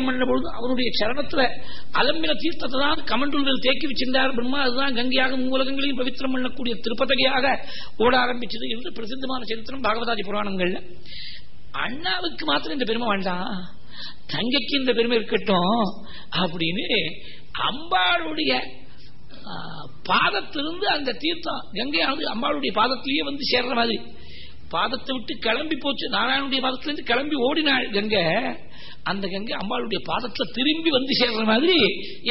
பவித்திரம் பண்ண பொழுது அவருடைய சரணத்துல அலம்பின தீர்த்தத்தை தான் கமண்டூர்கள் தேக்கி வச்சிருந்தார். பிரம்மா அதுதான் கங்கையாக மூலகங்களையும் பவித்திரம் பண்ணக்கூடிய திருப்பதகையாக ஓட ஆரம்பிச்சது என்று பிரசித்தமான சரித்திரம் பாகவதாதி புராணங்கள்ல. அண்ணாவுக்கு மாத்திரம் இந்த பெருமை வேண்டாம். தங்கைக்கு இந்த பெருமை இருக்கட்டும் அப்படின்னு அம்பாளுடைய பாதத்திலிருந்து அந்த தீர்த்தம் கங்கையானது அம்பாளுடைய பாதத்திலேயே வந்து சேர்ற மாதிரி. பாதத்தை விட்டு கிளம்பி போச்சு. நாராயணனுடைய பாதத்திலிருந்து கிளம்பி ஓடினாள் கங்கை. அந்த கங்கை அம்பாளுடைய பாதத்துல திரும்பி வந்து சேர்ற மாதிரி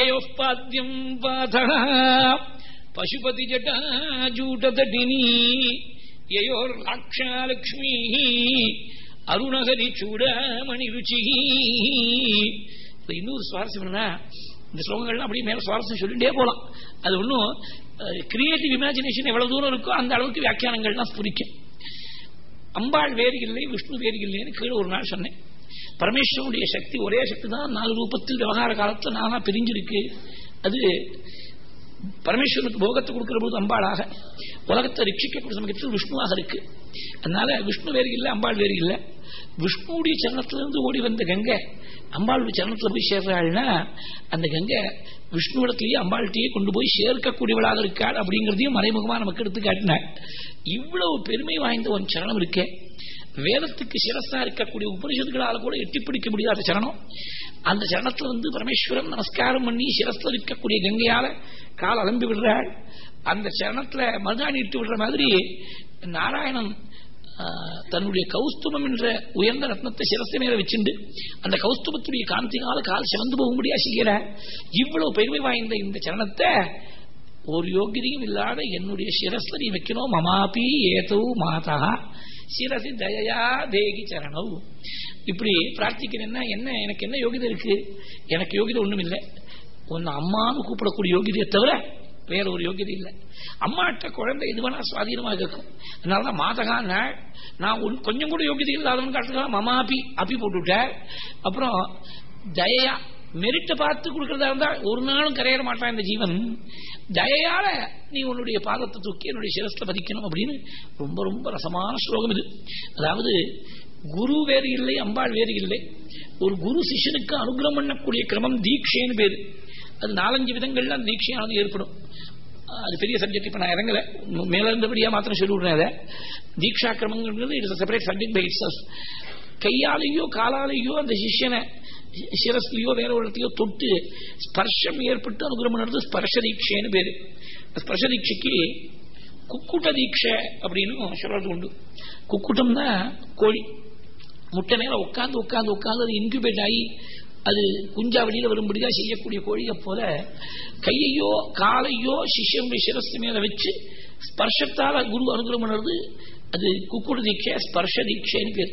ஏயோபாத்தியம் பாதா பசுபதி ஜட்டா ஜூட்டதடினி யயோர் லாக்ஷாலக்ஷ்மி அருணகரி சூடமணி ருச்சி. இன்னொரு சுவாரஸ்யம் என்னன்னா இந்த ஸ்லோகங்கள்லாம் அப்படியே மேல சுவாரஸ்யம் சொல்லிட்டே போலாம். அது ஒன்றும் கிரியேட்டிவ் இமேஜினேஷன் எவ்வளவு தூரம் இருக்கோ அந்த அளவுக்கு வியாக்கியானங்கள்லாம் புரிக்கும் அம்பாள் வேறு இல்லை விஷ்ணு வேறு இல்லைன்னு கீழே ஒரு நாள் சொன்னேன். பரமேஸ்வரனுடைய சக்தி ஒரே சக்தி தான் நாலு ரூபத்தில் விவகார காலத்தில் நானா பிரிஞ்சிருக்கு. அது பரமேஸ்வரனுக்கு போகத்தை கொடுக்கிற போது அம்பாளாக உலகத்தை ரட்சிக்கக்கூடிய சமயத்தில் விஷ்ணுவாக இருக்கு. அதனால விஷ்ணு வேறு இல்லை அம்பாள் வேறு இல்லை. விஷ்ணுடைய சரணத்திலிருந்து ஓடி வந்த கங்கை அம்பாளுடைய சரணத்துல போய் சேர்றாள்னா அந்த கங்கை விஷ்ணுவிடத்திலேயே அம்பாள்கிட்டயே கொண்டு போய் சேர்க்கக்கூடியவளாக இருக்காள் அப்படிங்கிறதையும் மறைமுகமாக நமக்கு எடுத்து காட்டினாள் இவ்வளவு பெருமை வாய்ந்த ஒரு சரணம் இருக்கேன் வேதத்துக்கு சிரஸா இருக்கக்கூடிய உபனிஷத்துகளால் கூட எட்டி பிடிக்க முடியாத சரணம். அந்த சரணத்துல வந்து பரமேஸ்வரன் நமஸ்காரம் பண்ணி சிரஸ்ல இருக்கக்கூடிய கங்கையால கால் அலம்பி விடுறாள். அந்த சரணத்துல மருதாணி இட்டு விடுற மாதிரி நாராயணன் தன்னுடைய கௌஸ்துபம் என்ற உயர்ந்த ரத்னத்தை சிரஸ்த மேல வச்சுண்டு அந்த கௌஸ்துபத்துடைய காந்தினால கால் சிவந்து போகும்படியா செய்கிறார். இவ்வளவு பெருமை வாய்ந்த இந்த சரணத்தை ஒரு யோகியதையும் இல்லாத என்னுடைய சிரஸ்ல நீ வைக்கணும். மமாபி ஏதோ மாதா. சிரசி தயையா தேகி சரணவ் இப்படி பிரார்த்திக்கிறேன்னா என்ன எனக்கு என்ன யோகிதை இருக்கு? எனக்கு யோகிதை ஒண்ணும் இல்லை. ஒன்னு அம்மான்னு கூப்பிடக்கூடிய யோகிதையை தவிர வேற ஒரு யோகியதை இல்லை. அம்மாட்ட குழந்தை இது வேணா சுவாதீனமாக இருக்கும். அதனாலதான் மாதகா நாள். நான் ஒன் கொஞ்சம் கூட யோகியதை இல்லாதவன் காட்டுக்கலாம் மமாபி அப்பி போட்டுவிட்டேன் அப்புறம் தயையா மெரிட்டை பார்த்து கொடுக்கறதா இருந்தா ஒரு நாளும் கரையேற மாட்டான் இந்த ஜீவன். தயையால நீ உன்னுடைய பாதத்தை தூக்கி என்னுடைய சிரஸ்ல பதிக்கணும் அப்படின்னு ரொம்ப ரொம்ப ரசமான ஸ்லோகம் இது. அதாவது குரு வேறு இல்லை அம்பாள் வேறு இல்லை. ஒரு குரு சிஷ்யனுக்கு அனுகிரகம் பண்ணக்கூடிய கிரமம் தீட்சைன்னு பேரு. அது நாலஞ்சு விதங்கள்ல அந்த தீட்சையானது ஏற்படும். அது பெரிய சப்ஜெக்ட் இப்ப நான் இறங்கல. மேலிருந்தபடியா மாத்திரம் சொல்லி விடுறேன் அதை. தீட்சா கிரமங்கிறது it's separate subject by it's கையாலேயோ காலாலேயோ அந்த சிஷ்யனை சிரஸ்லையோ வேற ஒரு இடத்தையோ தொட்டு ஸ்பர்ஷம் ஏற்பட்டு அனுகிரகம் நடந்து ஸ்பர்ஷ தீட்சைன்னு பேரு ஸ்பர்ஷ தீட்சைக்கு குக்குட்ட தீட்சை அப்படின்னு சொல்றது உண்டு குக்குட்டம் தான் கோழி முட்டை நேரம் உட்காந்து உட்காந்து உட்காந்து அது இன்குபேட் ஆகி அது குஞ்சா வெளியில வரும்படியா செய்யக்கூடிய கோழியை போல கையையோ காலையோ சிஷ்யனுடைய சிரஸ்து மேல வச்சு ஸ்பர்ஷத்தால குரு அனுகிரகம் பண்ணுறது அது குக்குட தீட்சை ஸ்பர்ஷ தீட்சைன்னு பேர்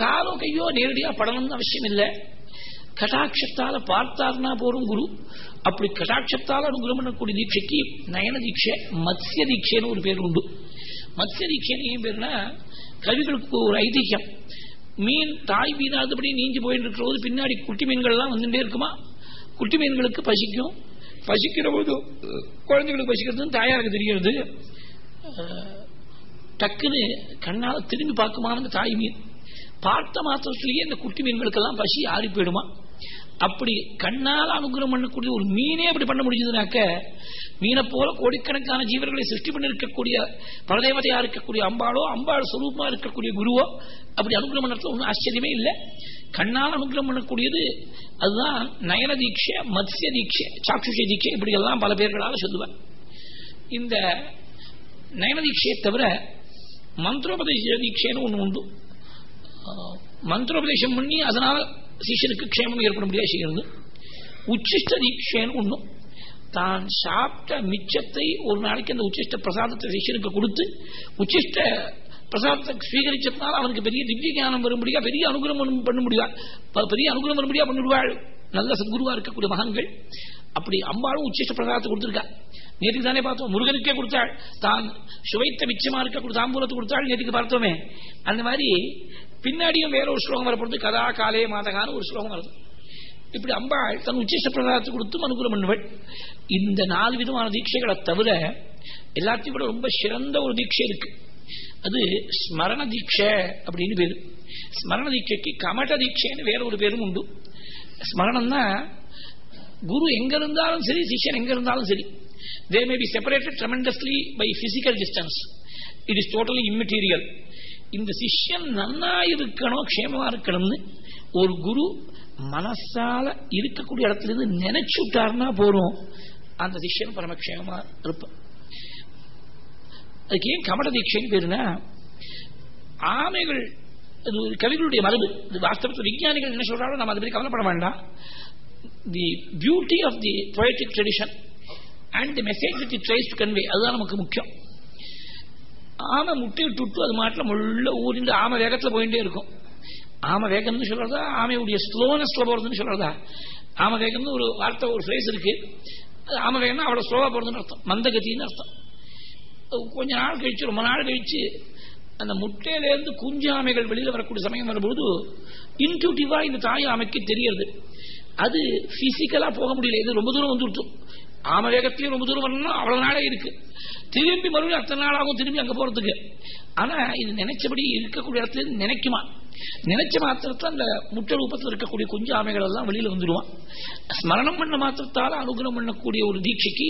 காலோ கையோ நேரடியா படணும்னு அவசியம் இல்லை. கட்டாட்சத்தால பார்த்தார்னா போரும் குரு. அப்படி கட்டாட்சத்தால் அனுகிரம் பண்ணக்கூடிய தீட்சைக்கு நயன தீட்சை மத்ய தீட்சைன்னு ஒரு பேர் உண்டு. மத்ய தீட்சைன்னு ஏன் பேருனா கவிகளுக்கு ஒரு ஐதிகம். மீன் தாய் மீனாதபடி நீஞ்சி போயிட்டு இருக்கிற போது பின்னாடி குட்டி மீன்கள்லாம் வந்துட்டே இருக்குமா? குட்டி மீன்களுக்கு பசிக்கும். பசிக்கிற போது குழந்தைகளுக்கு பசிக்கிறது தாயாருக்கு தெரிகிறது. டக்குன்னு கண்ணால் திரும்பி பார்க்குமான தாய் மீன். பார்த்த மாத்திரத்திலேயே இந்த குட்டி மீன்களுக்கெல்லாம் பசி ஆறி போயிடுமா? அப்படி கண்ணால் அனுகிரகம் பண்ணக்கூடிய ஒரு மீனே அப்படி பண்ண முடிஞ்சதுனாக்க மீனை போல கோடிக்கணக்கான ஜீவர்களை சிருஷ்டி பண்ணி இருக்கக்கூடிய பரதேவதையா இருக்கக்கூடிய அம்பாளோ அம்பாள் சுரூபமா இருக்கக்கூடிய குருவோ அப்படி அனுகிரகம் பண்ணத்துல ஒன்றும் ஆச்சரியமே இல்லை. கண்ணால் அனுகிரகம் பண்ணக்கூடியது அதுதான் நயன தீட்சை மத்ய தீட்சை சாட்சுஷ தீட்சை இப்படி எல்லாம் பல பேர்களால் சொல்லுவேன் இந்த நயன தீட்சையை தவிர மந்திரோபதேச தீட்சைன்னு ஒன்று உண்டு. மந்திரோபதேசம் பண்ணி அதனால சிஷியனுக்கு க்ஷேமம் ஏற்பட முடியாது செய்கிறது உச்சிஷ்ட தீட்சைன்னு ஒன்றும் தான் சாப்பிட்ட மிச்சத்தை ஒரு நாளைக்கு அந்த உச்சிஷ்ட பிரசாதத்தை சிஷியனுக்கு கொடுத்து உச்சிஷ்ட பிரசாதத்தை ஸ்வீகரிச்சதுனால அவனுக்கு பெரிய திவ்ய ஞானம் வரும்படியா பெரிய அனுகிரகம் பண்ண முடியா ப- பெரிய அனுகிரகம் வரும்படியா பண்ணிவிடுவாள் நல்ல சத்குருவா இருக்கக்கூடிய மகன்கள். அப்படி அம்பாலும் உச்சிஷ்ட பிரசாதத்தை கொடுத்திருக்கா. நேற்றுக்கு தானே பார்த்தோம் முருகனுக்கே கொடுத்தாள். தான் சுவைத்த மிச்சமா இருக்கக்கூடிய தாம்பூலத்தை கொடுத்தாள் நேற்றுக்கு பார்த்தோமே. அந்த மாதிரி பின்னாடியும் வேற ஒரு ஸ்லோகம் வரப்படுது கதா காலே மாதகான ஒரு ஸ்லோகம் வருது. இப்படி அம்பாள் தன் உச்சிஷ்ட பிரதாரத்தை கொடுத்தும் அனுகூலம் பண்ணுவள். இந்த நாலு விதமான தீட்சைகளை தவிர எல்லாத்தையும் விட ரொம்ப சிறந்த ஒரு தீட்சை இருக்கு. அது ஸ்மரண தீட்சை அப்படின்னு பேரு. ஸ்மரண தீட்சைக்கு கமட தீட்சைன்னு வேற ஒரு பேரும் உண்டு. ஸ்மரணம்னா குரு எங்க இருந்தாலும் சரி சிஷ்யன் எங்க இருந்தாலும் சரி they may be separated tremendously by physical distance it is totally immaterial இந்த சிஷ்யன் நன்னா இருக்கணும் க்ஷேமமா இருக்கணும்னு ஒரு குரு மனசால இருக்கக்கூடிய இடத்துல இருந்து நினைச்சு விட்டாருன்னா போறோம் அந்த சிஷ்யன் பரமக்ஷேமமா இருப்பான். அதுக்கு ஏன் கமட தீட்சைன்னு பேருனா ஆமைகள் அது ஒரு கவிகளுடைய மரபு. இது வாஸ்தவத்தில் விஞ்ஞானிகள் என்ன சொல்றாலும் நம்ம அதை பற்றி கவலைப்பட வேண்டாம். The beauty of the poetic tradition and the message it tries to convey அதுதான் நமக்கு முக்கியம். ஆமை முட்டை விட்டு அது மாட்டில் முள்ள ஊறிந்து ஆமை வேகத்தில் போயிட்டே இருக்கும். ஆமை வேகம்னு சொல்றதா? ஆமையுடைய ஸ்லோனஸ்ல போறதுன்னு சொல்றதா? ஆமை வேகம்னு ஒரு வார்த்தை ஒரு ஃப்ரேஸ் இருக்கு. ஆமை வேகம்னா அவ்வளோ ஸ்லோவாக போறதுன்னு அர்த்தம். மந்தகத்தின்னு அர்த்தம். கொஞ்ச நாள் கழிச்சு ரொம்ப நாள் கழிச்சு அந்த முட்டையிலேருந்து குஞ்சு ஆமைகள் வெளியில் வரக்கூடிய சமயம் வரும்போது இன்ட்யூட்டிவா இந்த தாய் ஆமைக்கு தெரியறது அது பிசிக்கலா போக முடியல. இது ரொம்ப தூரம் வந்துவிட்டோம் ஆம வேகத்திலேயே ரொம்ப தூரம் வரணும்னா அவ்வளவு நாளே இருக்கு. திரும்பி மறுபடியும் அத்தனை நாள் ஆகும் திரும்பி அங்க போறதுக்கு. ஆனா இது நினைச்சபடி இருக்கக்கூடிய இடத்துல நினைக்குமா? நினைச்ச மாத்திரத்தில் அந்த முட்டை ரூபத்தில் இருக்கக்கூடிய குஞ்சு ஆமைகள் எல்லாம் வெளியில வந்துடுவான் ஸ்மரணம் பண்ண மாத்திரத்தால அனுகிரகம் பண்ணக்கூடிய ஒரு தீட்சைக்கு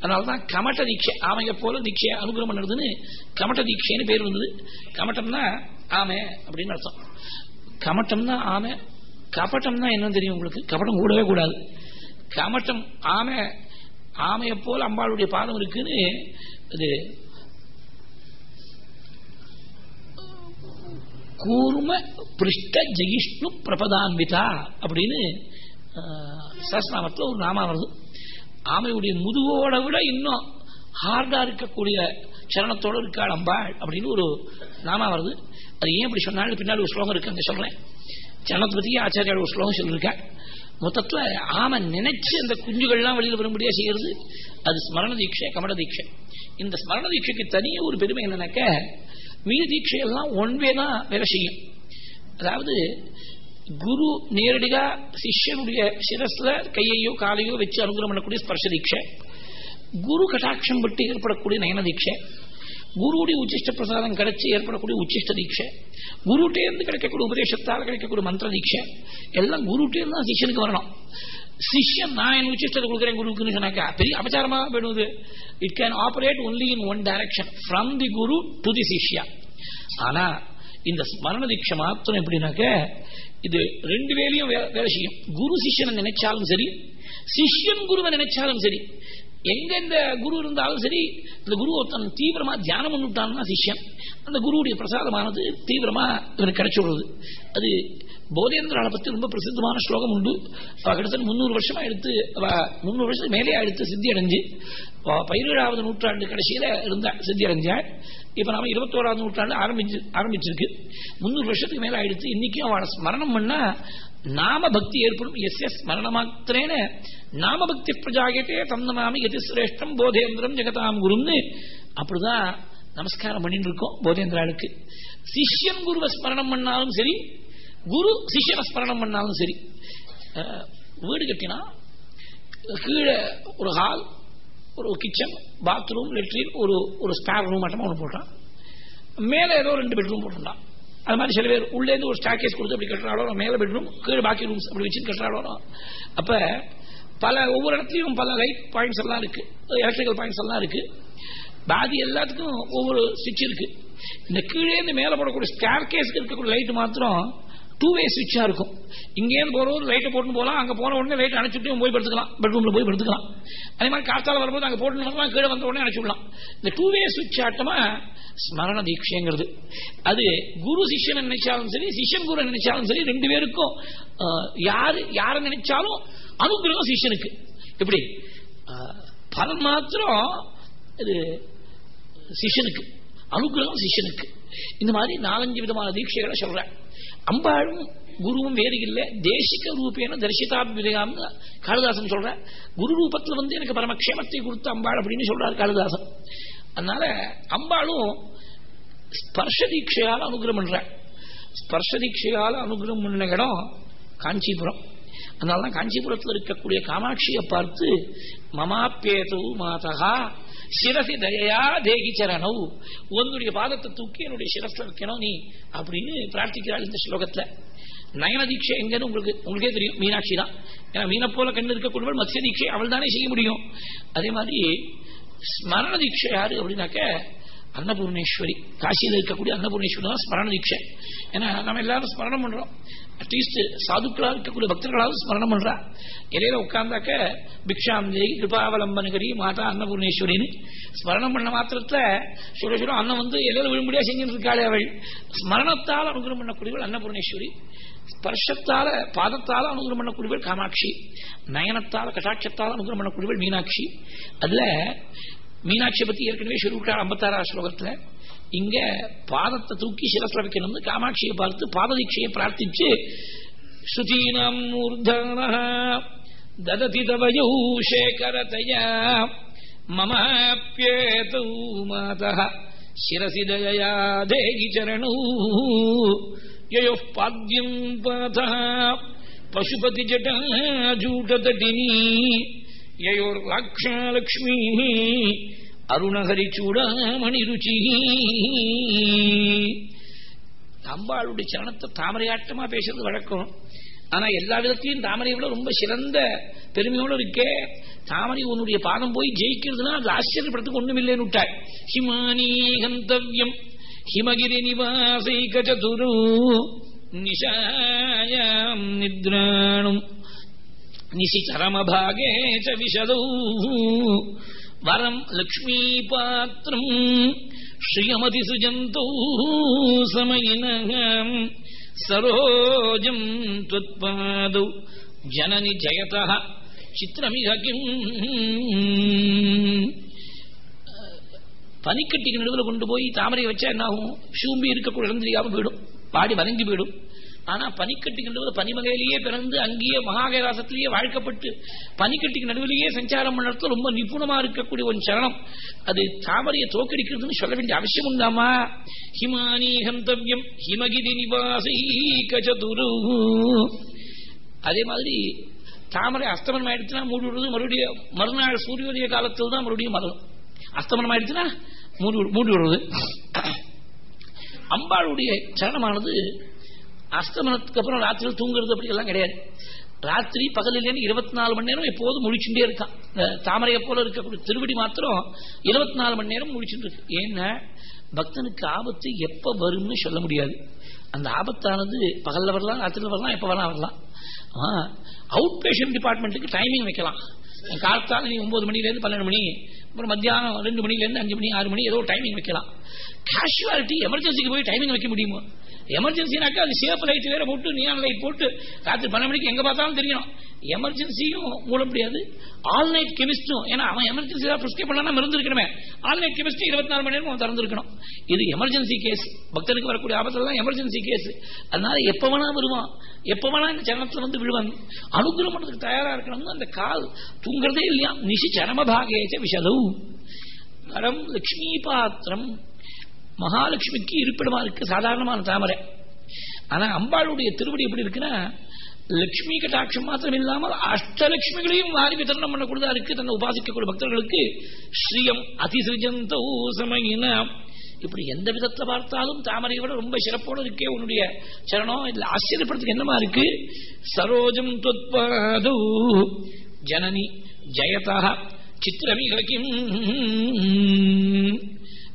அதனாலதான் கமட்ட தீட்சை ஆமையை போல தீட்சையை அனுகிரகம் பண்ணுறதுன்னு கமட்ட தீட்சைன்னு பேர் வந்தது. கமட்டம்னா ஆமை அப்படின்னு அர்த்தம். கமட்டம்னா ஆமை கபட்டம்னா என்னன்னு தெரியும் உங்களுக்கு? கபடம் கூடவே கூடாது. கமட்டம் ஆமை ஆமையை போல அம்பாளுடைய பாதம் இருக்குன்னு இது கூர்ம பிருஷ்ட ஜெயிஷ்ணு பிரபதான்விதா அப்படின்னு சஸ்நாமத்தில் ஒரு நாமா வருது. ஆமையுடைய முதுகோட விட இன்னும் ஹார்டா இருக்கக்கூடிய சரணத்தோடு இருக்காள் அம்பாள் அப்படின்னு ஒரு நாமா வருது. அது ஏன் இப்படி சொன்னாலும் பின்னாடி ஒரு ஸ்லோகம் இருக்கு அங்கே சொல்றேன். சரணத்தை பத்தி ஆச்சாரியால் ஒரு ஸ்லோகம் சொல்லியிருக்கேன் மொத்தத்துல ஆமை நினைச்சு அந்த குஞ்சுகள்லாம் வெளியில் வரும்படியா செய்யறது. அது ஸ்மரண தீட்சை கமட தீட்சை. இந்த ஸ்மரண தீட்சைக்கு தனியே ஒரு பெருமை என்னன்னாக்க மீத தீட்சையெல்லாம் ஒன்வே தான் வேலை செய்யும். அதாவது குரு நேரடியா சிஷ்யனுடைய சிரஸ்ல கையையோ காலையோ வச்சு அனுகிரகம் பண்ணக்கூடிய ஸ்பர்ஷ தீட்சை. குரு கட்டாட்சம் பட்டு ஏற்படக்கூடிய நயன தீட்சை. குருவுடைய உச்சிஷ்ட பிரசாதம் கிடைச்சி ஏற்படக்கூடிய உச்சிஷ்ட தீட்சை. குருட்டேருந்து கிடைக்கக்கூடிய உபதேசத்தால் கிடைக்கக்கூடிய மந்திர தீட்சை. எல்லாம் குருட்டேருந்து தான் சிஷ்யனுக்கு வரணும். சிஷ்யன் நான் என் உச்சிஷ்டத்தை கொடுக்குறேன் குருவுக்குன்னு சொன்னாக்கா பெரிய அபச்சாரமா போயிடுவது it can operate only in one direction from the guru to the shishya. ஆனா இந்த ஸ்மரண தீட்சை மாத்திரம் எப்படின்னாக்க இது ரெண்டு வேலையும் வேலை செய்யும். குரு சிஷ்யனை நினைச்சாலும் சரி சிஷ்யன் குருவை நினைச்சாலும் சரி எங்க இந்த குரு இருந்தாலும் சரி இந்த குரு ஒருத்தன் தீவிரமா தியானம் பண்ணிவிட்டான்னா சிஷ்யன். அந்த குருவுடைய பிரசாதமானது தீவிரமா இவனுக்கு கிடைச்சி விடுறது அது போதேந்திராவை பத்தி ரொம்ப பிரசித்தமான ஸ்லோகம் உண்டு. கிட்டத்தட்ட முன்னூறு வருஷமா எடுத்து முன்னூறு வருஷத்துக்கு மேலே எடுத்து சித்தி அடைஞ்சு பதினேழாவது நூற்றாண்டு கடைசியில இருந்தா சித்தி அடைஞ்சாள். இப்ப நாம இருபத்தோராவது நூற்றாண்டு ஆரம்பிச்சு ஆரம்பிச்சிருக்கு. முன்னூறு வருஷத்துக்கு மேல ஆயிடுத்து இன்னைக்கும் அவளை ஸ்மரணம் பண்ணா நாம பக்தி ஏற்படும். எஸ் எஸ் மரணமாத்திரேன நாம பக்தி பிரஜாகிட்டே தந்தமாமி எது சிரேஷ்டம் போதேந்திரம் ஜெகதாம் குருன்னு. அப்படிதான் நமஸ்காரம் பண்ணிட்டு இருக்கோம் போதேந்திராளுக்கு. சிஷ்யன் குருவை ஸ்மரணம் பண்ணாலும் சரி குரு சிஷ்யனை ஸ்மரணம் பண்ணாலும் சரி வீடு கட்டினா கீழே ஒரு ஹால் ஒரு கிச்சன் பாத்ரூம் லெட்ரின் ஒரு ஒரு ஸ்பேர் ரூம் மட்டுமா ஒன்று போட்டான். மேலே ஏதோ ரெண்டு பெட்ரூம் போட்டுருந்தான். அது மாதிரி சில பேர் உள்ளேருந்து ஒரு ஸ்டாக்கேஸ் கொடுத்து அப்படி கட்டுறாளோ மேலே பெட்ரூம் கீழே பாக்கி ரூம்ஸ் அப்படி வச்சு கட்டுறாளோ அப்ப பல ஒவ்வொரு இடத்துலையும் பல லைட் பாயிண்ட்ஸ் எல்லாம் இருக்கு. எலக்ட்ரிக்கல் பாயிண்ட்ஸ் எல்லாம் இருக்கு. பாதி எல்லாத்துக்கும் ஒவ்வொரு சுவிட்ச் இருக்கு. இந்த கீழே இருந்து மேலே போடக்கூடிய ஸ்டார் கேஸ்க்கு இருக்கக்கூடிய லைட் மாத்திரம் டூ வே சுவிட்சா இருக்கும். இங்கேருந்து போறவர் லைட்டை போட்டு போகலாம் அங்க போன உடனே லைட் அணைச்சுட்டு போய் படுத்துக்கலாம். பெட்ரூம்ல போய் படுத்துக்கலாம். அதே மாதிரி காத்தால வரும்போது அங்க போட்டு வரலாம் கீழே வந்த உடனே அணைச்சுடலாம் இந்த டூ வே சுவிட்ச் ஆட்டமா ஸ்மரண தீட்சைங்கிறது. அது குரு சிஷ்யனை நினைச்சாலும் சரி சிஷ்யன் குரு நினைச்சாலும் சரி ரெண்டு பேருக்கும் யாரு யாரை நினைச்சாலும் அனுகிரகம் சிஷ்யனுக்கு. எப்படி? பலன் மாத்திரம் இது சிஷ்யனுக்கு. அனுகிரகம் சிஷ்யனுக்கு. இந்த மாதிரி நாலஞ்சு விதமான தீட்சைகளை சொல்றேன். அம்பாளும் குருவும் வேறு இல்லை. தேசிக ரூபேன தரிசிதாபிதயம் காளிதாசன் சொல்ற குரு ரூபத்தில் வந்து எனக்கு பரமக்ஷேமத்தை கொடுத்த அம்பாள் அப்படின்னு சொல்றார் காளிதாசன். அதனால அம்பாளும் ஸ்பர்ஷ தீட்சையால் அனுகிரகம் பண்ற ஸ்பர்ஷ தீட்சையால் அனுகிரகம் பண்ண இடம் காஞ்சிபுரம். அதனாலதான் காஞ்சிபுரத்தில் இருக்கக்கூடிய காமாட்சியை பார்த்து மமாப்பேதவு மாதகா சிரசி தயா தேகிச்சரணவு உன்னுடைய பாதத்தை தூக்கி என்னுடைய சிரஸ்ல வைக்கணும் நீ அப்படின்னு பிரார்த்திக்கிறாள் இந்த ஸ்லோகத்துல. நயன தீட்சை எங்கன்னு உங்களுக்கு உங்களுக்கே தெரியும் மீனாட்சி தான். ஏன்னா மீனை போல கண்ணு இருக்கக்கூடியவள் மத்திய தீட்சை அவள் தானே செய்ய முடியும். அதே மாதிரி ஸ்மரண தீட்சை யாரு அப்படின்னாக்க அன்னபூர்ணேஸ்வரி. காசியில் இருக்கக்கூடிய அன்னபூர்ணேஸ்வரி தான் ஸ்மரண தீட்சை. ஏன்னா நம்ம எல்லாரும் ஸ்மரணம் பண்றோம். அட்லீஸ்ட் சாதுக்களாக இருக்கக்கூடிய பக்தர்களாவது ஸ்மரணம் பண்றா. இடையில உட்கார்ந்தாக்க பிக்ஷாந்தேகி கிருபாவலம்பனகரி மாதா அன்னபூர்ணேஸ்வரின்னு. ஸ்மரணம் பண்ண மாத்திரத்துல சுட சுட அண்ணன் வந்து இலையில விழும்படியா செஞ்சுட்டு இருக்காளே அவள். ஸ்மரணத்தால் அனுகிரம் பண்ணக்கூடியவள் அன்னபூர்ணேஸ்வரி. ஸ்பர்ஷத்தால பாதத்தால அனுகிரம் பண்ணக்கூடியவள் காமாட்சி. நயனத்தால கட்டாட்சத்தால் அனுகிரம் பண்ணக்கூடியவள் மீனாட்சி. அதுல மீனாட்சியை பத்தி ஏற்கனவே சொல்லிவிட்டார் ஐம்பத்தாறாம் ஸ்லோகத்துல இங்க பாதத்தை தூக்கி சிரஸ்ல வைக்கணும்னு காமாட்சியை பார்த்து பாததீட்சையை பிரார்த்திச்சு ஸ்ருதீனாம் ஊர்தான தததி தவயௌ சேகரதயா மமாப்யேதௌ மாதः சிரசி தயா தேகி சரணௌ யயோः பாத்யம் பாதः பசுபதி ஜட்டா ஜூட்டதட்டினி யயோர்லாக்ஷாலக்ஷ்மீ அருணஹரி சூடாமணி ருச்சி. அம்பாளுடைய சரணத்தை தாமரையாட்டமா பேசுறது வழக்கம். ஆனா எல்லா விதத்திலையும் தாமரை விட ரொம்ப சிறந்த பெருமையோடு இருக்கே. தாமரை உன்னுடைய பாதம் போய் ஜெயிக்கிறதுனா அது ஆச்சரியப்படுறதுக்கு ஒண்ணும் இல்லைன்னு விட்டாள் ஹிமானி கந்தவியம். ஹிமகிரி நிவாசை சதுரு. நிஷாயம் நித்ராணும். నిశిచరమభాగే చ విశదౌ వరం లక్ష్మీపాత్రం శ్రియమతి సుజంతో సమయిన సరోజం త్వత్పాద జనని జయత చిత్రమిహ కిం பனிக்கட்டிக்கு நடுவில் கொண்டு போய் தாமரை வச்சா என்னாகும் ஷூம்பி இருக்கக்கூட இழந்திரியாமல் போயிடும் பாடி வதங்கி போயிடும் ஆனா பனிக்கட்டிக்கு நடுவில் பனிமகையிலேயே பிறந்து அங்கேயே மகாகைலாசத்திலேயே வாழ்க்கப்பட்டு பனிக்கட்டிக்கு நடுவிலேயே சஞ்சாரம் பண்ணுறது ரொம்ப நிபுணமா இருக்கக்கூடிய ஒரு சரணம். அது தாமரையை தோக்கடிக்கிறதுன்னு சொல்ல வேண்டிய அவசியம் உண்டாமா? ஹிமானி ஹந்தவியம் ஹிமகிரி நிவாசி கஜதுரு. அதே மாதிரி தாமரை அஸ்தமனம் ஆயிடுச்சுன்னா மூடி விடுறது மறுபடியும் மறுநாள் சூரியோதய காலத்தில் தான் மறுபடியும் மரணம். அஸ்தமனம் ஆயிடுச்சுன்னா மூடி மூடி விடுறது. அம்பாளுடைய சரணமானது அஸ்தமனத்துக்கு அப்புறம் ராத்திரியில் தூங்குறது அப்படி எல்லாம் கிடையாது. ராத்திரி பகலிலேன்னு இருபத்தி நாலு மணி நேரம் எப்போதும் முழிச்சுட்டே இருக்கான். தாமரையை போல இருக்கக்கூடிய திருவடி மாத்திரம் இருபத்தி நாலு மணி நேரம் முழிச்சுட்டு இருக்கு. ஏன்னா பக்தனுக்கு ஆபத்து எப்ப வரும்னு சொல்ல முடியாது. அந்த ஆபத்தானது பகல்ல வரலாம் ராத்திரியில் வரலாம் எப்ப வரலாம் வரலாம். அவுட் பேஷண்ட் டிபார்ட்மெண்ட்டுக்கு டைமிங் வைக்கலாம். காலத்தால் நீ ஒன்பது மணிலேருந்து பன்னெண்டு மணி அப்புறம் மத்தியானம் ரெண்டு மணிலேருந்து அஞ்சு மணி ஆறு மணி ஏதோ டைமிங் வைக்கலாம். கேஷுவாலிட்டி எமர்ஜென்சிக்கு போய் டைமிங் வைக்க முடியுமா? எமர்ஜென்சினாக்கா அது சேஃப் லைட் வேற போட்டு நியான் லைட் போட்டு ராத்திரி பன்னெண்டு மணிக்கு எங்க பார்த்தாலும் தெரியணும் எமர்ஜென்சியும் மூட முடியாது. ஆல் நைட் கெமிஸ்டும் ஏன்னா அவன் எமர்ஜென்சி தான் பிரிஸ்கிரைப் பண்ணலாம் மருந்து இருக்கணுமே ஆல் நைட் கெமிஸ்ட் இருபத்தி நாலு மணி நேரம் அவன் திறந்திருக்கணும். இது எமர்ஜென்சி கேஸ் பக்தருக்கு வரக்கூடிய ஆபத்தில் தான் எமர்ஜென்சி கேஸ் அதனால எப்ப வேணா வருவான். எப்ப வேணா இந்த சரணத்துல வந்து விழுவான். அனுகிரகம் பண்ணதுக்கு தயாரா இருக்கணும்னு அந்த கால் தூங்குறதே இல்லையா? நிஷி சரமபாகேச்ச விஷதவு வரம் லட்சுமி பாத்திரம். மகாலட்சுமிக்கு இருப்பிடமா இருக்கு சாதாரணமான தாமரை. ஆனா அம்பாளுடைய திருவடி எப்படி இருக்குன்னா லட்சுமி கட்டாட்சம் மாத்திரம் இல்லாமல் அஷ்டலட்சுமிகளையும் வாரி விதரணம் பண்ணக்கூடியதா இருக்கு. தன்னை உபாசிக்கக்கூடிய பக்தர்களுக்கு ஸ்ரீயம் அதிசிருஜந்த சமயின. இப்படி எந்த விதத்தை பார்த்தாலும் தாமரை விட ரொம்ப சிறப்போடு இருக்கே உன்னுடைய சரணம். இதுல ஆச்சரியப்படுறதுக்கு என்னமா இருக்கு? சரோஜம் தொத்பாது ஜனனி ஜெயதா சித்திரமிகளுக்கும்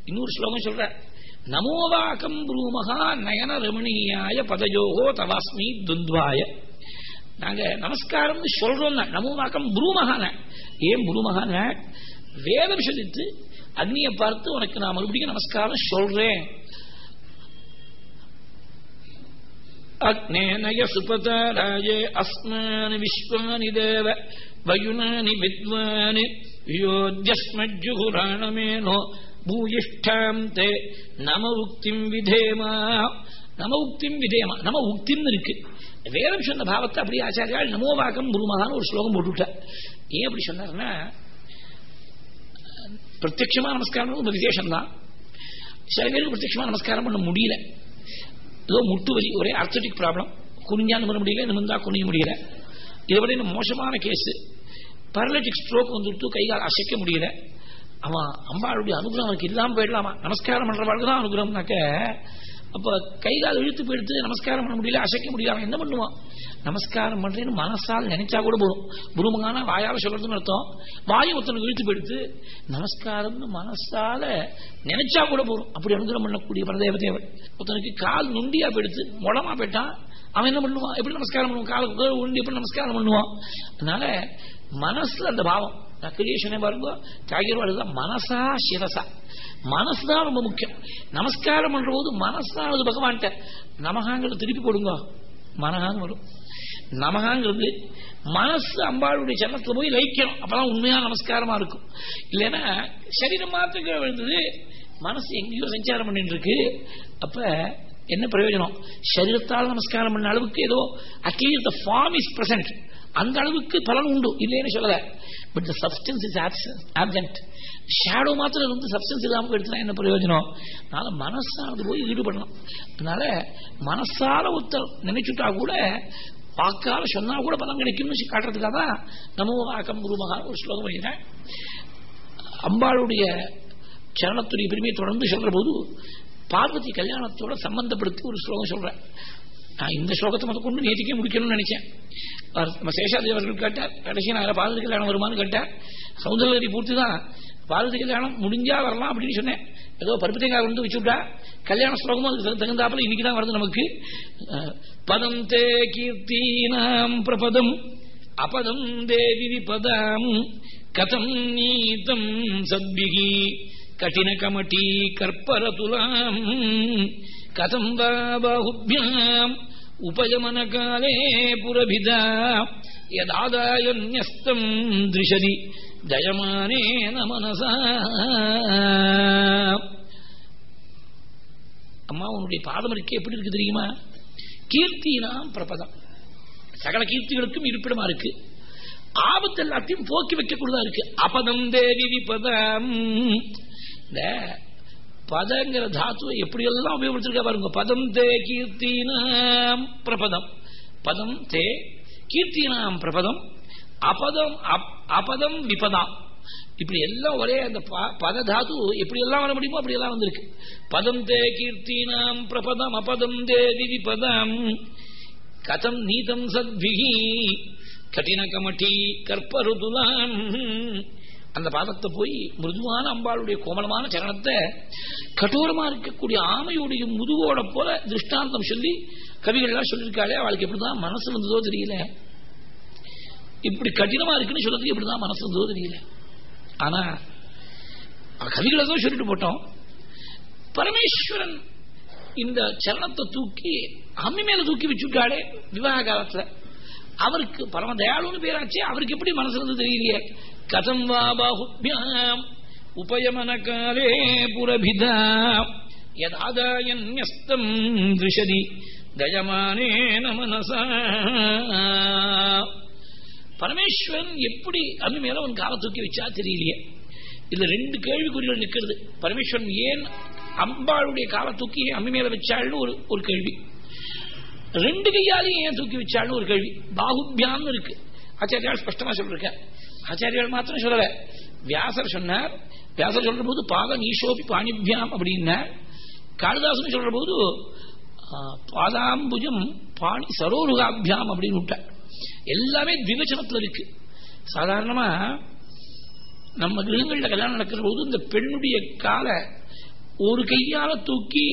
இன்னொரு ஸ்லோகம் சொல்ற. நமோவாக்கம் ப்ரூமகா நயன ரமணீயாய பதயோகோ தவாஸ்மி துந்த்வாய நாங்க நமஸ்காரம் சொல்றோம் நமோவாக்கம் புரூமகான. ஏன் புரூமகான? வேதம் சொல்லித்து அக்னியை பார்த்து உனக்கு நான் மறுபடியும் நமஸ்காரம் சொல்றேன். அக்னேனய சுபதாராயே அஸ்மானி விஸ்வானி தேவ வயுனானி வித்வானி யோஜஸ்மஜுகுராணமேனோ பூயிஷ்டாம் தே நம உக்திம் விதேமா. நம உக்திம் விதேமா. நம உக்திம் இருக்கு. வேதம் சொன்ன பாவத்தை அப்படியே ஆச்சாரியால் நமோவாக்கம் குருமகான்னு ஒரு ஸ்லோகம் போட்டுவிட்டார் ஏன் அப்படி சொன்னார்னா பிரத்யட்சமா நமஸ்காரம் ஒரு விசேஷம்தான். சில பேருக்கு பிரத்யட்சமா நமஸ்காரம் பண்ண முடியல. ஏதோ முட்டு வலி ஒரே அர்த்தட்டிக் ப்ராப்ளம் குனிஞ்சா நிமிர முடியல நிமிர்ந்தா குனிய முடியல. இதை விட இன்னும் மோசமான கேஸ் பேரலிட்டிக் ஸ்ட்ரோக் வந்துட்டு கை கால் அசைக்க முடியல. அவன் அம்பாளுடைய அனுகிரகம் அவனுக்கு இல்லாமல் போயிடலாமா? நமஸ்காரம் பண்றவாளுக்கு தான் அனுகிரகம்னாக்க அப்ப கைகால் இழுத்து போயிடுத்து நமஸ்காரம் பண்ண முடியல அசைக்க முடியல அவன் என்ன பண்ணுவான்? நமஸ்காரம் பண்றேன்னு மனசால் நினைச்சா கூட போடும் குருமங்கான வாயால் சொல்றதுன்னு அர்த்தம். வாயும் ஒருத்தனுக்கு இழுத்து போயிடுத்து நமஸ்காரம்னு மனசால நினைச்சா கூட போதும். அப்படி அனுகிரகம் பண்ணக்கூடிய பரதேவ தேவன். ஒருத்தனுக்கு கால் நுண்டியா போயிடுத்து முடமா போயிட்டான் அவன் என்ன பண்ணுவான்? எப்படி நமஸ்காரம் பண்ணுவான்? காலுக்கு உண்டி எப்படி நமஸ்காரம் பண்ணுவான்? அதனால மனசுல அந்த பாவம். நான் கிரியேஷனே பாருங்க. காய்கறி மனசா சிரசா. மனசு தான் ரொம்ப முக்கியம். நமஸ்காரம் பண்ற போது மனசானது பகவான்கிட்ட. நமகாங்கிறது திருப்பி போடுங்க. மனகாங்க வரும். நமகாங்கிறது மனசு அம்பாளுடைய சரணத்துல போய் லைக்கணும் அப்பதான் உண்மையான நமஸ்காரமா இருக்கும். இல்லைன்னா சரீரம் மாத்திரம் விழுந்தது. மனசு எங்கேயோ சஞ்சாரம் பண்ணிட்டு இருக்கு. அப்ப என்ன பிரயோஜனம்? சரீரத்தால் நமஸ்காரம் பண்ண அளவுக்கு ஏதோ at least the form is present அந்த அளவுக்கு பலன் உண்டு. இல்லைன்னு சொல்லல. But the substance is absent shadow மாத்திரம் இருந்து சப்ஸ்டன்ஸ் இல்லாமல் எடுத்துனா என்ன பிரயோஜனம்? அதனால மனசானது போய் ஈடுபடணும். அதனால மனசால ஒருத்தர் நினைச்சுட்டா கூட வாக்கால சொன்னா கூட பலம் கிடைக்கும்னு காட்டுறதுக்காக தான் நமோ வாக்கம் குருமகா ஒரு ஸ்லோகம் எழுதினேன் அம்பாளுடைய சரணத்துடைய பெருமையை தொடர்ந்து சொல்ற போது பார்வதி கல்யாணத்தோட சம்பந்தப்படுத்தி ஒரு ஸ்லோகம் சொல்றேன் நான் இந்த ஸ்லோகத்தை மொத்தம் கொண்டு நேற்றுக்கே முடிக்கணும்னு நினைச்சேன் நம்ம சேஷாதி அவர்கள் கேட்டார் கடைசி நான் பாரதி கல்யாணம் வருமானு கேட்டார் சௌந்தரகரி பூர்த்தி தான் பாரதி கல்யாணம் முடிஞ்சா வரலாம் அப்படின்னு சொன்னேன் ஏதோ பருப்பு தேங்காய் வந்து வச்சுட்டா கல்யாண ஸ்லோகமும் அதுக்கு தகுந்தாப்புல இன்னைக்கு தான் வருது நமக்கு பதம் தே கீர்த்தி நாம் பிரபதம் அபதம் தேவி விபதாம் கதம் நீதம் சத்பிகி கடின கமட்டி கற்பரதுலாம் கதம் வா பாகுபியாம் உபயமன காலே புரபிதா யதாதாயன்யஸ்தம் திருஷதி ஜயமானேன மனசா அம்மா உன்னுடைய பாதம் இருக்கே எப்படி இருக்கு தெரியுமா? கீர்த்தினாம் பிரபதம். சகல கீர்த்திகளுக்கும் இருப்பிடமா இருக்கு. ஆபத்து எல்லாத்தையும் போக்கி வைக்கக்கூடியதா இருக்கு. அபதம் தேவி விபதம். இந்த பதங்கிற தாத்துவை எப்படியெல்லாம் உபயோகப்படுத்திருக்க பாருங்க. பதம் தே கீர்த்தினாம் பிரபதம். பதம் தே கீர்த்தினாம் பிரபதம். அபதம் அபதம் விபதாம். இப்படி எல்லாம் ஒரே அந்த பத தாது எப்படி எல்லாம் வர முடியுமோ அப்படி எல்லாம் வந்திருக்கு. பதம் தே கீர்த்தினாம் பிரபதம் அபதம் தே விபதம் கதம் நீதம் சத்பிகி கடின கமட்டி கற்பருதுலான். அந்த பாதத்தை போய் மிருதுவான அம்பாளுடைய கோமலமான சரணத்தை கடோரமா இருக்கக்கூடிய ஆமையுடைய முதுகோட போல திருஷ்டாந்தம் சொல்லி கவிகள்லாம் சொல்லியிருக்காளே அவளுக்கு எப்படிதான் மனசு வந்ததோ தெரியல. இப்படி கடினமா இருக்குன்னு சொல்றதுக்கு எப்படிதான் மனசு வந்ததோ தெரியல. ஆனா கவிகளை தான் சொல்லிட்டு போட்டோம். பரமேஸ்வரன் இந்த சரணத்தை தூக்கி அம்மி மேல தூக்கி வச்சுட்டாளே விவாக காலத்துல அவருக்கு பரம தயாளுன்னு பேராச்சு அவருக்கு எப்படி மனசு இருந்து தெரியலையே. கதம் வா பாகுபியாம் உபயமன காலே புரபிதா யதாதாயன்யஸ்தம் திருஷதி தயமானே மனசா பரமேஸ்வரன் எப்படி அம்மி மேல அவன் காலை தூக்கி வச்சா தெரியலையே. இதுல ரெண்டு கேள்விக்குறிகள் நிக்கிறது. பரமேஸ்வரன் ஏன் அம்பாளுடைய காலை தூக்கி அம்மி மேல வச்சாள்னு ஒரு ஒரு கேள்வி. ரெண்டு கையாலையும் ஏன் தூக்கி வச்சாலும் ஒரு கேள்வி. பாகுபியான்னு இருக்கு. ஆச்சாரியால் ஸ்பஷ்டமா சொல்லிருக்க ஆச்சாரியால் மாத்திரம் சொல்லல. வியாசர் சொன்னார் வியாசர் சொல்ற போது பாதம் ஈஷோபி பாணிபியாம் அப்படின்னார். காளிதாசன் சொல்ற போது பாதாம்புஜம் பாணி சரோருகாபியாம் அப்படின்னு விட்டார். எல்லாமே திவச்சனத்துல இருக்கு. சாதாரணமா நம்ம கிரகங்களில் கல்யாணம் நடக்கிற போது இந்த பெண்ணுடைய காலை ஒரு கையால தூக்கி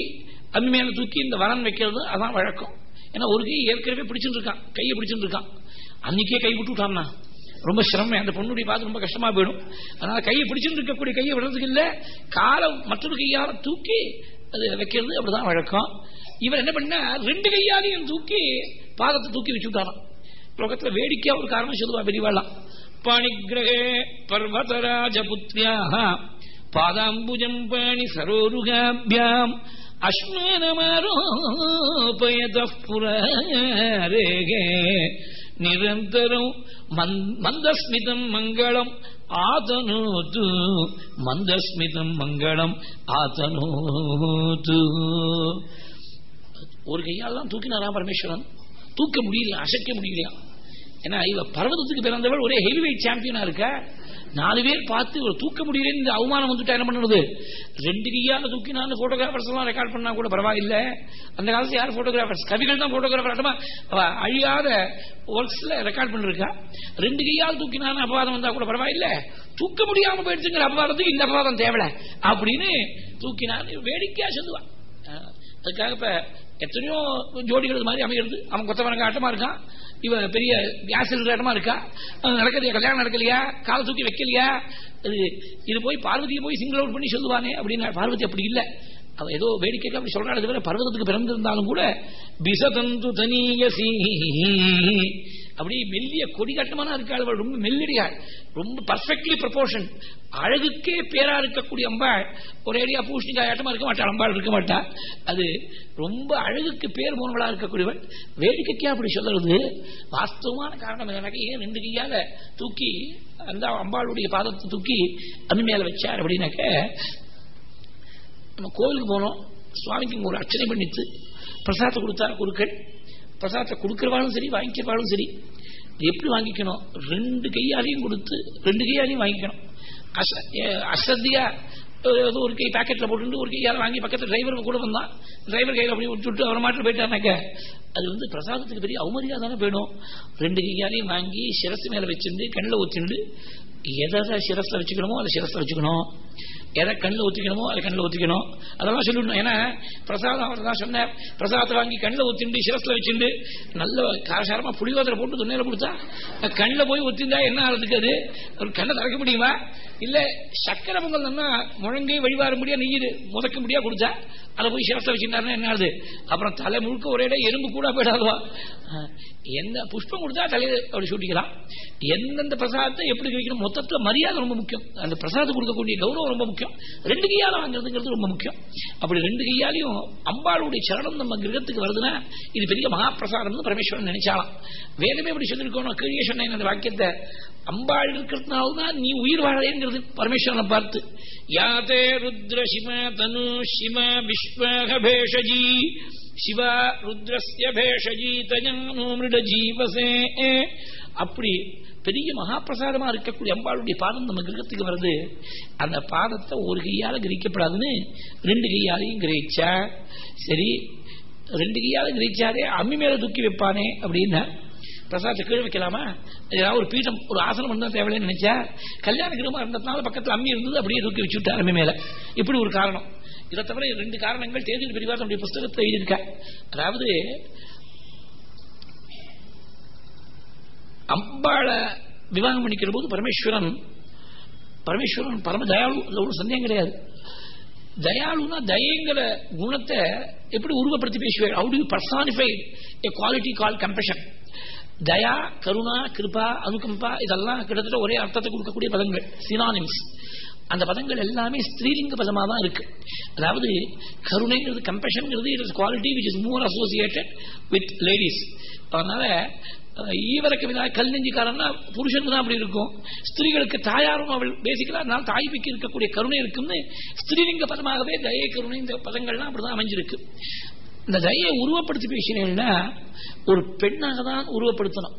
அம்மி மேல தூக்கி இந்த வரன் வைக்கிறது அதான் வழக்கம். ஏன்னா ஒரு கை ஏற்கனவே பிடிச்சிட்டு இருக்கான் கையை பிடிச்சிட்டு இருக்கான் அன்னைக்கே கை விட்டு விட்டான்னா. ரொம்ப சிரமம். அந்த பொண்ணுடைய பார்த்து ரொம்ப கஷ்டமா போயிடும். அதனால கையை பிடிச்சிட்டு இருக்கக்கூடிய கையை விடுறதுக்கு இல்ல. காலை மற்றொரு கையால தூக்கி அது வைக்கிறது. அப்படிதான் வழக்கம். இவர் என்ன பண்ணா ரெண்டு கையாலையும் தூக்கி பாதத்தை தூக்கி வச்சு விட்டாராம். உலகத்துல வேடிக்கையா ஒரு காரணம் சொல்லுவா பெரியவாளாம் பாணிகிரகே பர்வதராஜபுத்ரியாக பாதாம்புஜம் பாணி சரோருகாபியாம். அஸ்மேனமாரோபயத புரேகே நிரந்தரம் மந்தஸ்மிதம் மங்களம் ஆதனோது. மந்தஸ்மிதம் மங்களம் ஆதனோது. ஒரு கையால் தான் தூக்கினாரா பரமேஸ்வரன்? தூக்க முடியல அசைக்க முடியலையா? ஏன்னா இவ பர்வதத்துக்கு பிறந்தவள் ஒரே ஹெவிவெயிட் சாம்பியனா இருக்கா? நாலு பேர் பார்த்து ஒரு தூக்க முடியலன்னு இந்த அவமானம் வந்துட்டா என்ன பண்ணுறது? ரெண்டு கையால தூக்கினாலும் போட்டோகிராஃபர்ஸ் எல்லாம் ரெக்கார்ட் பண்ணா கூட பரவாயில்லை. அந்த காலத்தில் யார் போட்டோகிராஃபர்ஸ் கவிகள் தான் போட்டோகிராஃபர் ஆட்டமா? அழியாத ஒர்க்ஸ்ல ரெக்கார்ட் பண்ணிருக்கா. ரெண்டு கையால் தூக்கினாலும் அபவாதம் வந்தா கூட பரவாயில்ல. தூக்க முடியாம போயிடுச்சுங்கிற அபவாதத்துக்கு இந்த அபவாதம் தேவை அப்படின்னு தூக்கினான்னு வேடிக்கையா சொல்லுவான் அதுக்காக இப்ப எத்தனையோ ஜோடிகள் மாதிரி அமைகிறது. அவன் கொத்தவரங்க ஆட்டமா இருக்கான். இவ பெரிய கேஸ் சிலிண்டர் இருக்கா? நடக்கலையா? கல்யாணம் நடக்கலையா? காலை தூக்கி வைக்கலையா? இது இது போய் பார்வதியை போய் சிங்கிள் அவுட் பண்ணி சொல்லுவானே அப்படின்னு பார்வதி அப்படி இல்லை. அவ ஏதோ வேடிக்கைக்கு அப்படி சொல்றாள் தவிர பர்வதத்துக்கு பிறந்திருந்தாலும் கூட பிசதந்து தனியசி அப்படியே மெல்லிய கொடிகட்டமான இருக்காள் அவள் ரொம்ப மெல்லிடியாள் ரொம்ப பர்ஃபெக்ட்லி ப்ரொபோர்ஷன் அழகுக்கே பேரா இருக்கக்கூடிய அம்பாள் ஒரு ஏரியா பூஷணிக்காய் ஆட்டமா இருக்க மாட்டாள் அம்பாள் இருக்க மாட்டா. அது ரொம்ப அழகுக்கு பேர் போனவளா இருக்கக்கூடியவள். வேடிக்கைக்கே அப்படி சொல்றது. வாஸ்தவமான காரணம் என்னன்னாக்க ஏன் ரெண்டு கையால தூக்கி அந்த அம்பாளுடைய பாதத்தை தூக்கி அம்மி மேல வச்சார் அப்படின்னாக்க நம்ம கோவிலுக்கு போனோம் சுவாமிக்கு ஒரு அர்ச்சனை பண்ணித்து பிரசாதத்தை கொடுத்தார் குருக்கள். பிரசாதத்தை கொடுக்குறவாலும் சரி வாங்கிக்கிறவாலும் சரி. எப்படி வாங்கிக்கணும்? ரெண்டு கையாலையும் கொடுத்து ரெண்டு கையாலையும் வாங்கிக்கணும். அச- ஏ- ஏதோ ஒரு கை பாக்கெட்ல போட்டு ஒரு கையால வாங்கி பக்கத்துல டிரைவர் கூட வந்தான். டிரைவர் கையில அப்படி விட்டுட்டு அவரை மாட்டில் போயிட்டானாக்க அது வந்து பிரசாதத்துக்கு பெரிய அவமரியாதை தானே போயிடும். ரெண்டு கையாலையும் வாங்கி சிரசு மேல வச்சிருந்து கண்ணில் ஊத்திண்டு எதை சிரஸ்ல வச்சுக்கணுமோ அதை சிரஸ்ல வச்சுக்கணும். எதை கண்ணில் ஒத்திக்கணுமோ அதை கண்ணில் ஊற்றிக்கணும் அதெல்லாம் சொல்லிடணும். ஏன்னா பிரசாதம் அவர் தான் சொன்னேன் பிரசாதத்தை வாங்கி கண்ணில் ஊத்திண்டு சிரஸில் வச்சுண்டு நல்ல காரசாரமாக புளியோதரை போட்டு துணையில கொடுத்தா கண்ணில் போய் ஊத்திந்தா என்ன ஆகிறதுக்கு அது? ஒரு கண்ணை திறக்க முடியுமா? இல்ல சக்கரை பொங்கல் முழங்கி முழங்கை வழிவார முடியா நெய் முதக்க முடியா கொடுத்தா அதை போய் சிரஸ்ல வச்சுட்டாருன்னா என்ன ஆகுது? அப்புறம் தலை முழுக்க ஒரே இடம் எறும்பு கூட போயிடாதுவா? எந்த புஷ்பம் கொடுத்தா தலையை அப்படி சூட்டிக்கலாம். எந்தெந்த பிரசாதத்தை எப்படி வைக்கணும் மொத்தத்துல மரியாதை ரொம்ப முக்கியம். அந்த பிரசாதம் கொடுக்கக்கூடிய கௌரவம் ரொம்ப முக்கியம். ரெண்டு கையால வாங்குறதுங்கிறது ரொம்ப முக்கியம். அப்படி ரெண்டு கையாலையும் அம்பாளுடைய சரணம் நம்ம கிரகத்துக்கு வருதுன்னா இது பெரிய மகாபிரசாதம்னு பரமேஸ்வரன் நினைச்சாலாம். வேதமே இப்படி சொல்லியிருக்கோம். கீழே சொன்னேன் அந்த வாக்கியத்தை. அம்பாள் இருக்கிறதுனால தான் நீ உயிர் வாழேங்கிறது பரமேஸ்வரனை பார்த்து யாதே ருத்ர சிம தனு சிமா விஸ்வாக பேஷஜி சிவா ருத்ரஸ்ய பேஷஜி தஜானோ மிருட ஜீவசே. அப்படி பெரிய மகாபிரசாதமா இருக்கக்கூடிய அம்பாளுடைய பாதம் நம்ம கிரகத்துக்கு வருது அந்த பாதத்தை ஒரு கையால கிரகிக்கப்படாதுன்னு ரெண்டு கையாலையும் கிரகிச்சா சரி ரெண்டு கையால கிரகிச்சாரே அம்மி மேல தூக்கி வைப்பானே அப்படின்னா பிரசாதத்தை கீழே வைக்கலாமா? ஏதாவது ஒரு பீடம் ஒரு ஆசனம் பண்ணா தேவையில்லைன்னு நினைச்சா கல்யாண கிரகமா இருந்ததுனால பக்கத்துல அம்மி இருந்தது அப்படியே தூக்கி வச்சு அம்மி மேல. இப்படி ஒரு காரணம். இதை தவிர ரெண்டு காரணங்கள் தேர்தல் பிரிவாக நம்முடைய புஸ்தகத்தை எழுதியிருக்க. அதாவது அம்பாளை விவாகம் பண்ணிக்கிற போது பரமேஸ்வரன் பரமேஸ்வரன் பரம தயாளு அதுல ஒரு சந்தேகம் கிடையாது. தயாளுனா தயங்கிற குணத்தை எப்படி உருவப்படுத்தி பேசுவார்? How to personify a quality call compassion தயா கருணா கிருபா அனுகம்பா இதெல்லாம் கிட்டத்தட்ட ஒரே அர்த்தத்தை கொடுக்கக்கூடிய பதங்கள் சினானிம்ஸ் அந்த பதங்கள் எல்லாமே ஸ்திரீலிங்க பதமாக தான் இருக்கு. அதாவது கருணைங்கிறது கம்பஷன்ங்கிறது it is quality which is more associated with ladies அதனால ஈவரக்கு விதா கல் நெஞ்சிக்காரன்னா புருஷனுக்கு தான் அப்படி இருக்கும். ஸ்திரீகளுக்கு தாயாரும் அவள் பேசிக்கலாம் அதனால தாய்மைக்கு இருக்கக்கூடிய கருணை இருக்குன்னு ஸ்திரீலிங்க பதமாகவே தய கருணை இந்த பதங்கள்லாம் அப்படிதான் அமைஞ்சிருக்கு. இந்த தயையை உருவப்படுத்தி பேசினேன்னா ஒரு பெண்ணாக தான் உருவப்படுத்தணும்.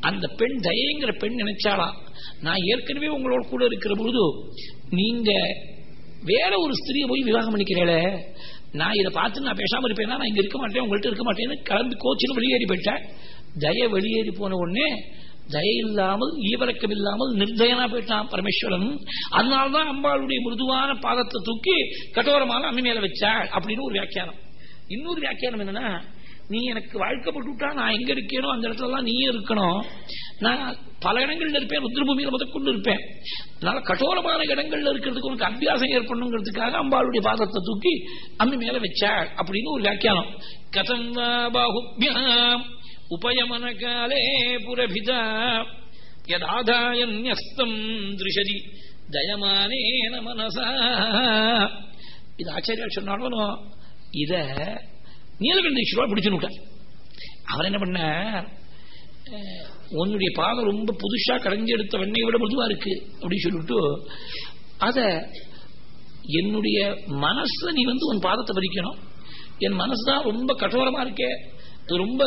அந்த பெண் தயைங்கிற பெண் நினைச்சாலாம் நான் ஏற்கனவே உங்களோட கூட இருக்கிற பொழுது நீங்க வேற ஒரு ஸ்திரியை போய் விவாகம் பண்ணிக்கிறீங்களே நான் இதை பார்த்து நான் பேசாம இருப்பேன்னா நான் இங்க இருக்க மாட்டேன் உங்கள்கிட்ட இருக்க மாட்டேன்னு கிளம்பி கோச்சின்னு வெளியேறி போயிட்டேன் தய வெளியேறி போன உடனே தய இல்லாமல் ஈவரக்கம் இல்லாமல் நிர்தயனா போயிட்டான் பரமேஸ்வரன். அதனால்தான் அம்பாளுடைய மிருதுவான பாதத்தை தூக்கி கட்டோரமான அம்மி மேல வச்சாள் அப்படின்னு ஒரு வியாக்கியானம். இன்னொரு வியாக்கியானம் என்னன்னா நீ எனக்கு வாழ்க்கப்பட்டு விட்டா நான் எங்க இருக்கேனோ அந்த இடத்துல எல்லாம் நீயே இருக்கணும். நான் பல இடங்கள்ல இருப்பேன் ருத்ரபூமியில முதற்கொண்டு இருப்பேன். அதனால கடோரமான இடங்கள்ல இருக்கிறதுக்கு உனக்கு அபியாசம் ஏற்படணுங்கிறதுக்காக அம்பாளுடைய பாதத்தை தூக்கி அம்மி மேல வச்சா அப்படின்னு ஒரு வியாக்கியானம். கதங்கா வா பாகுபியாம் உபயமன காலே புரபிதா யதாதாயன்யஸ்தம் திருஷதி தயமானேன மனசா. இது ஆச்சாரியார் சொன்னாலும் இத நீலகண்டீஸ்வரா பிடிச்சுன்னு அவர் என்ன பண்ண உன்னுடைய பாதம் ரொம்ப புதுசா கடைஞ்சி எடுத்த விட மதுவா இருக்கு அப்படின்னு சொல்லிட்டு அத என்னுடைய மனசுல நீ வந்து உன் பாதத்தை பறிக்கணும் என் மனசு தான் ரொம்ப கठोरமா இருக்கே. அது ரொம்ப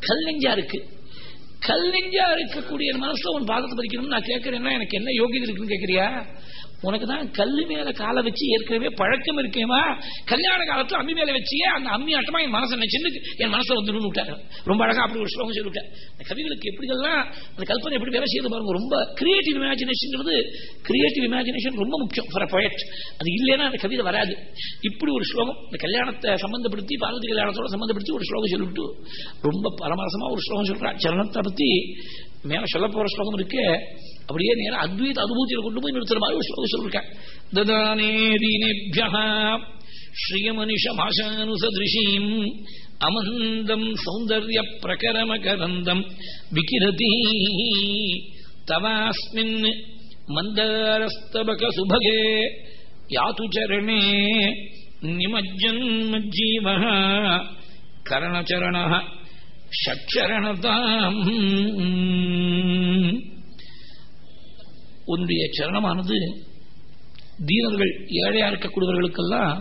கல் நெஞ்சா இருக்கு. கல்லிஞ்சா இருக்கக்கூடிய என் மனசுல உன் பாதத்தை பறிக்கணும்னு நான் கேட்கறேன்னா எனக்கு என்ன யோகியது இருக்குன்னு கேட்கிறியா? உனக்கு தான் கல் மேல காலை வச்சு ஏற்கனவே பழக்கம் இருக்கேமா கல்யாண காலத்துல அம்மி மேல வச்சியே அந்த அம்மி ஆட்டமா என் மனசை நினைச்சுன்னு என் மனசுல வந்துடும் விட்டாரு ரொம்ப அழகா அப்படி ஒரு ஸ்லோகம் சொல்லிவிட்டேன் அந்த கவிகளுக்கு எப்படிலாம் அந்த கல்பனை எப்படி வேலை செய்து பாருங்க ரொம்ப கிரியேட்டிவ் இமேஜினேஷன்ங்கிறது கிரியேட்டிவ் இமேஜினேஷன் ரொம்ப முக்கியம் ஃபார் பொயட் அது இல்லைன்னா அந்த கவிதை வராது. இப்படி ஒரு ஸ்லோகம் இந்த கல்யாணத்தை சம்பந்தப்படுத்தி பாரதி கல்யாணத்தோட சம்பந்தப்படுத்தி ஒரு ஸ்லோகம் சொல்லிவிட்டு ரொம்ப பரமரசமா ஒரு ஸ்லோகம் சொல்றான் சரணத்தை பத்தி மேல சொல்ல போற ஸ்லோகம் இருக்கு அப்படியே நேரம் அத்வைத அனுபூதியில் கொண்டு போய் நிறுத்துற மாதிரி சொல்லிருக்கேன். ததானே தீனேபியா ஸ்ரீயமனிஷமாசானுசதிருஷீம் அமந்தம் சௌந்தர்ய பிரகரமகரந்தம் விகிரதி தவாஸ்மின் மந்தாரஸ்தபக சுபகே யாத்து சரணே நிமஜ்ஜன்மஜ்ஜீவ கரணச்சரண ஷட்சரணதாம். உன்னுடைய சரணமானது தீனர்கள் ஏழையா இருக்கக்கூடியவர்களுக்கெல்லாம்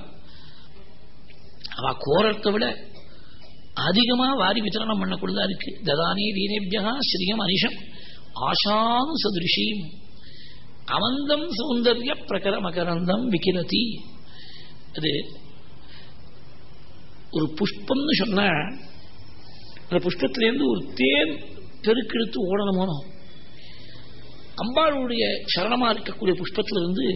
அவ கோரத்தை விட அதிகமா வாரி வித்தரணம் பண்ணக்கூடியதா இருக்கு. ததானே தீனேபியா ஸ்ரீயம் அனிஷம். ஆஷானு சதுரிஷீம். அமந்தம் சௌந்தர்ய பிரகர மகரந்தம் விகிரதி. அது ஒரு புஷ்பம்னு சொன்ன அந்த புஷ்பத்திலேருந்து ஒரு தேன் பெருக்கெடுத்து ஓடணுமோ அம்பாளுடைய சரணமா இருக்கக்கூடிய புஷ்பத்திலிருந்து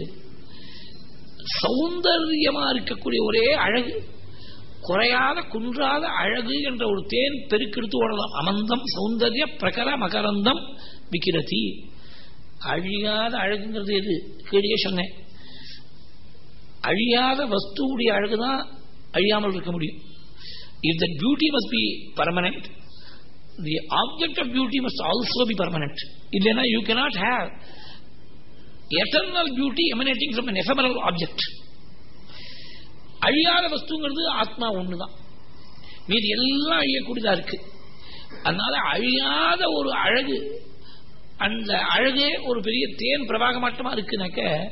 சௌந்தர்யமா இருக்கக்கூடிய ஒரே அழகு குறையாத குன்றாத அழகு என்ற ஒரு தேன் பெருக்கெடுத்து ஓடலாம். அமந்தம் சௌந்தர்ய பிரகர மகரந்தம் விக்கிரதி அழியாத அழகுங்கிறது எது? கீழே சொன்னேன் அழியாத வஸ்துவுடைய அழகுதான் அழியாமல் இருக்க முடியும். If the beauty must be permanent the object of beauty must also be permanent. இல்லைன்னா you cannot have eternal beauty emanating from an ephemeral object அழியாத வஸ்துங்கிறது ஆத்மா ஒண்ணுதான். மீது எல்லாம் அழியக்கூடியதா இருக்கு. அதனால அழியாத ஒரு அழகு அந்த அழகே ஒரு பெரிய தேன் பிரபாக பிரபாகமாட்டமா இருக்குனாக்க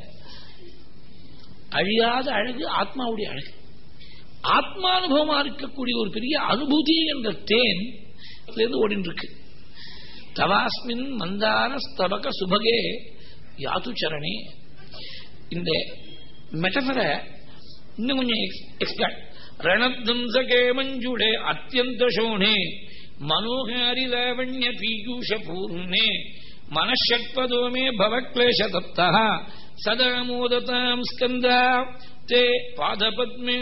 அழியாத அழகு ஆத்மாவுடைய அழகு. ஆத்மானுபவமா இருக்கக்கூடிய ஒரு பெரிய அனுபூதி என்ற தேன் ஓடின்னு இருக்கு தவாஸ்மின் மந்தார ஸ்தபக சுபகே யாது சரணி. இந்த மெட்டபரை இன்னும் கொஞ்சம் ரணத்வம்சகே மஞ்சுடே அத்தியந்த சோனே. மனோகாரி லாவண்ய பீயூஷ பூர்ணே. மனஷட்பதோ மே பவக்லேஷ தத்தா சதா மோததாம் ஸ்கந்தா. தே பாதபத்மே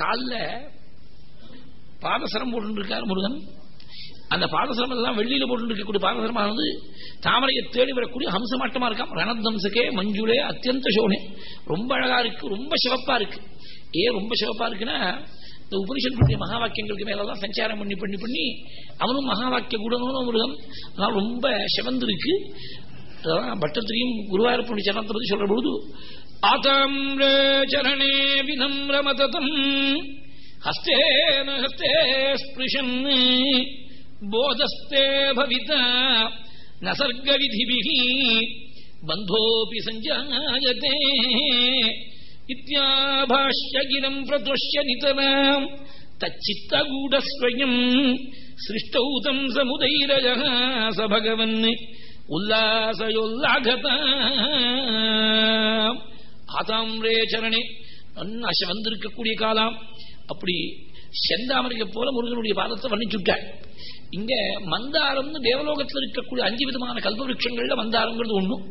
காலில் பாதசரம் போட்டுருக்கார் முருகன். அந்த பாதசரம் எல்லாம் வெள்ளியில போட்டு இருக்கக்கூடிய பாதசரமானது தாமரையை தேடி வரக்கூடிய ஹம்சமாட்டமா இருக்காம். ரணத்வம்சக்கே மஞ்சுளே அத்தியந்த சோனே. ரொம்ப அழகா இருக்கு ரொம்ப சிவப்பா இருக்கு. ஏன் ரொம்ப சிவப்பா இருக்குன்னா இந்த உபனிஷத்துடைய மகா வாக்கியங்களுக்கு மேலெல்லாம் சஞ்சாரம் பண்ணி பண்ணி பண்ணி அவனும் மகா வாக்கிய குடனும் முருகம் அதனால ரொம்ப சிவந்திருக்கு. அதான் பட்டத்திரியும் குருவாயூரப்பனுடைய சரணத்தை பத்தி சொல்ற பொழுது आताम्रचरणे विनम्रमतम् हस्ते न हस्ते स्पृशन् बोधस्ते भविता न सर्गविधिभिः बन्धोऽपि सञ्जायते। इत्याभाष्यगिरम् प्रदृश्य नितराम् तच्चित्तगूढस्वयम् सृष्टौ तम् समुदैरजः स भगवन्। उल्लासयोल्लाघता। ஆதாம்ரே சரணே. அச வந்திருக்கக்கூடிய காலம். அப்படி செந்தாமரையை போல முருகனுடைய பாதத்தை வர்ணிச்சுட்டாள் இங்க மந்தாரம்னு தேவலோகத்தில் இருக்கக்கூடிய அஞ்சு விதமான கல்ப விரட்சங்கள்ல மந்தாரங்கிறது ஒண்ணும்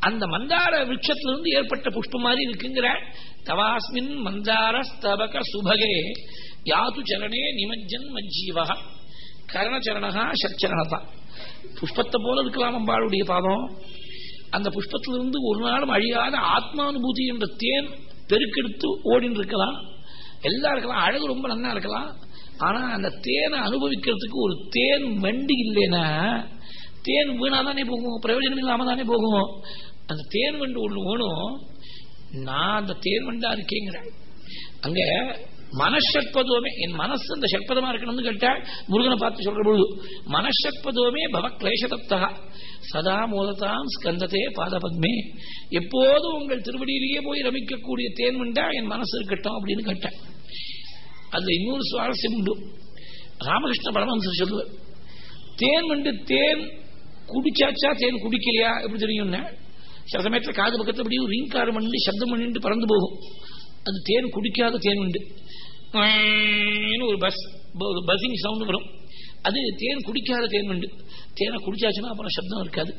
அந்த மந்தார விரட்சத்திலிருந்து ஏற்பட்ட புஷ்பம் மாதிரி இருக்குங்கிற தவாஸ்மின் மந்தார ஸ்தபக சுபகே. யாது சரணே நிமஜ்ஜன் மஜ்ஜீவா. கரணச்சரணகா ஷட்சரணதா புஷ்பத்தை போல இருக்கலாம் அம்பாளுடைய பாதம். அந்த புஷ்பத்திலிருந்து ஒரு நாளும் அழியாத ஆத்மானுபூதி என்ற தேன் பெருக்கெடுத்து ஓடின்னு இருக்கலாம் எல்லாம் இருக்கலாம் அழகு ரொம்ப நல்லா இருக்கலாம். ஆனா அந்த தேனை அனுபவிக்கிறதுக்கு ஒரு தேன் வண்டி இல்லைன்னா தேன் வீணா தானே போகும் பிரயோஜனம் இல்லாம தானே போகும். அந்த தேன் வண்டு ஒண்ணு வேணும். நான் அந்த தேன் வண்டா இருக்கேங்கிறேன் அங்க மனஷட்பதுவமே என் மனசு அந்த ஷட்பதமா இருக்கணும்னு கேட்டா முருகனை பார்த்து சொல்ற பொழுது மனஷட்பதுவமே பவ கிளேஷதப்தா சதா மூலதாம் ஸ்கந்ததே பாதபத்மே. எப்போதும் உங்கள் திருவடியிலேயே போய் ரமிக்கக்கூடிய தேன் உண்டா என் மனசு இருக்கட்டும் அப்படின்னு கேட்டேன் அதுல இன்னொரு சுவாரஸ்யம் உண்டு. ராமகிருஷ்ண பரமஹம்சர் சொல்லுவார் தேன் வந்து தேன் குடிச்சாச்சா தேன் குடிக்கலையா? எப்படி தெரியும்னா சில சமயத்தில் காது பக்கத்தில் அப்படியும் ரீங்காரம் பண்ணி சப்தம் பண்ணிட்டு பறந்து போகும். அது தேன் குடிக்காத தேன் உண்டு. ஒரு பஸ் ஒரு பஸ்ஸிங் சவுண்டு வரும். அது தேன் குடிக்காத தேன் உண்டு. தேனை குடிச்சாச்சுன்னா அப்புறம் சப்தம் இருக்காது.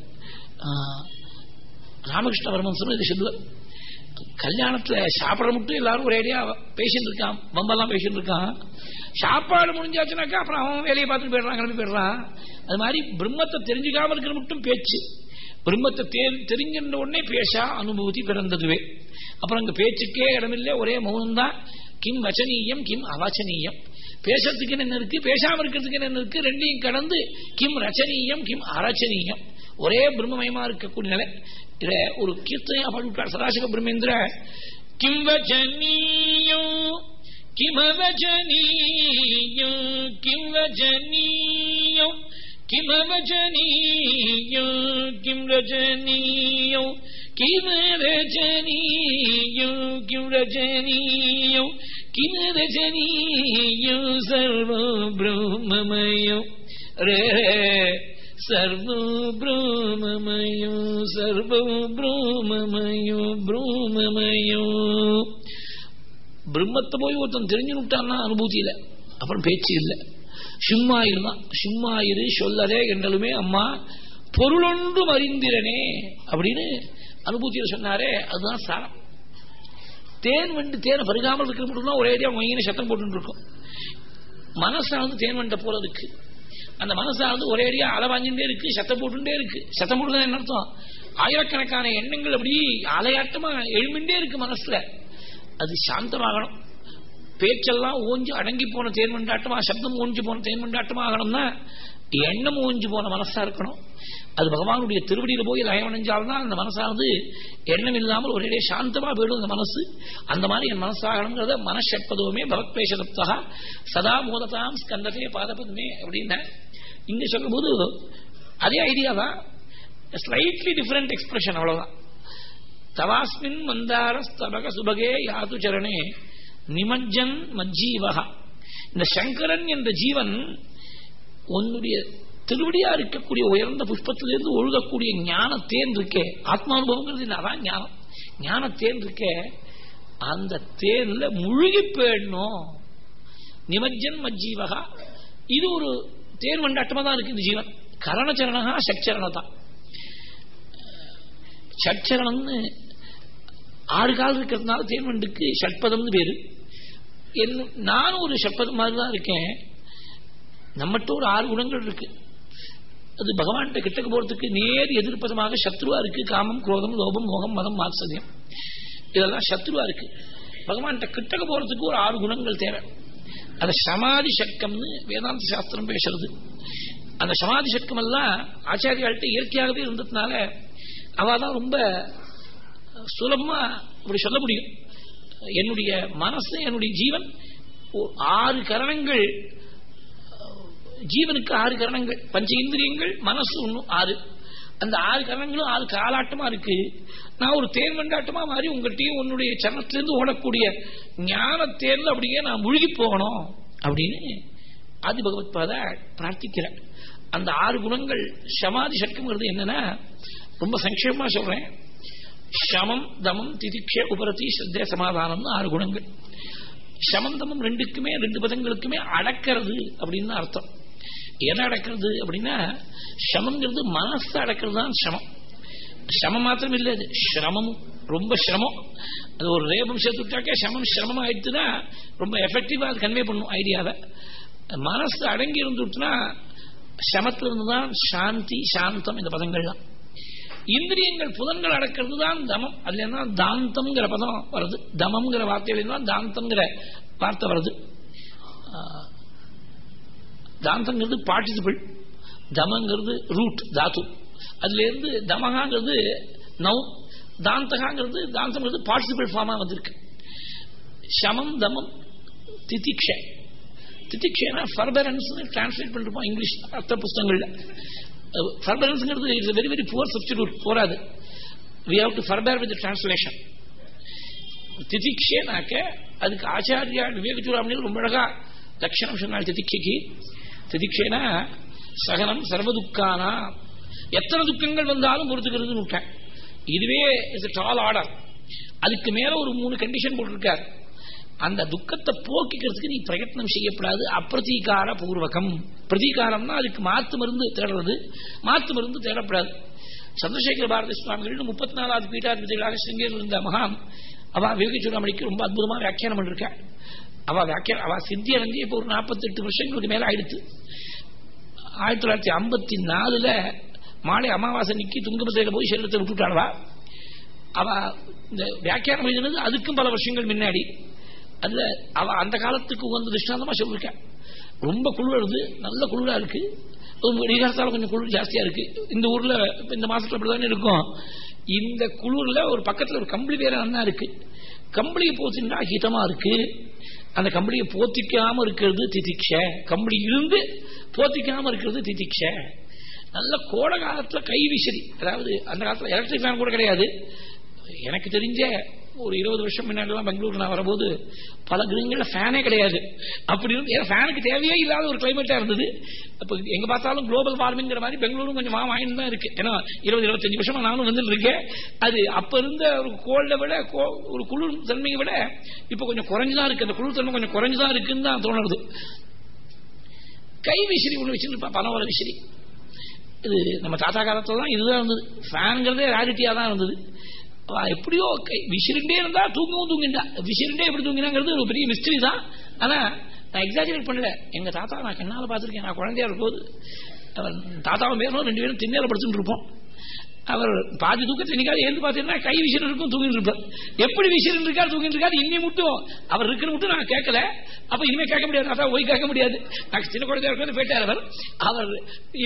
ராமகிருஷ்ண பரமஹம்சரும் இதை சொல்லுவார். கல்யாணத்துல சாப்பிட மட்டும் எல்லாரும் ஒரேடியா பேசிட்டு இருக்கான். பம்பெல்லாம் பேசிட்டு இருக்கான். சாப்பாடு முடிஞ்சாச்சுனாக்கா அப்புறம் அவன் வேலையை பார்த்துட்டு போயிடுறான் கிளம்பி போயிடுறான். அது மாதிரி பிரம்மத்தை தெரிஞ்சுக்காம இருக்கிற மட்டும் பேச்சு. பிரம்மத்தை தெரிஞ்சின்ற உடனே பேசா அனுபூதி பிறந்ததுவே. அப்புறம் அங்க பேச்சுக்கே இடமில்லை ஒரே மௌனம் தான் கிம் வச்சனீயம் கிம் அவச்சனீயம். பேசுறதுக்கு என்ன இருக்கு? பேசாம இருக்கிறதுக்கு என்ன இருக்கு? ரெண்டையும் கடந்து கிம் ரச்சனீயம் கிம் அரச்சனீயம். ஒரே பிரம்மமயமா இருக்கக்கூடிய நிலை. இத ஒரு கீர்த்தனையா பாடிவிட்டார் சதாசிவ பிரம்மேந்திர. கிம் வச்சனீயோ கிமவச்சனீயோ கிம் வச்சனீயோ கிமவச்சனீயோ கிம் ரஜனீயோ கிம ரஜனீயோ கிம் ரஜனீயோ கிம் ரஜனீயோ சர்வோ பிரம்மமயோ ரே சர்வோ பிரம்மமயோ சர்வோ பிரம்மமயோ பிரம்மமயோ பிரம்மத்தை போய் ஒருத்தன் தெரிஞ்சு விட்டான்னா அனுபூதி இல்லை அப்புறம் பேச்சு இல்லை சும்மா இருந்தான் சும்மா இரு சொல்லதே என்றாலுமே அம்மா பொருளொன்றும் அறிந்திரனே அப்படின்னு அனுபூதியில் சொன்னாரே அதுதான் சாரம். தேன் வண்டு தேனை பருகாமல் இருக்கிற மட்டும்தான் ஒரே ஐடியா மொயின சத்தம் போட்டு இருக்கும். மனசானது தேன் வண்ட போல இருக்கு. அந்த மனசானது ஒரே அடியா அலவாஞ்சுட்டே இருக்கு சத்தம் போட்டுட்டே இருக்கு. சத்தம் போட்டுதான் என்ன அர்த்தம்? ஆயிரக்கணக்கான எண்ணங்கள் அப்படி அலையாட்டமா எழுமிண்டே இருக்கு மனசுல. அது சாந்தமாகணும். பேச்செல்லாம் ஓஞ்சி அடங்கி போன தேன்மண்டாட்டமா சப்தம் ஓஞ்சி போன தேன்மண்டாட்டமா ஆகணும்னா எண்ணம் ஓஞ்சி போன மனசா இருக்கணும். அது பகவானுடைய திருவடியில் போய் லயமடைஞ்சால்தான் அந்த மனசானது எண்ணம் இல்லாமல் ஒரே சாந்தமா போயிடும் அந்த மனசு. அந்த மாதிரி என் மனசாகணுங்கிறத மனசெப்பதுமே பகத்வேஷதப்தா சதா மூலதாம் ஸ்கந்ததே பாதபதுமே அப்படின்னா இங்க சொல்லும் போது அதே ஐடியா தான். ஸ்லைட்லி டிஃப்ரெண்ட் எக்ஸ்பிரஷன் அவ்வளவுதான். தவாஸ்மின் மந்தார ஸ்தபக சுபகே யாது சரணே நிமஜ்ஜன் மஜ்ஜீவகா இந்த சங்கரன் என்ற ஜீவன் உன்னுடைய திருவடியா இருக்கக்கூடிய உயர்ந்த புஷ்பத்திலிருந்து ஒழுகக்கூடிய ஞானத்தேன் இருக்கே ஆத்மானுபவங்கிறது இல்லை அதான் ஞானம். ஞானத்தேன் இருக்கே அந்த தேன்ல முழுகி போயிடணும். நிமஜ்ஜன் மஜ்ஜீவகா. இது ஒரு தேன் வண்டாட்டமா தான் இருக்கு இந்த ஜீவன். கரணச்சரணா சச்சரண தான் சச்சரணம்னு ஆறு கால் இருக்கிறதுனால தேன்வண்டுக்கு ஷட்பதம்னு பேரு. நானும் ஒரு ஷட்பதம் மாதிரி தான் இருக்கேன். நம்மகிட்ட ஒரு ஆறு குணங்கள் இருக்கு. அது பகவான்கிட்ட கிட்டக்கு போறதுக்கு நேர் எதிர்ப்பதமாக சத்ருவா இருக்கு. காமம் குரோதம் லோபம் மோகம் மதம் மாத்சதியம் இதெல்லாம் சத்ருவா இருக்கு. பகவான்கிட்ட கிட்டக்கு போறதுக்கு ஒரு ஆறு குணங்கள் தேவை. அந்த சமாதி சக்கம்னு வேதாந்த சாஸ்திரம் பேசுறது. அந்த சமாதி சக்கம் எல்லாம் ஆச்சாரியாள்கிட்ட இயற்கையாகவே இருந்ததுனால அவதான் ரொம்ப சுலபமா அப்படி சொல்ல முடியும். என்னுடைய மனசு என்னுடைய ஜீவன் ஆறு கரணங்கள் ஜீவனுக்கு ஆறு கரணங்கள் பஞ்ச இந்திரியங்கள் மனசு ஒன்றும் ஆறு. அந்த ஆறு கரணங்களும் ஆறு காலாட்டமா இருக்கு. நான் ஒரு தேன் மண்டாட்டமா மாறி உங்கள்கிட்டயும் உன்னுடைய சரணத்திலிருந்து ஓடக்கூடிய ஞான தேர்ந்து அப்படியே நான் முழுகி போகணும் அப்படின்னு ஆதி பகவத் பாத பிரார்த்திக்கிறேன் அந்த ஆறு குணங்கள் சமாதி சட்கம்ங்கிறது என்னன்னா ரொம்ப சங்கேபமா சொல்றேன். சமம் தமம் திதிக்ஷ உபரதி ஸ்ரத்தே சமாதானம்னு ஆறு குணங்கள். சமம் தமம் ரெண்டுக்குமே ரெண்டு பதங்களுக்குமே அடக்கிறது அப்படின்னு அர்த்தம். எதை அடக்கிறது அப்படின்னா சமங்கிறது மனசு அடக்கிறது தான் சமம். சமம் மாத்திரம் இல்லை அது சிரமம் ரொம்ப சிரமம். அது ஒரு ரேபம் சேர்த்துட்டாக்கே சமம் சிரமம் ஆயிடுச்சுன்னா ரொம்ப எஃபெக்டிவா அது கன்வே பண்ணும் ஐடியாவை மனசு அடங்கி இருந்துட்டுனா சமத்திலிருந்து தான் சாந்தி சாந்தம் இந்த பதங்கள்லாம். இந்திரியங்கள் புதன்கள் அடக்கிறது தான் தமம். அதுல என்ன தாந்தம்ங்கிற பதம் வருது. தமம்ங்கிற வார்த்தையில தான் தாந்தம்ங்கிற வார்த்தை வருது. தாந்தங்கிறது பார்ட்டிசிபிள் தமங்கிறது ரூட் தாத்து. அதுல இருந்து தமகாங்கிறது நவ் தாந்தகாங்கிறது தாந்தம்ங்கிறது பார்ட்டிசிபிள் ஃபார்மா வந்திருக்கு. சமம் தமம் திதிக்ஷ. திதிக்ஷனா ஃபர்பரன்ஸ் டிரான்ஸ்லேட் பண்ணிருப்போம் இங்கிலீஷ் அர்த்த புஸ்தகங்கள்ல. ஃபர்பரன்ஸ்ங்கிறது it's very very poor substitute போராது we have to further with translation திதிக்ஷேனாக்க அதுக்கு ஆச்சாரியா விவேக சூடாமணியில் ரொம்ப அழகா லட்சணம் சொன்னால் திதிக்ஷைக்கு. திதிக்ஷேனா சகனம் சர்வதுக்கானா? எத்தனை துக்கங்கள் வந்தாலும் பொறுத்துக்கிறது விட்டேன் இதுவே டால் ஆர்டர் அதுக்கு மேல ஒரு மூணு கண்டிஷன் போட்டிருக்காரு. அந்த துக்கத்தை போக்கிக்கிறதுக்கு நீ பிரயத்னம் செய்யப்படாது. அப்பிரதீகார பூர்வகம். பிரதீகாரம்னா அதுக்கு மாத்து மருந்து தேடுறது. மாத்து மருந்து தேடப்படாது. சந்திரசேகர பாரதி சுவாமிகள் முப்பத்தி நாலாவது பீட்டாதிபதிகளாக சிங்கேரில் இருந்த மகான். அவன் விவேக சூடாமணிக்கு ரொம்ப அற்புதமாக வியாக்கியானம் பண்ணிருக்கா அவ வியாக்கியம் அவ சித்தி அடைஞ்சு இப்போ ஒரு நாற்பத்தி எட்டு வருஷங்களுக்கு மேல ஆயிடுத்து ஆயிரத்தி தொள்ளாயிரத்தி ஐம்பத்தி நாலுல மாலை அமாவாசை நிக்கி துங்கபத்திரையில போய் சரீரத்தை விட்டுட்டாளவா அவ இந்த வியாக்கியானம் எழுதினது அதுக்கும் பல வருஷங்கள் முன்னாடி அதுல அவ அந்த காலத்துக்கு உகந்த திருஷ்டாந்தமா சொல்லிருக்க ரொம்ப குளிர்றது நல்ல குளிரா இருக்கு நிகழ்த்தாலும் கொஞ்சம் குளிர் ஜாஸ்தியா இருக்கு இந்த ஊர்ல இந்த மாசத்துல அப்படிதானே இருக்கும் இந்த குளிரில் ஒரு பக்கத்துல ஒரு கம்பளி வேற நல்லா இருக்கு கம்பளியை போச்சுன்னா ஹிதமா இருக்கு அந்த கம்பளியை போத்திக்காம இருக்கிறது திதிக்ஷ. கம்பளி இருந்து போத்திக்காம இருக்கிறது திதிக்ஷ. நல்ல கோடை காலத்துல கை விசிறி. அதாவது அந்த காலத்துல எலக்ட்ரிக் ஃபேன் கூட கிடையாது. எனக்கு தெரிஞ்ச ஒரு இருபது வருஷம் முன்னாடிலாம் பெங்களூர் நான் வரும்போது பல கிரகங்கள்ல ஃபேனே கிடையாது. அப்படி இருந்து ஏன்னா ஃபேனுக்கு தேவையே இல்லாத ஒரு கிளைமேட்டா இருந்தது. அப்ப எங்க பார்த்தாலும் குளோபல் வார்மிங்கிற மாதிரி பெங்களூரும் கொஞ்சம் வாங்கிட்டு தான் இருக்கு. ஏன்னா இருபது இருபத்தஞ்சு வருஷமா நானும் வந்துட்டு இருக்கேன். அது அப்ப இருந்த ஒரு கோல்ட விட ஒரு குளிர் தன்மையை விட இப்ப கொஞ்சம் குறைஞ்சுதான் இருக்கு. அந்த குளிர் தன்மை கொஞ்சம் குறைஞ்சுதான் இருக்குன்னு தான் தோணுது. கை விசிறி ஒண்ணு வச்சிருப்பா பனவர விசிறி. இது நம்ம தாத்தா காலத்துல தான் இதுதான் இருந்தது. ஃபேனுங்கிறதே ரேரிட்டியா தான் இருந்தது. எப்படியோ விசிறிண்டே இருந்தா தூங்கவும் தூங்கிண்டா விசிறிண்டே எப்படி தூங்கினாங்கிறது ஒரு பெரிய மிஸ்ட்ரி தான். ஆனா நான் எக்ஸாஜரேட் பண்ணல. எங்க தாத்தா நான் கண்ணால பாத்திருக்கேன் நான் குழந்தையா இருக்கும்போது தாத்தாவும் பேரும் ரெண்டு பேரும் திண்ணையில படுத்துட்டு இருப்போம். அவர் பாதி தூக்கத்தை நிக்காது எழுந்து பார்த்தீங்கன்னா கை விசிறு இருக்கும் தூங்கிட்டு இருப்பார் எப்படி விசிறு இருக்காரு தூங்கிட்டு இருக்காரு இன்னும் மட்டும் அவர் இருக்குன்னு மட்டும் நான் கேட்கல. அப்ப இனிமே கேட்க முடியாது. அதான் போய் கேட்க முடியாது. நான் சின்ன குழந்தையா இருக்கிறது போயிட்டார் அவர். அவர்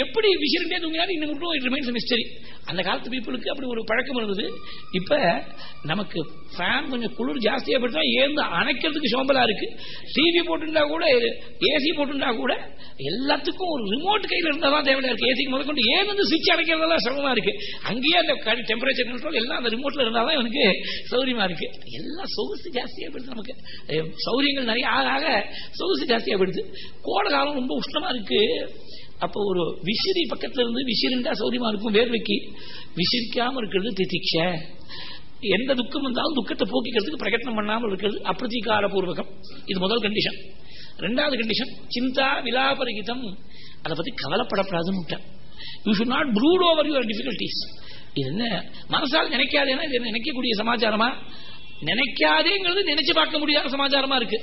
எப்படி விசிறுண்டே தூங்கினாரு இன்னும் மட்டும் இட் ரிமைன்ஸ் மிஸ்டரி அந்த காலத்து பீப்புளுக்கு அப்படி ஒரு பழக்கம் இருந்தது. இப்ப நமக்கு ஃபேன் கொஞ்சம் குளிர் ஜாஸ்தியா போயிட்டா ஏந்து அணைக்கிறதுக்கு சோம்பலா இருக்கு. டிவி போட்டுருந்தா கூட ஏசி போட்டுருந்தா கூட எல்லாத்துக்கும் ஒரு ரிமோட் கையில் இருந்தால் தான் தேவையா இருக்கு. ஏசிக்கு முதல் கொண்டு ஏன் வந்து சுவிட்ச் அடைக்கிறதெல்லாம் சிரமமா இருக்கு. அங்கேயே அந்த டெம்பரேச்சர் கண்ட்ரோல் எல்லாம் அந்த ரிமோட்ல இருந்தாதான் எனக்கு சௌரியமா இருக்கு. எல்லாம் சொகுசு ஜாஸ்தியா போயிடுது நமக்கு. சௌரியங்கள் நிறைய ஆக ஆக சொகுசு ஜாஸ்தியா போயிடுது. கோடை காலம் ரொம்ப உஷ்ணமா இருக்கு. அப்போ ஒரு விசிறி பக்கத்துல இருந்து விசிறிண்டா சௌரியமா இருக்கும் வேர்வைக்கு. விசிரிக்காம இருக்கிறது திதிக்ஷ எந்த துக்கம் வந்தாலும் துக்கத்தை போக்கிக்கிறதுக்கு பிரகடனம் பண்ணாமல் இருக்கிறது அப்பிரதிகார பூர்வகம் இது முதல் கண்டிஷன் ரெண்டாவது கண்டிஷன் சிந்தா விலாபரிகிதம். அதை பத்தி கவலைப்படப்படாதுன்னு you should not brood over your difficulties இது என்ன? மனசால் நினைக்காதேன்னா இது நினைக்கக்கூடிய சமாச்சாரமா? நினைக்காதேங்கிறது நினைச்சு பார்க்க முடியாத சமாச்சாரமா இருக்கு.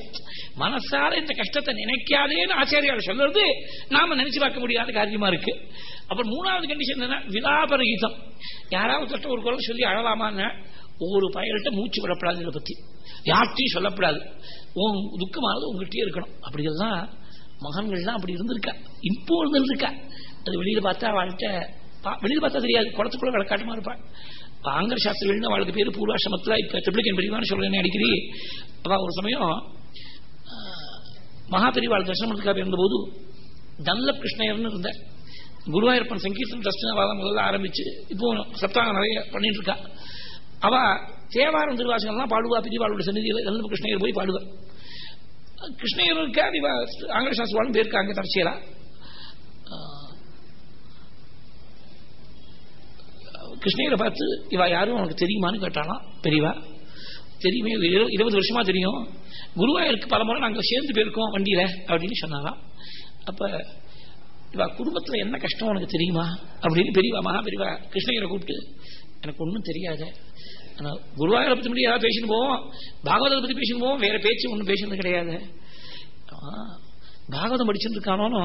மனசால இந்த கஷ்டத்தை நினைக்காதேன்னு ஆச்சாரியால் சொல்றது நாம நினைச்சு பார்க்க முடியாத காரியமா இருக்கு. அப்புறம் மூணாவது கண்டிஷன் என்ன விலாபரகிதம். யாராவது தொட்ட ஒரு குரல் சொல்லி அழலாமான்னு ஒவ்வொரு பயல்கிட்ட மூச்சு விடப்படாது இதை பத்தி. யார்ட்டையும் சொல்லப்படாது. உன் துக்கமானது உங்ககிட்டயே இருக்கணும். அப்படியெல்லாம் மகன்கள்லாம் அப்படி இருந்திருக்கா? இப்போ இருந்திருக்கா? அது வெளியில் பார்த்தா அவள்கிட்ட வெளியில் பார்த்தா தெரியாது குளத்துக்குள்ள விளக்காட்டமா இருப்பாள் ஆங்கர சாஸ்திரிகள்னு அவளுக்கு பேர் பூர்வாசிரமத்தில் இப்போ ட்ரிபிளிகன் பெரியவான்னு சொல்கிறேன்னு அடிக்கடி. அவ ஒரு சமயம் மகா பெரியவாள் தர்சனத்துக்காக இருந்தபோது தன்லப் கிருஷ்ணயர்னு இருந்த குருவாயூரப்பன் சங்கீர்த்தன் தர்ஷன வாதம் முதல்ல ஆரம்பிச்சு இப்போ சப்தாகம் நிறைய பண்ணிட்டு இருக்கா அவ தேவாரம் திருவாசகம்லாம் பாடுவா பிரிவாளுடைய சன்னிதியில் தன்லப் கிருஷ்ணயர் போய் பாடுவார் கிருஷ்ணயருக்கா இவ ஆங்கில சாஸ்திரிவாளும் போயிருக்காங்க தரச்சியலாம் கிருஷ்ணகிரை பார்த்து இவா யாரும் உனக்கு தெரியுமான்னு கேட்டாலாம் பெரியவா. தெரியுமே இருபது வருஷமா தெரியும். குருவாயிருக்கு பல முறை நாங்கள் சேர்ந்து போயிருக்கோம் வண்டியில அப்படின்னு சொன்னாராம் அப்ப இவா குடும்பத்துல என்ன கஷ்டம் உனக்கு தெரியுமா? அப்படின்னு பெரியவா மகா பெரியவா கிருஷ்ணகிரை கூப்பிட்டு எனக்கு ஒன்றும் தெரியாது. ஆனால் குருவாயூரை பத்தி மட்டும் ஏதாவது பேசிட்டு போவோம். பாகவதத்தை பத்தி பேசிட்டு போவோம். வேற பேச்சு ஒன்றும் பேசுனது கிடையாது. பாகவதம் படிச்சுட்டு இருக்கானோ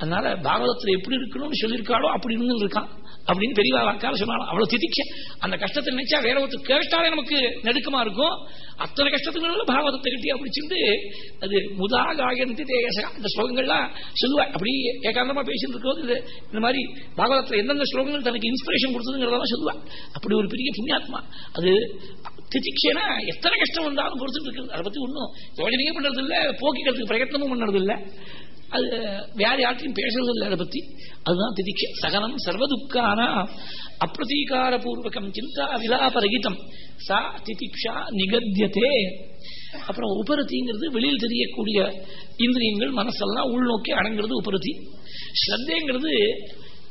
அதனால பாகவதத்துல எப்படி இருக்கணும்னு சொல்லியிருக்காளோ அப்படி இருந்து இருக்கான் அப்படின்னு பெரியவா வாக்கால சொன்னாலும் அவ்வளவு திதிக்க அந்த கஷ்டத்தை நினைச்சா வேற ஒருத்தர் கேட்டாலே நமக்கு நெருக்கமா இருக்கும். அத்தனை கஷ்டத்துக்கு பாகவதத்தை கட்டி அப்படிச்சிருந்து அது முதா காயந்தி அந்த ஸ்லோகங்கள்லாம் சொல்லுவாள் அப்படி ஏகாந்தமா பேசிட்டு இருக்கும்போது இது இந்த மாதிரி பாகவதத்துல எந்தெந்த ஸ்லோகங்கள் தனக்கு இன்ஸ்பிரேஷன் கொடுத்ததுங்கிறதெல்லாம் சொல்லுவாள் அப்படி ஒரு பெரிய புண்ணியாத்மா. அது திதிக்ஷனா எத்தனை கஷ்டம் வந்தாலும் பொறுத்துட்டு இருக்குது. அதை பத்தி ஒன்றும் யோஜனையே பண்றது இல்லை போக்கிக்கிறதுக்கு பிரயத்னமும் பண்றது இல்லை அது வேற யார்ட்டையும் பேசுறது இல்லை அதை பத்தி. அதுதான் திதிக்ஷ. சகனம் சர்வதுக்கானா அப்பிரதீகார பூர்வகம் சிந்தா விலாபரகிதம். சா திதிக்ஷா நிகத்தியதே. அப்புறம் உபரதிங்கிறது வெளியில் தெரியக்கூடிய இந்திரியங்கள் மனசெல்லாம் உள்நோக்கி அடங்கிறது உபரதி. ஸ்ரத்தைங்கிறது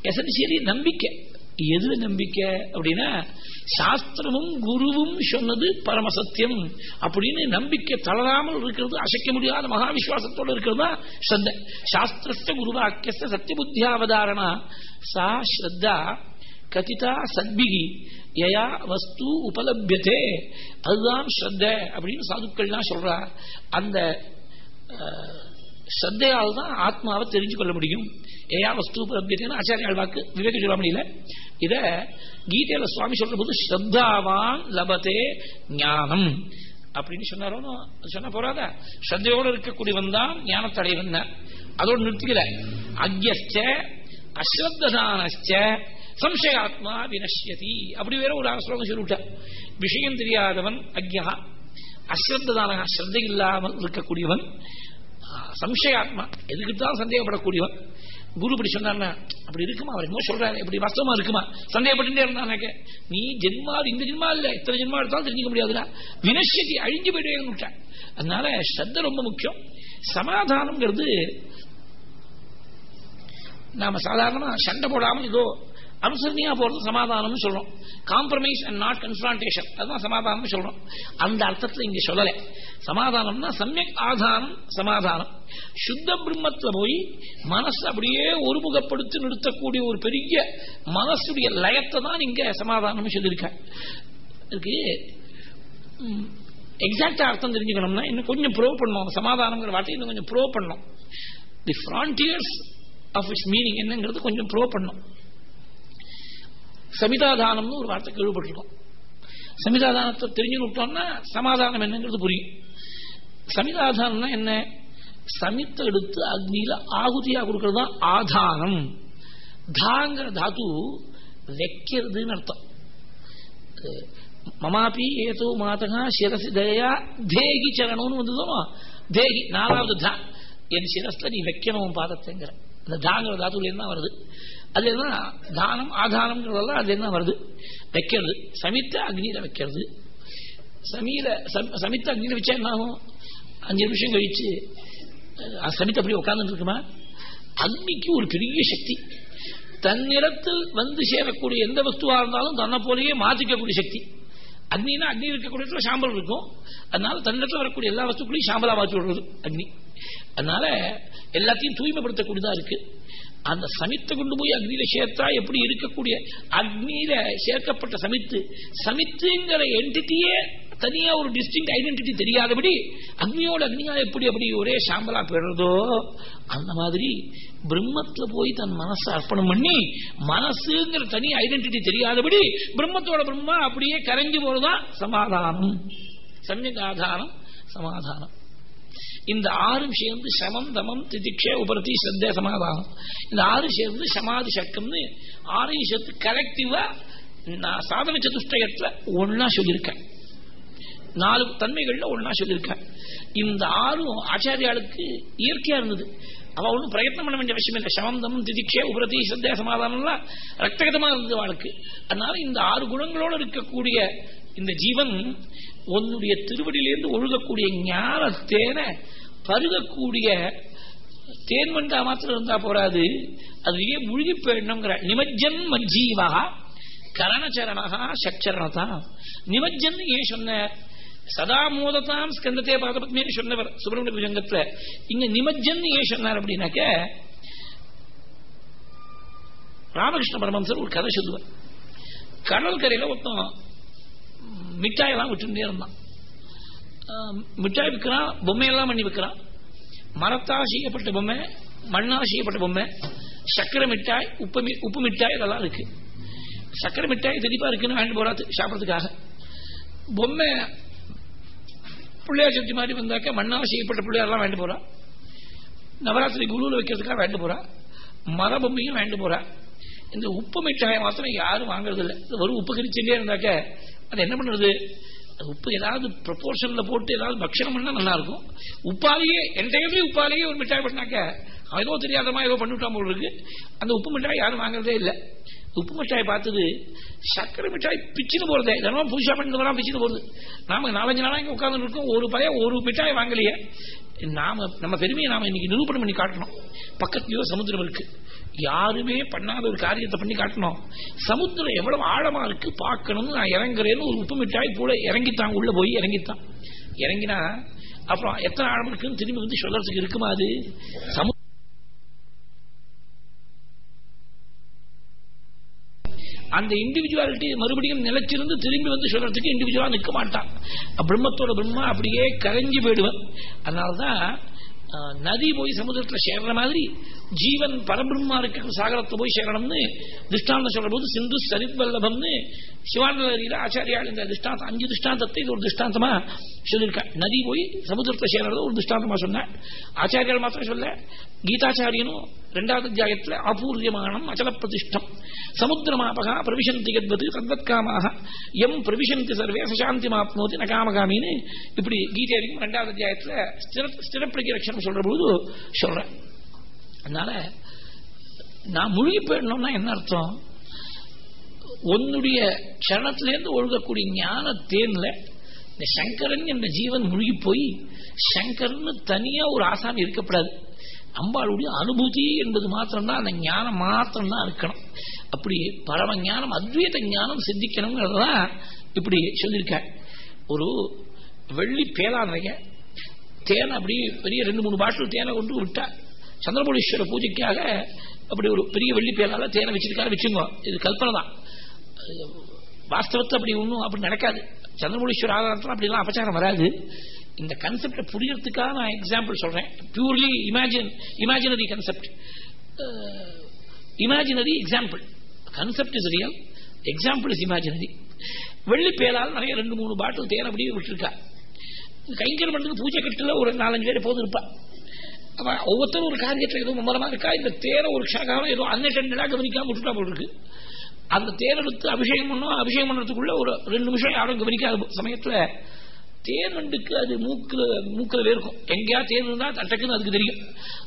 எசன்சியலி நம்பிக்கை. எது நம்பிக்கை அப்படின்னா சாஸ்திரமும் குருவும் சொன்னது பரமசத்தியம். அப்படின்னு நம்பிக்கை தளராமல் இருக்கிறது அசைக்க முடியாத மகாவிஸ்வாசத்தோடு இருக்கிறதா? இருக்கிறது தான் ஸ்ரத்த. சாஸ்திரஸ்த குருவாக்கிய சத்திய சா ஸ்ரத்தா கதிதா சத்பிகி யயா வஸ்து உபலபியதே. அதுதான் ஸ்ரத்த அப்படின்னு சாதுக்கள்லாம் சொல்றா. அந்த ஸ்ரத்தையால் தான் ஆத்மாவை தெரிஞ்சு கொள்ள முடியும். ஏயா வஸ்து ஆச்சாரியால் வாக்கு விவேக சிவாமணியில இத கீதையில சுவாமி சொல்ற போது ஸ்ரத்தாவான் லபத்தே ஞானம் அப்படின்னு சொன்னாரோ சொன்ன போறாதா ஸ்ரத்தையோடு இருக்கக்கூடியவன் தான் ஞானத்தடைவன் அதோடு நிறுத்திக்கல அக்யஸ்ட அஸ்ரத்ததானஸ்ட சம்சயாத்மா வினஷ்யதி அப்படி வேற ஒரு ஸ்லோகம் சொல்லிவிட்ட விஷயம் தெரியாதவன் அக்யா அஸ்ரத்ததான ஸ்ரத்தை இல்லாமல் இருக்கக்கூடியவன் சம்சயாத்மா எதுக்கு தான் சந்தேகப்படக்கூடியவன் குரு இப்படி சொன்னார்னா அப்படி இருக்குமா? அவர் என்னமோ சொல்றாரு இப்படி வாஸ்தவமா இருக்குமா? சந்தேகப்பட்டு இருந்தாங்க நீ ஜென்மா இந்த ஜென்மா இல்ல இத்தனை ஜென்மா எடுத்தாலும் தெரிஞ்சுக்க முடியாதுல வினஷ்யதி அழிஞ்சு போயிடுவேன்னு அதனால ஸ்ரத்த ரொம்ப முக்கியம். சமாதானம்ங்கிறது நாம சாதாரணமா சண்டை போடாம ஏதோ அனுசரணையா போறது சமாதானம் சொல்றோம். காம்ப்ரமைஸ் அண்ட் நாட் கன்ஃபரான்டேஷன் அதுதான் சமாதானம் சொல்றோம். அந்த அர்த்தத்தில் இங்க சொல்லல. சமாதானம்னா சமயக் ஆதானம் சமாதானம். சுத்த பிரம்மத்துல போய் மனசு அப்படியே ஒருமுகப்படுத்தி நிறுத்தக்கூடிய ஒரு பெரிய மனசுடைய லயத்தை தான் இங்க சமாதானம் சொல்லியிருக்க இருக்கு எக்ஸாக்டா அர்த்தம் தெரிஞ்சுக்கணும்னா இன்னும் கொஞ்சம் ப்ரோவ் பண்ணணும். சமாதானங்கிற வார்த்தை இன்னும் கொஞ்சம் ப்ரோவ் பண்ணணும். The frontiers of its meaning என்னங்கிறது கொஞ்சம் ப்ரோவ் பண்ணணும். சமிதாதானம்னு ஒரு வார்த்தை கேள்விப்பட்டிருக்கோம். சமிதாதானத்தை தெரிஞ்சு விட்டோம்னா சமாதானம் என்னங்கிறது புரியும். சமிதாதானம்னா என்ன? சமித்த எடுத்து அக்னியில ஆகுதியா கொடுக்கறது தான் ஆதானம். தாங்கிற தாத்து வைக்கிறதுன்னு அர்த்தம். மமாபி ஏதோ மாதகா சிரசி தயா தேகி சரணம்னு வந்ததோ தேகி நாலாவது தா. என் சிரஸ்ல நீ வைக்கணும் பாதத்தைங்கிற. இந்த தாங்கிற தாத்துல என்ன வருது? அது என்ன தானம் ஆதானம்ங்கிறதெல்லாம் அது என்ன வருது? வைக்கிறது. சமித்த அக்னியில வைக்கிறது. சமீர சமித்த அக்னியில வச்சா என்ன ஆகும்? அஞ்சு நிமிஷம் கழிச்சு சமித்த அப்படி உட்கார்ந்துட்டு இருக்குமா? அக்னிக்கு ஒரு பெரிய சக்தி. தன்னிடத்தில் வந்து சேரக்கூடிய எந்த வஸ்துவா இருந்தாலும் தன்னை போலயே மாற்றிக்கக்கூடிய சக்தி. அக்னினா அக்னி இருக்கக்கூடிய சாம்பல் இருக்கும். அதனால தன்னிடத்தில் வரக்கூடிய எல்லா வஸ்துக்களையும் சாம்பலா மாற்றி விடுறது அக்னி. அதனால எல்லாத்தையும் தூய்மைப்படுத்தக்கூடியதா இருக்கு. அந்த சமித்தை கொண்டு போய் அக்னியில சேர்த்தா எப்படி இருக்கக்கூடிய அக்னியில சேர்க்கப்பட்ட சமித்து சமித்துங்கிற என்டிட்டியே தனியா ஒரு டிஸ்டிங் ஐடென்டிட்டி தெரியாதபடி அக்னியோட அக்னியா எப்படி அப்படி ஒரே சாம்பலா போயிடுறதோ அந்த மாதிரி பிரம்மத்துல போய் தன் மனசை அர்ப்பணம் பண்ணி மனசுங்கிற தனி ஐடென்டிட்டி தெரியாதபடி பிரம்மத்தோட பிரம்மா அப்படியே கரைஞ்சு போறதா சமாதானம். சமயகாதானம் சமாதானம். இந்த ஆறும் சேர்ந்து சமம் தமம் திதிக்ஷே உபரதி சத்தே சமாதானம். இந்த ஆறு சேர்ந்து சமாதி சக்கம்னு ஆறையும் சேர்த்து கலெக்டிவா நான் சாதன சதுஷ்டயத்துல ஒன்னா சொல்லியிருக்கேன் நாலு தன்மைகள்ல ஒன்னா சொல்லியிருக்கேன் இந்த ஆறும் ஆச்சாரியாளுக்கு இயற்கையா இருந்தது. அவ ஒன்றும் பிரயத்னம் பண்ண வேண்டிய விஷயம் இல்லை. சமந்தம் திதிக்ஷே உபரதி சத்தே சமாதானம்லாம் ரக்தகதமா இருந்தது அவளுக்கு. அதனால இந்த ஆறு குணங்களோடு இருக்கக்கூடிய இந்த ஜீவன் உன்னுடைய திருவடியிலிருந்து ஒழுகக்கூடிய ஞானத்தேன பருகக்கூடிய தேன்மண்டா மாத்திரம் இருந்தா போராது அதுலயே முழுகி போயிடணுங்கிற நிமஜ்ஜன் மஜ்ஜீவா கரணச்சரணா சச்சரணதா நிமஜ்ஜன் ஏன் சொன்ன? சதா மோதத்தாம் ஸ்கந்தத்தே பாதபத்மேனு சொன்னவர் சுப்பிரமணிய புஜங்கத்துல. இங்க நிமஜ்ஜன் ஏன் சொன்னார் அப்படின்னாக்க ராமகிருஷ்ண பரமம்சர் ஒரு கதை சொல்லுவார். கடல் கரையில ஒருத்தன் மிட்டாயெல்லாம் விட்டுட்டே இருந்தான். மிட்டாய் விற்கிறான் பொம்மையெல்லாம் பண்ணி விற்கிறான். மரத்தால் செய்யப்பட்ட பொம்மை மண்ணால் செய்யப்பட்ட பொம்மை சக்கரை மிட்டாய் உப்பு உப்பு மிட்டாய் இதெல்லாம் இருக்கு. சக்கரை மிட்டாய் தெளிப்பா இருக்குன்னு வாங்கிட்டு போறாது சாப்பிட்றதுக்காக. பொம்மை பிள்ளையார் சக்தி மாதிரி வந்தாக்க மண்ணால் செய்யப்பட்ட பிள்ளையாரெல்லாம் வாங்கிட்டு போறான் நவராத்திரி குழுவில் வைக்கிறதுக்காக வாங்கிட்டு போறான் மர பொம்மையும் வாங்கிட்டு போறான் இந்த உப்பு மிட்டாயை மாத்திரம் யாரும் வாங்குறது இல்லை ஒரு உப்பு கரிச்சுட்டே இருந்தாக்க அது என்ன பண்ணுறது உப்பு ஏதாவது ப்ரொபோர்ஷன்ல போட்டு ஏதாவது பக்ஷணம் பண்ணா நல்லா இருக்கும் உப்பாலேயே என்டையர்லி உப்பாலேயே ஒரு மிட்டாய் பண்ணாக்க அவன் ஏதோ தெரியாதமா ஏதோ பண்ணிவிட்டான் போல இருக்கு. அந்த உப்பு மிட்டாய் யாரும் வாங்குறதே இல்லை. உப்பு மிட்டாய் பார்த்தது சர்க்கரை மிட்டாய் பிச்சுன்னு போறதே. தினமும் புதுசா பண்ணிட்டு பிச்சுன்னு போறது. நாம நாலஞ்சு நாளா இங்க உட்கார்ந்து இருக்கோம். ஒரு பையன் ஒரு மிட்டாய் வாங்கலையே. நாம நம்ம பெருமையை நாம இன்னைக்கு நிரூபணம் பண்ணி காட்டணும். பக்கத்துலயோ சமுத்திரம் இருக்கு. யாருமே பண்ணாத ஒரு காரியத்தை பண்ணி காட்டணும். சமுத்திரம் எவ்வளவு ஆழமா இருக்கு பார்க்கணும்னு நான் இறங்குறேன்னு ஒரு உப்பு மிட்டாய் கூட இறங்கித்தான் உள்ள போய் இறங்கித்தான். இறங்கினா அப்புறம் எத்தனை ஆழம் இருக்குன்னு திரும்பி வந்து சொல்றதுக்கு இருக்குமா அது? சமு அந்த இண்டிவிஜுவாலிட்டி மறுபடியும் நிலைச்சிருந்து திரும்பி வந்து சொல்றதுக்கு இண்டிவிஜுவலா நிற்க மாட்டான். பிரம்மத்தோட பிரம்மா அப்படியே கரைஞ்சு போயிடுவன். அதனாலதான் நதி போய் சமுதிரத்தில் சேர்ற மாதிரி ஜீவன் பரபிரம்மா இருக்க சாகரத்தை போய் சேரணும்னு திருஷ்டாந்தம் சொல்ற போது சிந்து சரித்வல்லபம்னு சிவானந்த ஆச்சாரியால் இந்த திருஷ்டாந்தம் அஞ்சு திருஷ்டாந்தத்தை இது ஒரு திருஷ்டாந்தமா சொல்லியிருக்கா. நதி போய் சமுதிரத்தை சேர்றது ஒரு திருஷ்டாந்தமா சொன்ன. ஆச்சாரியால் மாத்திரம் சொல்ல. கீதாச்சாரியனும் ரெண்டாவது அத்தியாயத்தில் ஆபூர்யமானம் அச்சல பிரதிஷ்டம் சமுத்திரமாபகா பிரவிசந்தி கத்வது தத்வத்காமாக. எம் பிரவிசந்தி சர்வே சசாந்தி மாப்னோதி நகாமகாமின்னு இப்படி கீதையும் ரெண்டாவது அத்தியாயத்தில் ஸ்திர ஸ்திரப்பிரகி சொல்ற போது சொல்றேன். அதனால நான் முழுகி போயிடணும்னா என்ன அர்த்தம்? உன்னுடைய சரணத்திலேருந்து ஒழுகக்கூடிய ஞான தேன்ல இந்த சங்கரன் என்ற ஜீவன் முழுகி போய் சங்கர்னு தனியா ஒரு ஆசாமி இருக்கப்படாது. அம்பாளுடைய அனுபூதி என்பது மாத்திரம்தான் அந்த ஞானம் மாத்திரம்தான் இருக்கணும். அப்படி பரம ஞானம் அத்வைத ஞானம் சித்திக்கணுங்கிறதான் இப்படி சொல்லியிருக்க ஒரு வெள்ளி பேலா தேனை அப்படி பெரிய ரெண்டு மூணு பாட்டில் தேனை கொண்டு விட்டா சந்திரபுடீஸ்வர பூஜைக்காக அப்படி ஒரு பெரிய வெள்ளி பேலால தேனை வச்சிருக்காரு வச்சுங்க. இது கல்பனை தான். வாஸ்தவத்தை அப்படி ஒன்றும் அப்படி நடக்காது. சந்திரமூலீஸ்வர ஆதாரத்தில் அப்படிலாம் அபச்சாரம் வராது. இந்த கன்செப்டை புரியறதுக்காக நான் எக்ஸாம்பிள் சொல்றேன். Purely imagine imaginary concept imaginary example concept is real example is imaginary வெள்ளி பேலால் நிறைய ரெண்டு மூணு பாட்டில் தேன் அப்படியே விட்டுருக்கா. கைங்கரம் பண்ணுறது பூஜை கட்டில ஒரு நாலஞ்சு பேர் போது இருப்பா. அவன் ஒவ்வொருத்தரும் ஒரு காரியத்தில் ஏதோ மும்மரமா இருக்கா? இந்த தேரை ஒரு ஷாக்காக ஏதோ அன்னிட்டா கவனிக்காம விட்டுட்டா போல் இருக்கு. அந்த தேர் எடுத்து அபிஷேகம் பண்ணோம் அபிஷேகம் பண்ணுறதுக்குள்ள ஒரு ரெண்டு நிமிஷம் யாரும் கவனிக்காத சமயத்துல தேர் வண்டுக்கு அது மூக்குல மூக்கில் வேர்க்கும். எங்கேயா தேர் இருந்தால் தட்டக்குன்னு அதுக்கு தெரியும்.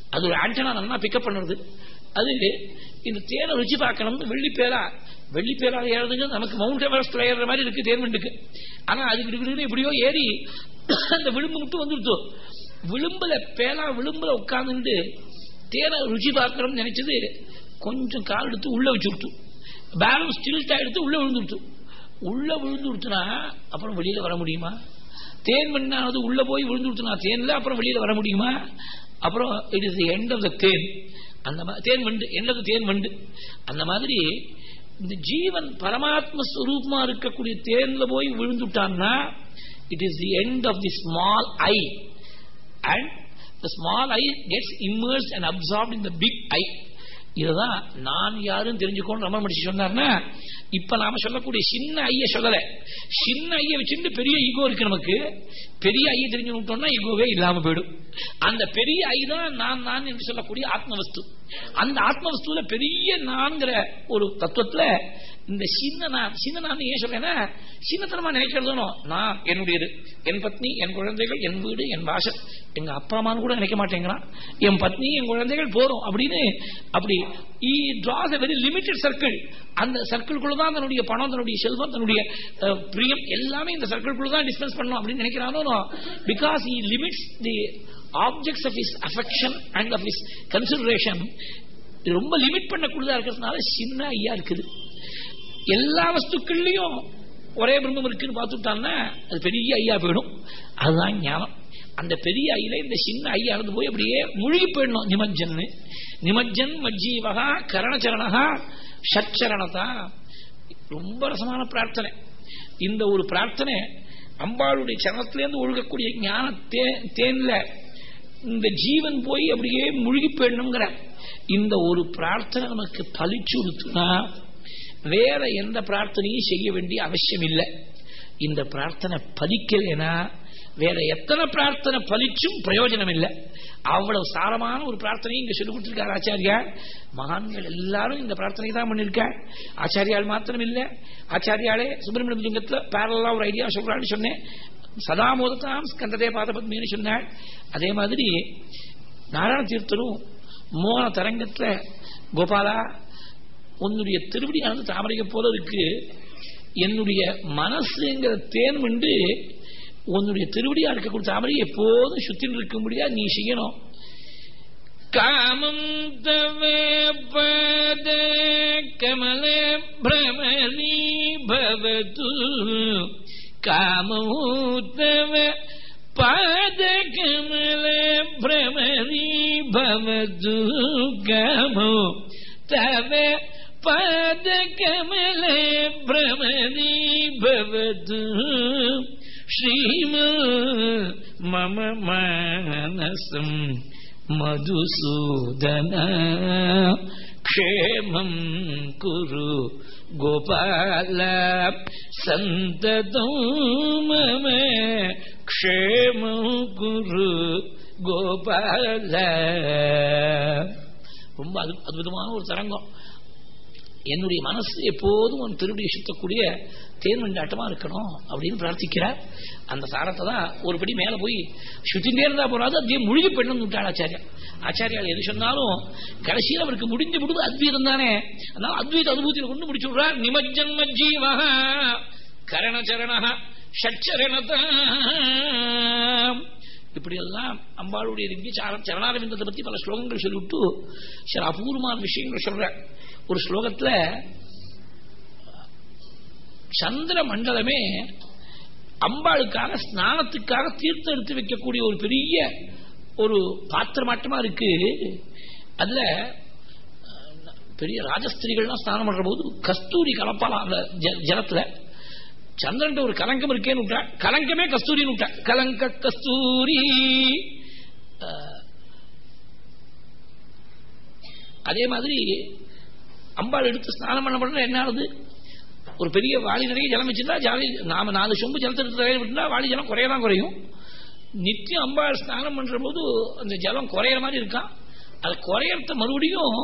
அது ஒரு ஆண்டனா நல்லா பிக்கப் பண்ணுறது அது இந்த தேரை ருச்சி பார்க்கணும்னு வெள்ளி பேரா வெள்ளி பேராக ஏறதுங்க நமக்கு மவுண்ட் எவரெஸ்ட் ஏறுற மாதிரி இருக்கு தேர்மெண்ட்டுக்கு ஆனா அதுக்கு இருக்கிறது எப்படியோ ஏறி அந்த விளிம்பு மட்டும் வந்துருத்தோ விளிம்புல பேலா விளிம்புல உட்கார்ந்துட்டு தேரை ருச்சி பார்க்கணும்னு நினைச்சது கொஞ்சம் கால் எடுத்து உள்ள வச்சு பேலன்ஸ் டில்ட்டா எடுத்து உள்ள விழுந்துடுத்து உள்ள விழுந்து விடுத்துனா அப்புறம் வெளியில வர முடியுமா? தேன் மண்ணானது உள்ள போய் விழுந்து விடுத்துனா தேன்ல அப்புறம் வெளியில வர முடியுமா? அப்புறம் it is end of the தேன். அந்த மாதிரி தேன் வண்டு எண்ட் ஆஃப் தேன் வண்டு அந்த மாதிரி இந்த ஜீவன் பரமாத்ம ஸ்வரூபமா இருக்கக்கூடிய தேர்ல போய் விழுந்துட்டான்னா it is the end of the small I and the small I gets immerse and absorb in the big I இதுதான் நான் யாரும் தெரிஞ்சுக்கோன்னு ரமண முடிச்சு சொன்னார்னா இப்ப நாம சொல்லக்கூடிய சின்ன ஐய சொல்லல. சின்ன ஐய வச்சுட்டு பெரிய ஈகோ இருக்கு நமக்கு. பெரிய ஐய தெரிஞ்சு விட்டோம்னா ஈகோவே இல்லாம போயிடும். அந்த பெரிய ஐ தான் நான் நான் என்று சொல்லக்கூடிய ஆத்மவஸ்து. அந்த ஆத்மவஸ்துல பெரிய நான்கிற ஒரு தத்துவத்துல இந்த சின்ன நான் சின்ன நான் ஏன் சொல்றேன்னா சின்னத்தனமா நினைக்கிறதுனோ நான் என்னுடையது என் பத்னி என் குழந்தைகள் என் வீடு என் வாசல் எங்க அப்பா அம்மான்னு கூட நினைக்க மாட்டேங்கிறான். என் பத்னி என் குழந்தைகள் போறோம் அப்படின்னு அப்படி he draws very limited circle அந்த சர்க்கிள்குள்ள தான் தன்னுடைய பணம் தன்னுடைய செல்வம் தன்னுடைய பிரியம் எல்லாமே இந்த சர்க்கிள்குள்ள தான் டிஸ்பென்ஸ் பண்ணும் அப்படின்னு நினைக்கிறானோ because he limits the objects of his affection and of his consideration ரொம்ப லிமிட் பண்ணக்கூடியதா இருக்கிறதுனால சின்ன ஐயா இருக்குது. எல்லா வஸ்துக்கள்லையும் ஒரே பிரம்மம் இருக்குன்னு பார்த்துட்டான்னா அது பெரிய ஐயா போயிடும். அதுதான் ஞானம். அந்த பெரிய ஐயில இந்த சின்ன ஐயா இருந்து போய் அப்படியே முழுகி போயிடணும் நிமஜ்ஜன் நிமஜ்ஜன் மஜ்ஜீவகா கரணச்சரணகா ஷட்சரணதா. ரொம்ப ரசமான பிரார்த்தனை. இந்த ஒரு பிரார்த்தனை அம்பாளுடைய சரணத்திலேருந்து ஒழுகக்கூடிய ஞான தே- தேன்ல இந்த ஜீவன் போய் அப்படியே முழுகி போயிடணுங்கிற இந்த ஒரு பிரார்த்தனை நமக்கு பலிச்சுடுத்துனா வேற எந்த பிரார்த்தனையும் செய்ய வேண்டிய அவசியம் இல்லை. இந்த பிரார்த்தனை பலிக்கலைன்னா வேற எத்தனை பிரார்த்தனை பலிச்சும் பிரயோஜனம் இல்லை. அவ்வளவு சாரமான ஒரு பிரார்த்தனையும் இங்க சொல்லி கொடுத்திருக்காரு ஆச்சாரியா மகான்கள் எல்லாரும் இந்த பிரார்த்தனை தான் பண்ணிருக்க ஆச்சாரியால் மாத்திரம் இல்ல ஆச்சாரியாலே சுப்பிரமணிய லிங்கத்துல பேரலா ஒரு ஐடியா சொல்றான்னு சொன்னேன். சதாமோதத்தாம் ஸ்கந்ததே பாதபத்மின்னு சொன்னாள். அதே மாதிரி நாராயண தீர்த்தரும் மோன தரங்கத்துல கோபாலா உன்னுடைய திருவடியானது தாமரைக்கு போல இருக்கு. என்னுடைய மனசுங்கிற தேன் வந்து உன்னுடைய திருவடியா இருக்கக்கூடிய தாமரை எப்போதும் இருக்க இருக்கும்படியா நீ செய்யணும். காமம் தவே பத கமல பிரமணி பவது. कामूतव पादकमले भ्रमरी भवतु गमो तव पादकमले भ्रमरी भवतु श्रीम मम मानसं मधुसूदना। ക്ഷേമം കുരു ഗോപാല സന്തതോ മമ ക്ഷേമം കുരു கோபால ரொம்ப அற்புதமான ஒரு தரங்கம் என்னுடைய மனசு எப்போதும் உன் திருடி சுத்தக்கூடிய தேர்வண்டாட்டமா இருக்கணும் அப்படின்னு பிரார்த்திக்கிறார். அந்த சாரத்தை தான் ஒரு படி மேல போய் சுத்திட்டே இருந்தா போறாது அப்படியே முழுகி பெண்ணு விட்டாள் ஆச்சாரியா ஆச்சாரியால் எது சொன்னாலும் கடைசியில் அவருக்கு முடிஞ்சு முடிவு அத்வீதம் தானே. அதனால அத்வீத அனுபூதியில் கொண்டு முடிச்சு விடுறார் நிமஜன்ம ஜீவக கரணச்சரண ஷட்சரணதா. இப்படியெல்லாம் அம்பாளுடைய சரணாரவிந்தத்தை பத்தி பல ஸ்லோகங்கள் சொல்லிவிட்டு சில அபூர்வமான விஷயங்கள் சொல்ற ஒரு ஸ்லோகத்துல சந்திர மண்டலமே அம்பாளுக்காக ஸ்நானத்துக்காக தீர்த்தம் எடுத்து வைக்கக்கூடிய ஒரு பெரிய ஒரு பாத்திரமாட்டமா இருக்கு. அதுல பெரிய ராஜஸ்திரிகள்லாம் ஸ்நானம் பண்ற போது கஸ்தூரி கலப்பாலாம் அந்த ஜலத்துல. சந்திரன் ஒரு கலங்கம் இருக்கேன்னு விட்டா கலங்கமே கஸ்தூரின்னு விட்டா கலங்க கஸ்தூரி. அதே மாதிரி அம்பாள் எடுத்து ஸ்நானம் பண்ண பண்ண என்ன ஆகுது? ஒரு பெரிய வாளி நிறைய ஜலம் வச்சிருந்தா ஜாலி நாம நாலு சொம்பு ஜலத்தை எடுத்து தலையில விட்டுனா வாளி ஜலம் குறையதான் குறையும். நித்தியம் அம்பாள் ஸ்நானம் பண்ற போது அந்த ஜலம் குறையிற மாதிரி இருக்கான் அது குறையறத மறுபடியும்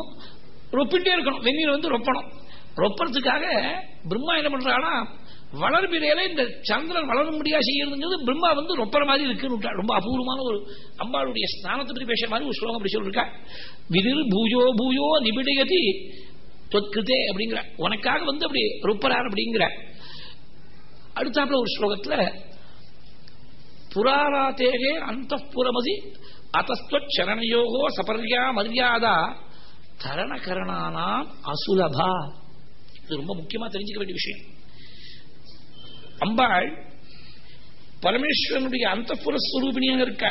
ரொப்பிட்டே இருக்கணும். வெந்நீர் வந்து ரொப்பணும். ரொப்பறதுக்காக பிரம்மா என்ன பண்றானா வளர்பிறையில இந்த சந்திரன் வளர முடியா செய்யறதுங்கிறது பிரம்மா வந்து ரொப்பற மாதிரி இருக்குன்னு ரொம்ப அபூர்வமான ஒரு அம்பாளுடைய ஸ்நானத்தை பற்றி பேசுற மாதிரி ஒரு ஸ்லோகம் அப்படி சொல்லிருக்கா. விதிர் பூஜோ பூஜோ நிபிடயதி தொத்கிருதே அப்படிங்கிற உனக்காக வந்து அப்படி ருப்பரார் அப்படிங்கிற. அடுத்தாப்புல ஒரு ஸ்லோகத்துல புராராத்தேகே அந்த புறமதி அத்தஸ்தரணயோகோ சபர்யா மரியாதா தரணகரணானாம் அசுலபா இது ரொம்ப முக்கியமா தெரிஞ்சுக்க வேண்டிய விஷயம். அம்பாள் பரமேஸ்வரனுடைய அந்த புறஸ்வரூபிணியாக இருக்க.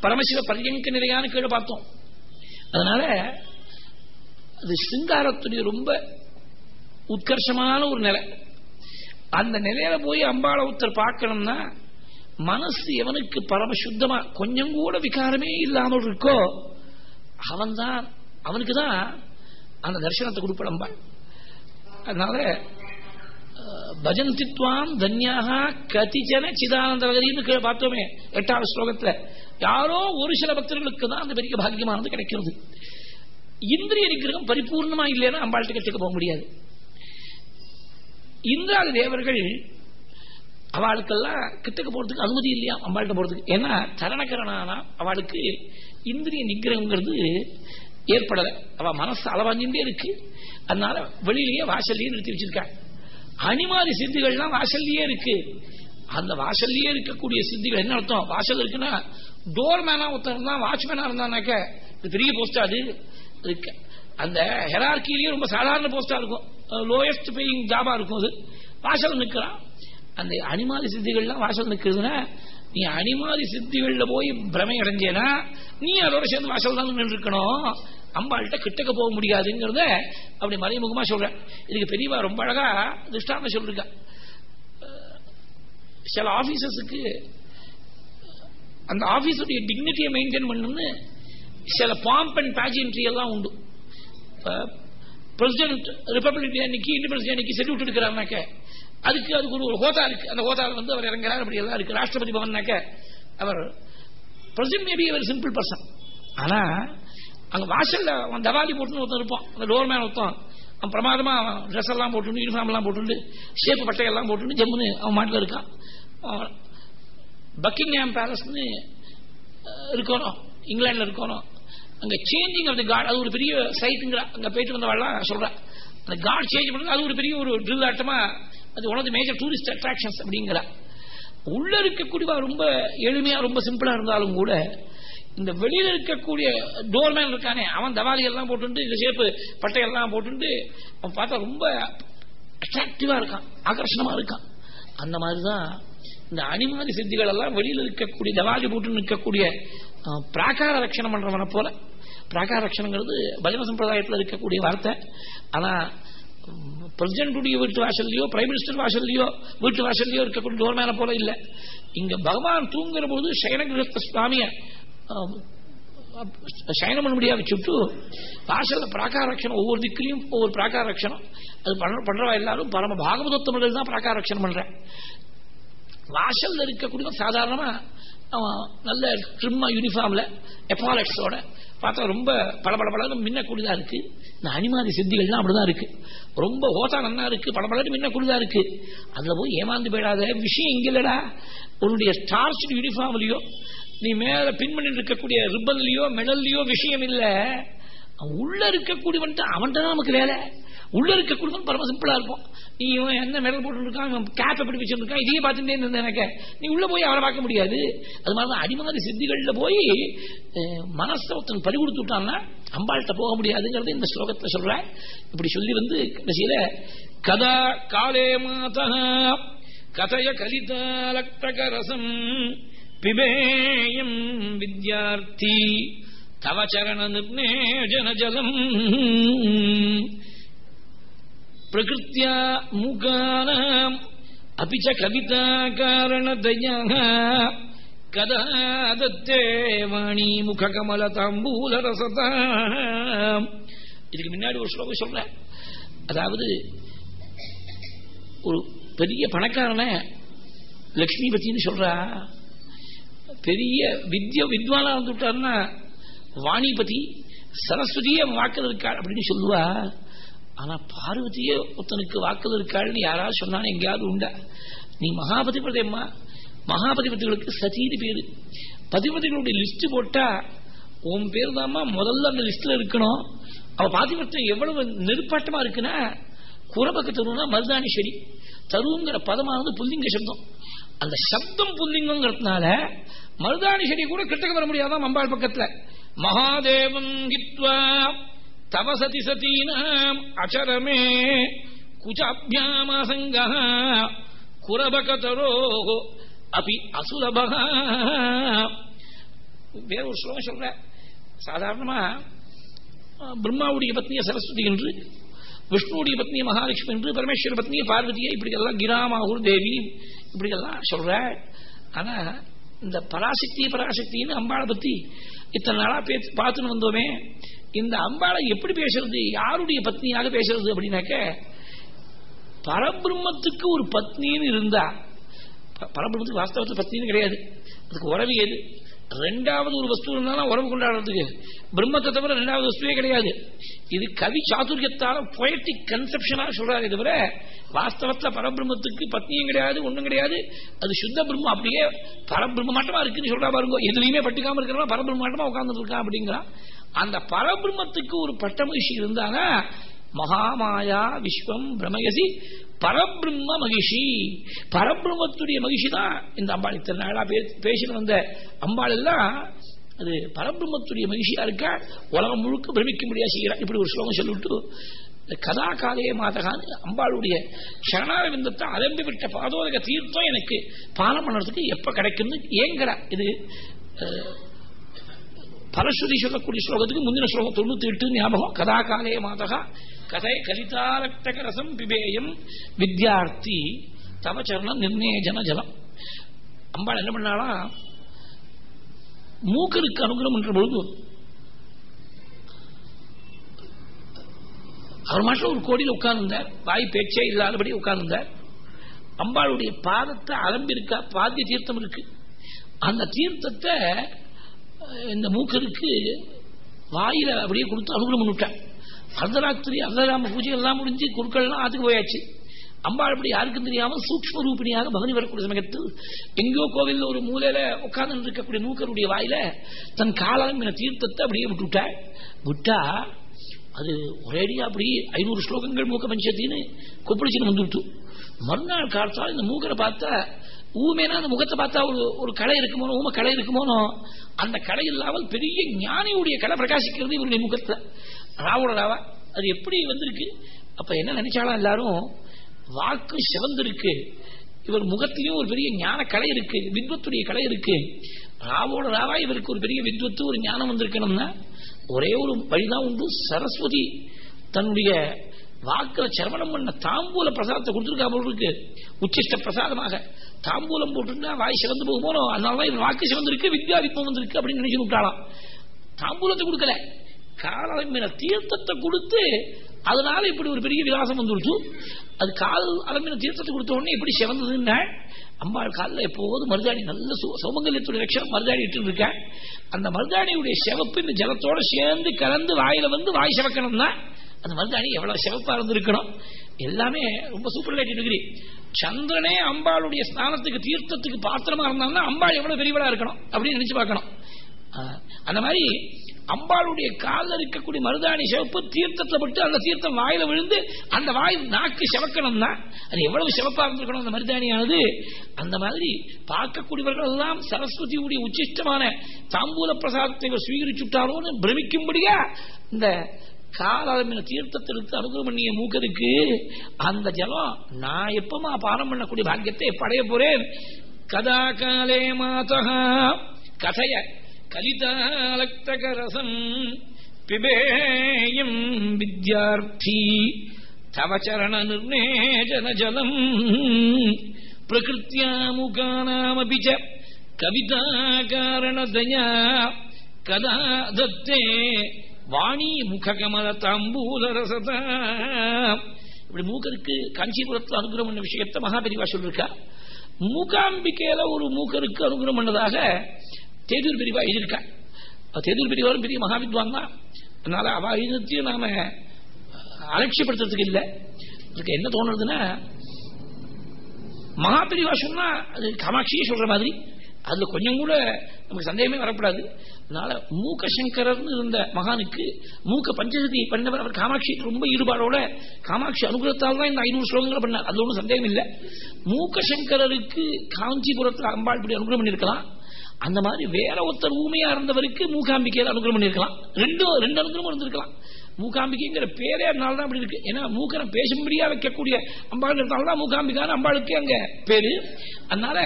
பரமசிவ பரியங்க நிலையான கீழே பார்த்தோம். அதனால அது சிங்காரத்துடைய ரொம்ப உத்கர்ஷமான ஒரு நிலை. அந்த நிலையில போய் அம்பாளை ஒருத்தர் பார்க்கணும்னா மனசு எவனுக்கு பரம சுத்தமா கொஞ்சம் கூட விகாரமே இல்லாமல் இருக்கோ அவன் தான் அவனுக்கு தான் அந்த தரிசனத்தை கொடுப்பட அம்பாள். அதனால பஜந்தித்வாம் தன்யாக கதிஜன சிதானந்தகரின்னு பார்த்தோமே எட்டாவது ஸ்லோகத்துல. யாரோ ஒரு சில பக்தர்களுக்கு தான் அந்த பெரிய பாக்கியமானது கிடைக்கிறது. இந்திரிய நிகிரகம் பரிபூர்ணமா இல்லைன்னா அம்பாள்கிட்ட கற்றுக்க போக முடியாது. இந்திராதி தேவர்கள் அவளுக்கெல்லாம் கிட்டக்க போறதுக்கு அனுமதி இல்லையா? அம்பாள்கிட்ட போறதுக்கு. ஏன்னா தரணகரணானா அவளுக்கு இந்திரிய நிகிரகங்கிறது ஏற்படலை. அவ மனசு அளவாஞ்சின்றே இருக்கு. அதனால வெளியிலேயே வாசல்லையே நிறுத்தி வச்சிருக்காங்க அனிமாதி சித்திகள்லாம் வாசல்லையே இருக்கு. அந்த வாசல்லையே இருக்கக்கூடிய சித்திகள் என்ன அர்த்தம்? வாசல் இருக்குன்னா டோர் மேனா ஒருத்தர் இருந்தா வாட்ச்மேனா இருந்தானாக்க பெரிய போஸ்டா அது. இருக்கு. அந்த ஹெரார்கிலேயே ரொம்ப சாதாரண போஸ்டா இருக்கும். லோயஸ்ட் பேயிங் ஜாபா இருக்கும் அது. வாசல் நிற்கிறான் அந்த அனிமாதி சித்திகள்லாம் வாசல் நிற்கிறதுனா நீ அனிமாதி சித்திகள்ல போய் பிரமை அடைஞ்சேனா நீ அதோட சேர்ந்து வாசல் தான் நின்று இருக்கணும் அம்பாள்கிட்ட கிட்டக்க போக முடியாதுங்கிறத அப்படி மறைமுகமா சொல்றேன். இதுக்கு பெரியவா ரொம்ப அழகா திருஷ்டாந்த சொல்லிருக்கா. சில ஆபீசஸுக்கு அந்த ஆபீஸுடைய டிக்னிட்டியை மெயின்டைன் பண்ணணும்னு சில பாம்ப் அண்ட் பேஜின்ட்ரி எல்லாம் உண்டு. பிரசிடென்ட் ரிப்பப்ளிக் டே அன்னைக்கு இண்டிபெண்டன்ஸ் டே அன்னைக்கு செல்யூட் எடுக்கிறாருனாக்க அதுக்கு அதுக்கு ஒரு ஹோதா இருக்கு. அந்த ஹோதாவில் வந்து அவர் இறங்குறாரு அப்படி எல்லாம் இருக்கு. ராஷ்டிரபதி பவன்னாக்க அவர் பிரசிடென்ட் மேபி அவர் சிம்பிள் பர்சன் ஆனா அங்க வாசல்ல அவன் தவாலி போட்டுன்னு ஒருத்தன் இருப்பான். அந்த டோர்மேன் ஒருத்தன். அவன் பிரமாதமா அவன் ட்ரெஸ் எல்லாம் போட்டு யூனிஃபார்ம் எல்லாம் போட்டு ஷேப்பு பட்டையெல்லாம் போட்டு ஜம்முன்னு அவன் மாட்டில் இருக்கான். பக்கிங்ஹாம் பேலஸ்ன்னு இருக்கணும். இங்கிலாண்டில் இருக்கணும். அங்க சேஞ்சிங் ஆஃப் த காட் அது ஒரு பெரிய சைட்டுங்கிற அங்க போயிட்டு வந்தவாள்லாம் சொல்றேன். அந்த காட் சேஞ்ச் பண்றது அது ஒரு பெரிய ஒரு ட்ரில் ஆட்டமா அது one of major tourist attractions அப்படிங்கிற. உள்ள இருக்கக்கூடிய ரொம்ப எளிமையா ரொம்ப சிம்பிளா இருந்தாலும் கூட இந்த வெளியில இருக்கக்கூடிய டோர்மேன் இருக்கானே அவன் தவாலி எல்லாம் போட்டு இந்த சேப்பு பட்டையெல்லாம் போட்டு அவன் பார்த்தா ரொம்ப அட்ராக்டிவா இருக்கான் ஆகர்ஷணமா இருக்கான். அந்த மாதிரிதான் இந்த அனிமாதி சித்திகள் எல்லாம் வெளியில இருக்கக்கூடிய தவாலி போட்டு நிற்கக்கூடிய பிராகார ரட்சணம் பண்றவனை போல பிராகார ரட்சணங்கிறது பஜன சம்பிரதாயத்தில் இருக்கக்கூடிய வார்த்தை. ஆனால் பிரசிடண்டுடைய வீட்டு வாசல்லையோ பிரைம் மினிஸ்டர் வாசல்லையோ வீட்டு வாசல்லையோ இருக்கக்கூடிய டோர்மேன போல இல்லை. இங்கே பகவான் தூங்குற போது சயனகிரஸ்த சுவாமியை சயனம் பண்ண முடியாது. சுட்டு வாசல்ல பிராகாரக்ஷணம் ஒவ்வொரு திக்கிலையும் ஒவ்வொரு பிராகாரக்ஷணம் அது பண்ணுறவா எல்லாரும் பரம பாகவதோத்தமர்கள் தான் பிராகாரக்ஷணம் பண்ணுறேன் வாசல்ல இருக்கக்கூடிய சாதாரணமாக நல்ல ட்ரிம்மா யூனிஃபார்ம்ல எப்பாலட்ஸோட பார்த்தா ரொம்ப பளபளபளன்னு மின்னக்கூடியதா இருக்கு. இந்த அனிமாதி சித்திகள்லாம் அப்படிதான் இருக்கு. ரொம்ப ஓசா நன்னா இருக்கு பளபளன்னு மின்னக்கூடியதா இருக்கு. அதுல போய் ஏமாந்து போயிடாத. விஷயம் இங்க இல்லடா. உன்னுடைய ஸ்டார்ச் யூனிஃபார்ம்லயோ நீ மேல பின் பண்ணி இருக்கக்கூடிய ரிப்பன்லயோ மெடல்லையோ விஷயம் இல்ல. உள்ள இருக்கக்கூடியவன் அவன் தான் நமக்கு வேலை. உள்ள இருக்க குடும்பம் பரம சிம்பிளா இருக்கும். நீ இவன் என்ன மெடல் போட்டு இருக்கான் இவன் கேப் எப்படி வச்சிருக்கான் இதையே பார்த்துட்டே இருந்தேன் எனக்கு நீ உள்ள போய் அவரை பார்க்க முடியாது. அது மாதிரிதான் அடிமாதி சித்திகள்ல போய் மனசை பறி கொடுத்து விட்டான்னா அம்பாள்கிட்ட போக முடியாதுங்கிறது இந்த ஸ்லோகத்துல சொல்ற இப்படி சொல்லி வந்து கடைசியில கதா காலே மாதா கதைய கலிதாலக்தகரசம் பிபேயம் வித்யார்த்தி தவ சரண நிர்ணேஜன ஜலம். பிரகிருத்தியா மூகானாம் அபிச்ச கவிதா காரணதையா கதா வாணி முக கமல தாம்பூல ரசதாம் இதுக்கு முன்னாடி ஒரு ஸ்லோகம் சொல்ற அதாவது ஒரு பெரிய பணக்காரன லக்ஷ்மி பத்தின்னு சொல்றா. பெரிய வித்ய வித்வானா வந்துட்டாருன்னா வாணிபதி சரஸ்வதிய வாக்கல் அப்படின்னு சொல்லுவா. ஆனா பார்வதியே ஒருத்தனுக்கு வாக்கல் இருக்காள்னு யாராவது சொன்னாலும் எங்கேயாவது உண்டா? நீ மகாபதி பிரதேம்மா மகாபதிபதிகளுக்கு சதீதி பேரு. பதிபதிகளுடைய லிஸ்ட் போட்டா உன் பேர் தாம்மா முதல்ல அந்த லிஸ்ட்ல இருக்கணும். அவ பாதிபத்தியம் எவ்வளவு நெருப்பாட்டமா இருக்குன்னா குரபக்கு தருவனா மருதாணி சரி தருங்கிற பதமானது புல்லிங்க சப்தம். அந்த சப்தம் புல்லிங்கிறதுனால மருதாணி செடி கூட கிட்டக்க வர முடியாதான் அம்பாள் பக்கத்துல. மகாதேவம் கித்வா. தவசதி சதீனாம் அச்சரமே குச்சாபியாமசங்க குரபகதரோ அபி அசுலப வேற ஒரு ஸ்லோகம் சொல்ற சாதாரணமா பிரம்மாவுடைய பத்னிய சரஸ்வதி என்று விஷ்ணுடைய பத்னிய மகாலட்சுமி என்று பரமேஸ்வர பத்னிய பார்வதியை இப்படி எல்லாம் கிராமாவூர் தேவி இப்படி எல்லாம் சொல்ற ஆனா இந்த பராசக்தி பராசக்தின்னு அம்பாளை பத்தி இத்தனை நாளா பார்த்துன்னு வந்தோமே இந்த அம்பாளை எப்படி பேசுறது? யாருடைய பத்னியாக பேசுறது அப்படின்னாக்க பரபிரம்மத்துக்கு ஒரு பத்னின்னு இருந்தா பரபிரம்மத்துக்கு வாஸ்தவத்துக்கு பத்னின்னு கிடையாது. அதுக்கு உறவு ஏது ரெண்டாவது ஒரு வஸ்து இருந்தாலும் உறவு கொண்டாடுறதுக்கு பிரம்மத்தை தவிர ரெண்டாவது வஸ்துவே கிடையாது. இது கவி சாதுரியத்தால பொயட்டிக் கன்செப்ஷனா சொல்றாரு தவிர வாஸ்தவத்துல பரபிரம்மத்துக்கு பத்னியும் கிடையாது ஒண்ணும் கிடையாது. அது சுத்த பிரம்மம் அப்படியே பரபிரம்ம மாட்டமா இருக்குன்னு சொல்றா பாருங்க. எதுலையுமே பட்டுக்காம இருக்கிறவங்க பரபிரம்ம மாட்டமா உட்கார்ந்துட்டு இருக்கான் அப்படிங்கிறான். அந்த பரபிரம்மத்துக்கு ஒரு பட்ட மகிழ்ச்சி இருந்தாங்க. மகாமாயா விஸ்வம் பிரமயசி பரபிரம்ம மகிஷி. பரபிரம்மத்துடைய மகிழ்ச்சி தான் இந்த அம்பாள். இத்தனை நாளா பேசிட்டு வந்த அம்பாள் எல்லாம் அது பரபிரம்மத்துடைய மகிழ்ச்சியா இருக்கா உலகம் முழுக்க பிரமிக்க முடியாது செய்கிறா. இப்படி ஒரு ஸ்லோகம் சொல்லிவிட்டு கதா காலையே மாதகான்னு அம்பாளுடைய சரணாரவிந்தத்தை அலம்பி விட்ட பாதோதக தீர்த்தம் எனக்கு பானம் பண்ணுறதுக்கு எப்ப கிடைக்கும்னு ஏங்குறா. இது சரஸ்வதி சொல்லக்கூடிய ஸ்லோகத்துக்கு முந்தின ஸ்லோகம் தொண்ணூத்தி எட்டு ஞாபகம். கதா காலே மாதகா கதை கலிதாரக்தகரசம் பிபேயம் வித்யார்த்தி தவச்சரணம் சரணம் நிர்ணயஜன ஜலம். அம்பாள் என்ன பண்ணாளா? மூக்கருக்கு அனுகிரம் என்ற பொழுது அவர் மாட்டில் ஒரு கோடியில் உட்கார்ந்தார் வாய் பேச்சே இல்லாதபடி உட்கார்ந்தார் அம்பாளுடைய பாதத்தை அலம்பிருக்கா பாத்திய தீர்த்தம் இருக்கு. அந்த தீர்த்தத்தை இந்த மூக்கருக்கு வாயில அப்படியே கொடுத்து அனுகூலம் பண்ணிவிட்டேன் அர்த்தராத்திரி அர்த்தராம பூஜை எல்லாம் முடிஞ்சு குருக்கள்லாம் ஆத்துக்கு போயாச்சு. அம்பாள் அப்படி யாருக்கும் தெரியாமல் சூக்ம ரூபிணியாக பகனி வரக்கூடிய சமயத்தில் எங்கோ கோவில் ஒரு மூலையில உட்கார்ந்து இருக்கக்கூடிய மூக்கருடைய வாயில தன் காலம் தீர்த்தத்தை அப்படியே விட்டுவிட்டாள் விட்டா அது ஒரேடியா அப்படி ஐநூறு ஸ்லோகங்கள் மூக்க பஞ்சத்தின்னு கொப்பளிச்சுன்னு வந்துவிட்டு. மறுநாள் காலத்தால் இந்த மூக்கரை பார்த்தா ஊமேனா அந்த முகத்தை பார்த்தா ஒரு ஒரு கலை இருக்குமோனோ ஊம கலை இருக்குமோனோ அந்த கலை இல்லாமல் பெரிய ஞானியுடைய கலை பிரகாசிக்கிறது இவருடைய முகத்தை ராவோட ராவா. அது எப்படி வந்திருக்கு? அப்ப என்ன நினைச்சாலும் எல்லாரும் வாக்கு சிவந்திருக்கு. இவர் முகத்திலையும் ஒரு பெரிய ஞான கலை இருக்கு வித்வத்துடைய கலை இருக்கு. ராவோட ராவா இவருக்கு ஒரு பெரிய வித்வத்து ஒரு ஞானம் வந்திருக்கணும்னா ஒரே ஒரு வழிதான் உண்டு. சரஸ்வதி தன்னுடைய வாக்குல சரவணம் பண்ண தாம்பூல பிரசாதத்தை கொடுத்துருக்கா போல் இருக்கு. உச்சிஷ்ட பிரசாதமாக. தாம்பூலம் போட்டுருந்தா வாய் சிவந்து போகுமோ. அதனாலதான் இவன் வாக்கு சிவந்திருக்கு வித்யா வித்வம் வந்திருக்கு அப்படின்னு நினைச்சு விட்டாலாம் தாம்பூலத்தை கொடுக்கல. காலமின தீர்த்தத்தை கொடுத்து அதனால இப்படி ஒரு பெரிய விலாசம் வந்துடுச்சு அது கால் அலம்பின தீர்த்தத்தை கொடுத்த உடனே எப்படி சிவந்ததுன்னா அம்பாள் காலில் எப்போது மருதாணி நல்ல சௌமங்கல்யத்துடைய லட்சணம் மருதாணி இட்டு இருக்கேன் அந்த மருதாணியுடைய சிவப்பு இந்த ஜலத்தோட சேர்ந்து கலந்து வாயில வந்து வாய் சிவக்கணும்னா அந்த மருதாணி எவ்வளவு சிவப்பா இருந்திருக்கணும். எல்லாமே ரொம்ப சூப்பர்லேட்டிவ் டிகிரி சந்திரனே அம்பாளுடைய ஸ்நானத்துக்கு தீர்த்தத்துக்கு பாத்திரமா இருந்தாங்கன்னா அம்பாள் எவ்வளவு பெரியவளா இருக்கணும் அப்படின்னு நினைச்சு பார்க்கணும். அந்த மாதிரி அம்பாளுடைய காலில் இருக்கக்கூடிய மருதாணி சிவப்பு தீர்த்தத்தில் விட்டு அந்த தீர்த்தம் வாயில விழுந்து அந்த வாய் நாக்கு சிவக்கணும்னா அது எவ்வளவு சிவப்பா இருந்திருக்கணும் அந்த மருதாணியானது? அந்த மாதிரி பார்க்கக்கூடியவர்கள் எல்லாம் சரஸ்வதியுடைய உச்சிஷ்டமான தாம்பூல பிரசாதத்தை இவர் சுவீகரிச்சுட்டாரோன்னு பிரமிக்கும்படியா இந்த காலமின தீர்த்தத்தை எடுத்து அனுகிரம் பண்ணிய மூக்கருக்கு அந்த ஜலம் நான் எப்பமா பானம் பண்ணக்கூடிய பாக்கியத்தை படைய போறேன். கதா காலே மாதா கதைய கலிதாலக்தகரசம் பிபேயம் வித்யார்த்தி தவச்சரண நிர்ணேஜன ஜலம் பிரகிருத்தியாமுகானாமபி கவிதா காரணதயா கதா தத்தே வாணி முககமல தாம்பூலரசத இப்படி மூக்கருக்கு காஞ்சிபுரத்தில் அனுகிரம் பண்ண விஷயத்தை மகாபெரிவா சொல்லிருக்கா? மூகாம்பிக்கையில ஒரு மூக்கருக்கு அனுகிரம் பண்ணதாக தேதூர் பிரிவா எழுதியிருக்கா. தேதூர் பிரிவாரும் பெரிய மகாவித்வான் தான். அதனால அவ எழுதியத்தையும் நாம அலட்சியப்படுத்துறதுக்கு இல்லை. அதுக்கு என்ன தோணுறதுன்னா மகாபெரிவா சொன்னா அது காமாட்சியே சொல்ற மாதிரி. அதுல கொஞ்சம் கூட நமக்கு சந்தேகமே வரப்படாது அதனால மூக்க சங்கரர்னு இருந்த மகானுக்கு மூக்க பஞ்சசதி பண்ணவர் அவர் காமாட்சி ரொம்ப ஈடுபாடோட காமாட்சி அனுகிரகத்தால் தான் இந்த ஐநூறு ஸ்லோகங்களை பண்ணார். அதுல ஒன்றும் சந்தேகம் இல்லை. மூக்க சங்கரருக்கு காஞ்சிபுரத்தில் அம்பாள் இப்படி அனுகிரகம் பண்ணியிருக்கலாம். அந்த மாதிரி வேற ஒருத்தர் ஊமையா இருந்தவருக்கு மூகாம்பிக்கையில் அனுகிரகம் பண்ணியிருக்கலாம். ரெண்டும் ரெண்டு அனுகிரகம் இருந்திருக்கலாம். மூகாம்பிகைங்கிற பேரே அதனால தான் அப்படி இருக்கு. ஏன்னா மூக்கரை பேசும்படியா வைக்கக்கூடிய அம்பாளுங்கிறதால தான் மூகாம்பிகான்னு அம்பாளுக்கு அங்க பேரு. அதனால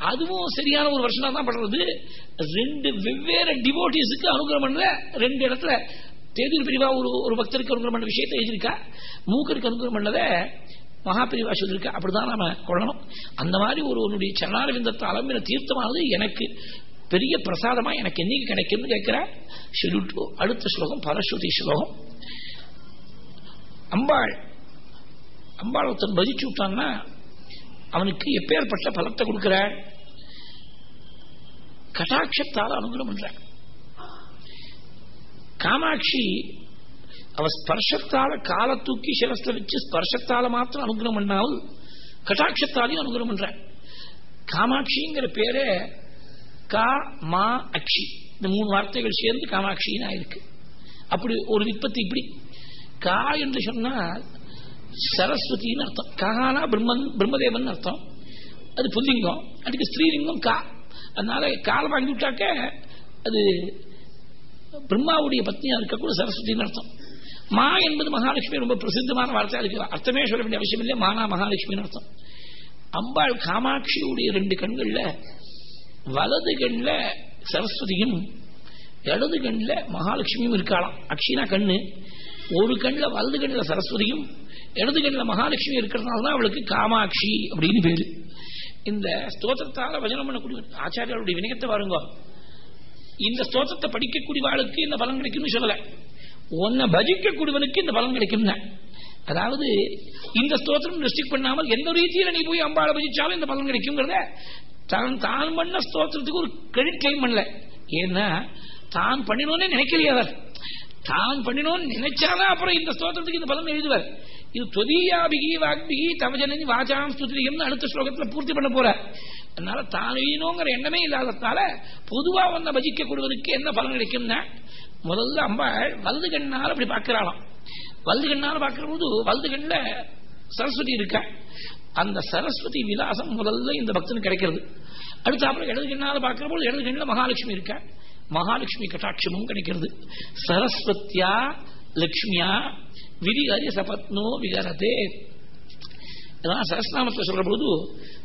அதுவும் சரியான ஒரு வருஷனா தான் படுறது ரெண்டு வெவ்வேறு டிவோட்டிஸுக்கு அனுகிரம் பண்ற ரெண்டு இடத்துல தேதியில் பிரிவா ஒரு ஒரு பக்தருக்கு அனுகிரம் பண்ண விஷயத்தை எழுதியிருக்கா? மூக்கருக்கு அனுகிரகம் பண்ணதை மகாபிரிவா சொல்லியிருக்கா? அப்படிதான் நாம கொள்ளணும். அந்த மாதிரி ஒரு உன்னுடைய சரணாரவிந்தத்தை அலம்பின தீர்த்தமானது எனக்கு பெரிய பிரசாதமா எனக்கு என்னைக்கு கிடைக்கும்னு கேட்கிற? சொல்லிட்டு அடுத்த ஸ்லோகம் பரஸ்வதி ஸ்லோகம். அம்பாள் அம்பாள் ஒருத்தன் பதிச்சு விட்டான்னா அவனுக்கு எப்பேற்பட்ட பலத்தை கொடுக்கிறாள் கட்டாட்சத்தால் அனுகிரம் பண்ற காமாட்சி அவ ஸ்பர்ஷத்தால கால தூக்கி சிரஸ்ல வச்சு ஸ்பர்ஷத்தால மாத்திரம் அனுகிரம் பண்ணாமல் கட்டாட்சத்தாலையும் அனுகிரம் பண்ற காமாட்சிங்கிற பேரே கா மா அக்ஷி. இந்த மூணு வார்த்தைகள் சேர்ந்து காமாட்சின்னு ஆயிருக்கு. அப்படி ஒரு விற்பத்தி இப்படி. கா என்று சொன்னால் சரஸ்வதினு அர்த்தம். கானா பிரம்மன் பிரம்மதேவன் அர்த்தம். அது புல்லிங்கம் அதுக்கு ஸ்ரீலிங்கம் கா. அதனால காலை வாங்கி விட்டாக்க அது பிரம்மாவுடைய பத்னியா இருக்கக்கூட சரஸ்வதினு அர்த்தம். மா என்பது மகாலட்சுமி ரொம்ப பிரசித்தமான வார்த்தை அதுக்கு அர்த்தமே சொல்ல வேண்டிய அவசியம் இல்லை மானா மகாலட்சுமின்னு அர்த்தம். அம்பாள் காமாட்சியுடைய ரெண்டு கண்கள்ல வலது கண்ல சரஸ்வதியும் இடது கண்ல மகாலட்சுமியும் இருக்காளாம். அக்ஷினா கண்ணு. ஒரு கண்ணில் வலது கண்ணில் சரஸ்வதியும் இடது கண்ணில் மகாலட்சுமி இருக்கிறதுனால தான் அவளுக்கு காமாட்சி அப்படின்னு பேரு. இந்த ஸ்தோத்திரத்தால வஜனம் பண்ணக்கூடிய ஆச்சாரியாளுடைய வினயத்தை பாருங்க. இந்த ஸ்தோத்திரத்தை படிக்கக்கூடிய வாழ்க்கை இந்த பலன் கிடைக்கும்னு சொல்லல. உன்னை பஜிக்கக்கூடியவனுக்கு இந்த பலன் கிடைக்கும் அதாவது இந்த ஸ்தோத்திரம் ரெஸ்ட்ரிக்ட் பண்ணாமல் எந்த ரீதியில நீ போய் அம்பாளை பஜிச்சாலும் இந்த பலன் கிடைக்குங்கிறத தான் தான் பண்ண ஸ்தோத்திரத்துக்கு ஒரு கிரெடிட் கிளைம் பண்ணல. ஏன்னா தான் பண்ணினோன்னே நினைக்கலையே அவர். தான் பண்ணினோன்னு நினைச்சாதான் அப்புறம் இந்த ஸ்தோத்திரத்துக்கு இந்த பலன் எழுதுவார். இது தொதியாபிகி வாக்பிகி தவஜனி வாச்சாம் ஸ்துதிகம்னு அடுத்த ஸ்லோகத்தில் பூர்த்தி பண்ண போற. அதனால தானீனோங்கிற எண்ணமே இல்லாததால பொதுவா வந்த பஜிக்கக்கூடியவருக்கு என்ன பலன் கிடைக்கும்னா முதல்ல அம்பாள் வலது கண்ணால் அப்படி பார்க்கிறாளாம். வலது கண்ணால் பார்க்கிற போது வலது கண்ணில் சரஸ்வதி இருக்கா? அந்த சரஸ்வதி விலாசம் முதல்ல இந்த பக்தனுக்கு கிடைக்கிறது. அடுத்தாப்புல இடது கண்ணால் பார்க்கிற போது இடது கண்ணில் மகாலட்சுமி இருக்கா? மகாலட்சுமி கட்டாட்சமும் கிடைக்கிறது. சரஸ்வத்தியா லக்ஷ்மியா விதிகாரிய சபத்னோ விகரதே சரஸ்நாமத்தில் சொல்ற பொழுது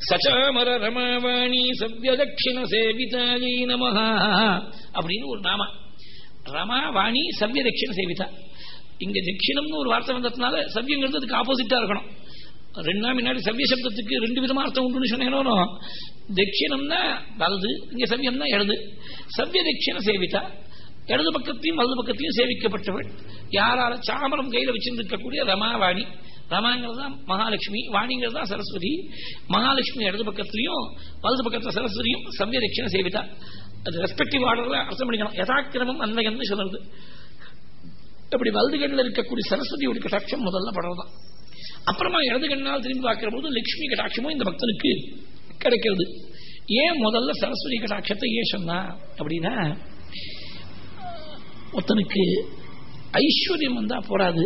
சச்சாமர ரமாவாணி சவ்யதட்சிண சேவிதாயி நமஹா அப்படின்னு ஒரு நாம ரமாவாணி சவ்யதட்சிண சேவிதா இங்க தட்சிணம்னு ஒரு வார்த்தை வந்ததுனால சவ்யங்கிறது அதுக்கு ஆப்போசிட்டா இருக்கணும் ரெண்டு நாள் முன்னாடி சவ்ய சப்தத்துக்கு ரெண்டு விதமா அர்த்தம் உண்டுன்னு சொன்னேனோ தட்சிணம்னா வலது இங்க சவ்யம்னா இடது சவ்ய தட்சிண சேவிதா இடது பக்கத்தையும் வலது பக்கத்தையும் சேவிக்கப்பட்டவள் யாரால சாமரம் கையில வச்சிருந்திருக்கக்கூடிய ரமாவாணி. ரமாங்கிறது தான் மகாலட்சுமி. வாணிங்கிறது தான் சரஸ்வதி. மகாலட்சுமி இடது பக்கத்திலையும் வலது பக்கத்துல சரஸ்வதியும் சவ்ய தட்சிண சேவிதா. அது ரெஸ்பெக்டிவ் ஆர்டர்ல அர்த்தம் பண்ணிக்கணும். யதாக்கிரமம் அன்மையன்னு சொல்றது. அப்படி வலது கண்ணில் இருக்கக்கூடிய சரஸ்வதியோட கட்டாட்சம் முதல்ல படுறதுதான். அப்புறமா இடது கண்ணால் திரும்பி பார்க்கிற போது லட்சுமி கட்டாட்சமும் இந்த பக்தனுக்கு கிடைக்கிறது. ஏன் முதல்ல சரஸ்வதி கட்டாட்சத்தை ஏன் சொன்னா? அப்படின்னா ஒருத்தனுக்கு ஐஸ்வர்யம் வந்தா போராது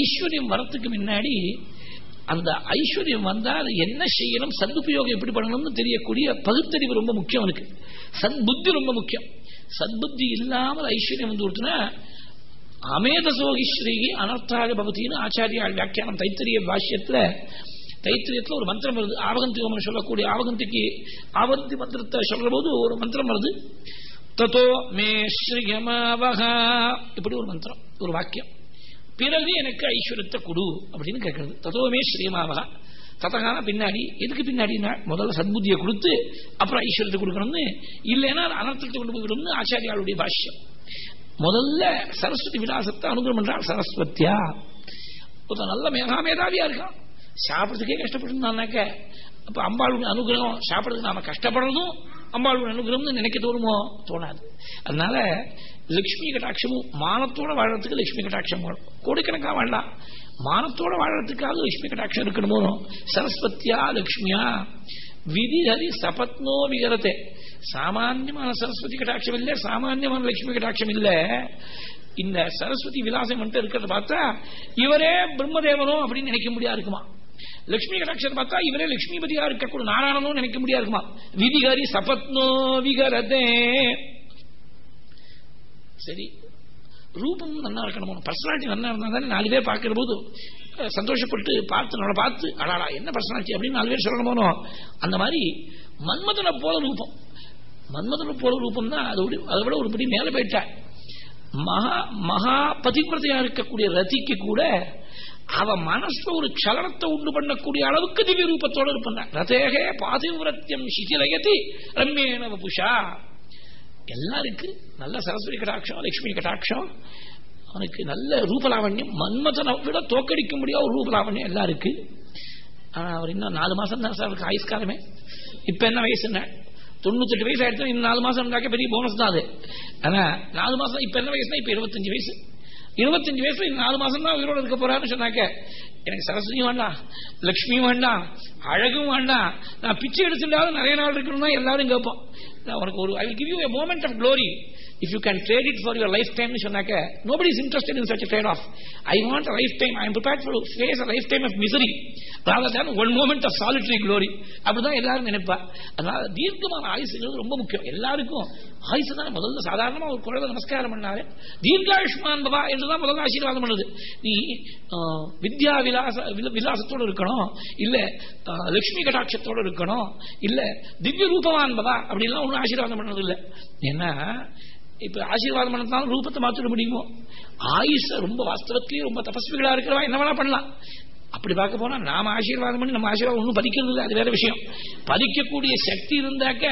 ஐஸ்வர்யம் வரத்துக்கு முன்னாடி அந்த ஐஸ்வர்யம் வந்தா அது என்ன செய்யணும் சதுபயோகம் எப்படி பண்ணணும்னு தெரியக்கூடிய பகுத்தறிவு ரொம்ப முக்கியம் அவனுக்கு. சத்புத்தி ரொம்ப முக்கியம். சத்புத்தி இல்லாமல் ஐஸ்வர்யம் வந்து கொடுத்தனா அமேதசோகிஸ்ரீகி அனர்த்தாக பவத்தின்னு ஆச்சாரியால் வியாக்கியானம் தைத்தரிய பாஷ்யத்துல தைத்திரியத்தில் ஒரு மந்திரம் வருது. ஆவகந்தி ஓமன் சொல்லக்கூடிய ஆவகந்திக்கு ஆவந்தி மந்திரத்தை சொல்ற போது ஒரு மந்திரம் வருது. தத்தோ மே ஸ்ரீயமாவக இப்படி ஒரு மந்திரம் ஒரு வாக்கியம். பிறகு எனக்கு ஐஸ்வர்யத்தை கொடு அப்படின்னு கேட்கறது. தத்தோமே ஸ்ரீயமாவகா தத்தகான பின்னாடி எதுக்கு பின்னாடினா முதல்ல சத்புத்தியை கொடுத்து அப்புறம் ஐஸ்வர்யத்தை கொடுக்கணும்னு இல்லைன்னா அனர்த்தத்தை கொண்டு போய்விடும்னு ஆச்சாரியாளுடைய பாஷ்யம். முதல்ல சரஸ்வதி விலாசத்தை அனுகிரம் பண்றாள் சரஸ்வத்தியா ஒருத்தன் நல்ல மேகா மேதாவியா இருக்கான். சாப்பிட்றதுக்கே கஷ்டப்பட்டுனாக்க அப்ப அம்பாளுடைய அனுகிரகம் சாப்பிட்றதுக்கு நாம கஷ்டப்படுறதும் அம்பாளுடைய அனுகிரகம்னு நினைக்க தோணுமோ? தோணாது. அதனால லட்சுமி கட்டாட்சமும் மானத்தோட வாழறதுக்கு லட்சுமி கட்டாட்சம் வேணும். கோடிக்கணக்கா வேண்டாம் மானத்தோட வாழறதுக்காக லட்சுமி கட்டாட்சம் இருக்கணுமோ? சரஸ்வத்தியா லட்சுமியா விதிஹரி சபத்னோ விகரத்தை சாமான்யமான சரஸ்வதி கட்டாட்சம் இல்ல சாமான்யமான லட்சுமி கட்டாட்சம் இல்ல. இந்த சரஸ்வதி விலாசம் மட்டும் இருக்கிறத பார்த்தா இவரே பிரம்மதேவனோ அப்படின்னு நினைக்க முடியாது இருக்குமா லட்சுமி கடாட்சத்தை பார்த்தா இவரே லட்சுமிபதியா இருக்கக்கூடிய நாராயணனும் நினைக்க முடியாது இருக்குமா விதிகரி சபத்னோ விகரதே. சரி. ரூபம் நல்லா இருக்கணும்? பர்சனாலிட்டி நல்லா இருந்தா தானே நாலு பேர் பார்க்கிற போது சந்தோஷப்பட்டு பார்த்து நம்மளை பார்த்து அடாடா என்ன பர்சனாலிட்டி அப்படின்னு நாலு பேர் சொல்லணுமோ அந்த மாதிரி மன்மதனை போல ரூபம். மன்மதனை போல ரூபம் தான் அதை அதை விட ஒரு படி மேல போயிட்ட. மகா மகா பதிவிரதையா இருக்கக்கூடிய ரதிக்கு கூட அவ மனசுல ஒரு சலனத்தை உண்டு பண்ணக்கூடிய அளவுக்கு திவ்ய ரூபத்தோடு இருப்பான். ரதேகே பாதிவிரத்தியம் சிதிலயதி ரம்யேன புஷா எல்லாம் இருக்கு நல்ல சரஸ்வதி கடாட்சம் லட்சுமி கடாட்சம். அவனுக்கு நல்ல ரூபலாவண்யம். மன்மதனை விட தோக்கடிக்க முடியாத ஒரு ரூபலாவண்யம் எல்லாம் இருக்கு ஆனால் அவர் இன்னும் நாலு மாதம் தான் சார் அவருக்கு ஆயுஷ்காலமே. இப்போ என்ன வயசுன்னு? தொண்ணூத்தெட்டு வயசு ஆயிடுச்சு இன்னும் நாலு மாதம் இருந்தாக்க பெரிய போனஸ் தான் அது. ஆனால் நாலு மாதம் இப்போ என்ன வயசுனா இப்போ இருபத்தஞ்சு வயசு. இருபத்தஞ்சு வயசுல நாலு மாசம் தான் உயிரோடு இருக்க போறாருன்னு சொன்னாக்க எனக்கு சரஸ்வதியும் வேண்டாம் லக்ஷ்மியும் வேண்டாம் அழகும் வேண்டாம். நான் பிச்சை எடுத்துட்டாலும் நிறைய நாள் இருக்கணும்னா எல்லாரும் கேட்போம். உனக்கு ஒரு I will give you a moment of glory if you can trade it for your life time சொன்னாக்க nobody is interested in such trade off I want a life time I am prepared for face a life time of misery rather than one moment of solitary glory அப்படிதான் எல்லாரும் நினைப்பா. அதனால தீர்க்கமான ஆயுசுங்கிறது ரொம்ப முக்கியம். எல்லாருக்கும் ஆயுசு தான் முதல்ல. சாதாரணமா ஒரு குழந்தை நமஸ்காரம் பண்ணாரு தீர்காயுஷ்மான் பவா என்றுதான் முதல்ல ஆசீர்வாதம் பண்ணுது. நீ வித்யா விலாச விலாசத்தோடு இருக்கணும். இல்ல லட்சுமி கடாட்சத்தோடு இருக்கணும். இல்ல திவ்ய ரூபவான் பவா அப்படின்லாம் ஒன்றும் ஆசீர்வாதம் பண்ணது இல்லை ஏன்னா இப்ப ஆசீர்வாதம் பண்ணாலும் ரூபத்தை மாத்திர முடியுமோ? ஆயுஷ ரொம்ப வாஸ்தவத்திலேயே ரொம்ப தபஸ்விகளா இருக்கிறவா என்ன வேணா பண்ணலாம். அப்படி பார்க்க போனா நாம ஆசீர்வாதம் பண்ணி நம்ம ஆசீர்வாதம் ஒன்றும் பதிக்கிறது இல்லை அது வேற விஷயம். பதிக்கக்கூடிய சக்தி இருந்தாக்க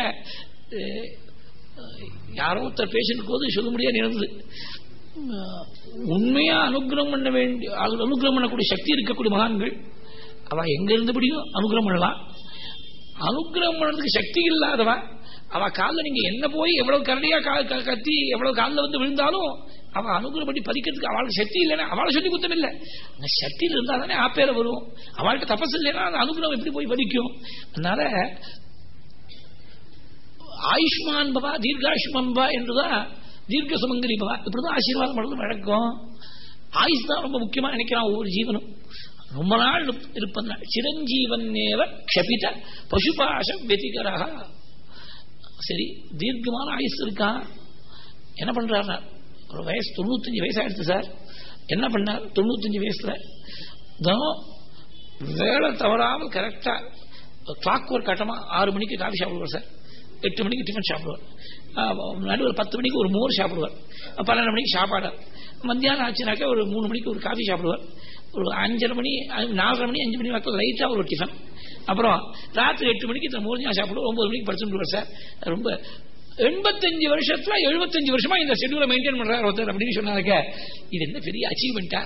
யாரோ ஒருத்தர் பேஷண்ட் போது சொல்ல முடியாது இருந்தது உண்மையா அனுகிரகம் பண்ண வேண்டிய அனுகிரகம் பண்ணக்கூடிய சக்தி இருக்கக்கூடிய மகான்கள் அவ எங்க இருந்தபடியும் அனுகிரகம் பண்ணலாம். அனுகிரகம் பண்ணுறதுக்கு சக்தி இல்லாதவன் அவ காலில் நீங்க என்ன போய் எவ்வளவு கரடியா கத்தி எவ்வளவு காலில் வந்து விழுந்தாலும் அவ அனுகூலப்படி பதிக்கிறதுக்கு அவளுக்கு சக்தி இல்லைன்னா அவளை சொல்லி குத்தம் இல்லை. அந்த சக்தியில் இருந்தா தானே ஆப்பேர வரும். அவள்கிட்ட தபஸ் இல்லைன்னா அந்த அனுகூலம் எப்படி போய் பதிக்கும் அதனால ஆயுஷ்மான் பவா தீர்காயுஷ்மான் பவா என்றுதான் தீர்க்க சுமங்கலி பவா. இப்படிதான் ஆசீர்வாதம் பண்ணது வழக்கம். ஆயுஷ் தான் ரொம்ப முக்கியமா நினைக்கிறான் ஒவ்வொரு ஜீவனும். ரொம்ப நாள் இருப்பது சிரஞ்சீவன் க்ஷபித பசுபாச வெதிகரா சரி தீர்க்கமான ஆயுஸ் இருக்கான் என்ன பண்றாரு ஒரு வயசு தொண்ணூத்தஞ்சு வயசாகிடுச்சு சார். என்ன பண்ணார்? தொண்ணூத்தஞ்சு வயசுல தினம் வேலை தவறாமல் கரெக்டா கிளாக் ஒர்க் கட்டமா ஆறு மணிக்கு காஃபி சாப்பிடுவார் சார். எட்டு மணிக்கு டிஃபன் சாப்பிடுவார். நடுவில் பத்து மணிக்கு ஒரு மோர் சாப்பிடுவார். பன்னெண்டு மணிக்கு சாப்பாடு. மத்தியானம் ஆச்சுனாக்கா ஒரு மூணு மணிக்கு ஒரு காஃபி சாப்பிடுவார். ஒரு அஞ்சரை மணி நாலரை மணி அஞ்சு மணி வாக்கில் லைட்டாக ஒரு டிஃபன் அப்புறம் ராத்திரி எட்டு மணிக்கு இத்தனை மூணு சாப்பிடுவோம் ஒன்பது மணிக்கு படிச்சுட்டு சார். ரொம்ப எண்பத்தஞ்சு வருஷத்துல எழுபத்தஞ்சு வருஷமா இந்த ஷெட்யூலை மெயின்டைன் பண்றாரு ஒருத்தர் அப்படின்னு சொன்னாருக்க இது என்ன பெரிய அச்சீவ்மெண்டா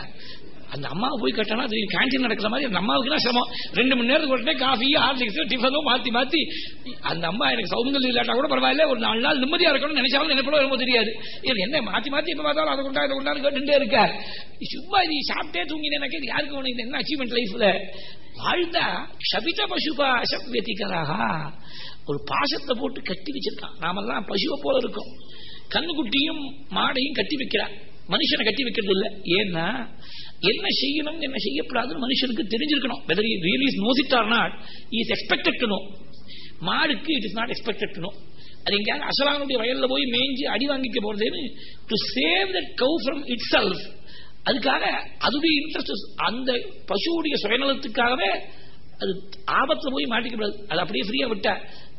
அந்த அம்மா போய் கட்டினா அது கேன்டீன் நடக்கிற மாதிரி அந்த அம்மாவுக்கு தான் சிரமம். ரெண்டு மணி நேரத்துக்கு உடனே காஃபி ஹார்லிக்ஸ் டிஃபனும் மாற்றி மாற்றி அந்த அம்மா எனக்கு சவுந்தல் இல்லாட்டா கூட பரவாயில்ல ஒரு நாலு நாள் நிம்மதியாக இருக்கணும்னு நினைச்சாலும் நினைப்பட ரொம்ப தெரியாது. இது என்ன மாற்றி மாற்றி இப்போ பார்த்தாலும் அதை கொண்டா அதை கொண்டாந்து கேட்டுட்டே இருக்கார். சும்மா நீ சாப்பிட்டே தூங்கினேனாக்கே இது யாருக்கு வேணும்? என்ன அச்சீவ்மெண்ட் லைஃப்ல வாழ்ந்தா ஷபித பசுபா வெத்திகராக ஒரு பாசத்தை போட்டு கட்டி வச்சிருக்கான். நாமெல்லாம் பசுவை போல இருக்கும். கண்ணுக்குட்டியும் மாடையும் கட்டி வைக்கிறான் மனுஷனை கட்டி வைக்கிறது இல்லை. ஏன்னா என்ன செய்யணும் என்ன செய்யப்படாதுன்னு மனுஷனுக்கு தெரிஞ்சிருக்கணும். Whether really knows it or not is expected to know மாடுக்கு it is not expected to know அது எங்கேயாவது அசலானுடைய வயல்ல போய் மேய்ஞ்சி அடி வாங்கிக்க போறதுன்னு to save that cow from itself அதுக்காக அதுடைய இன்ட்ரெஸ்ட் அந்த பசுவுடைய சுயநலத்துக்காகவே அது ஆபத்தில் போய் மாட்டிக்கப்படாது அது அப்படியே ஃப்ரீயா விட்டா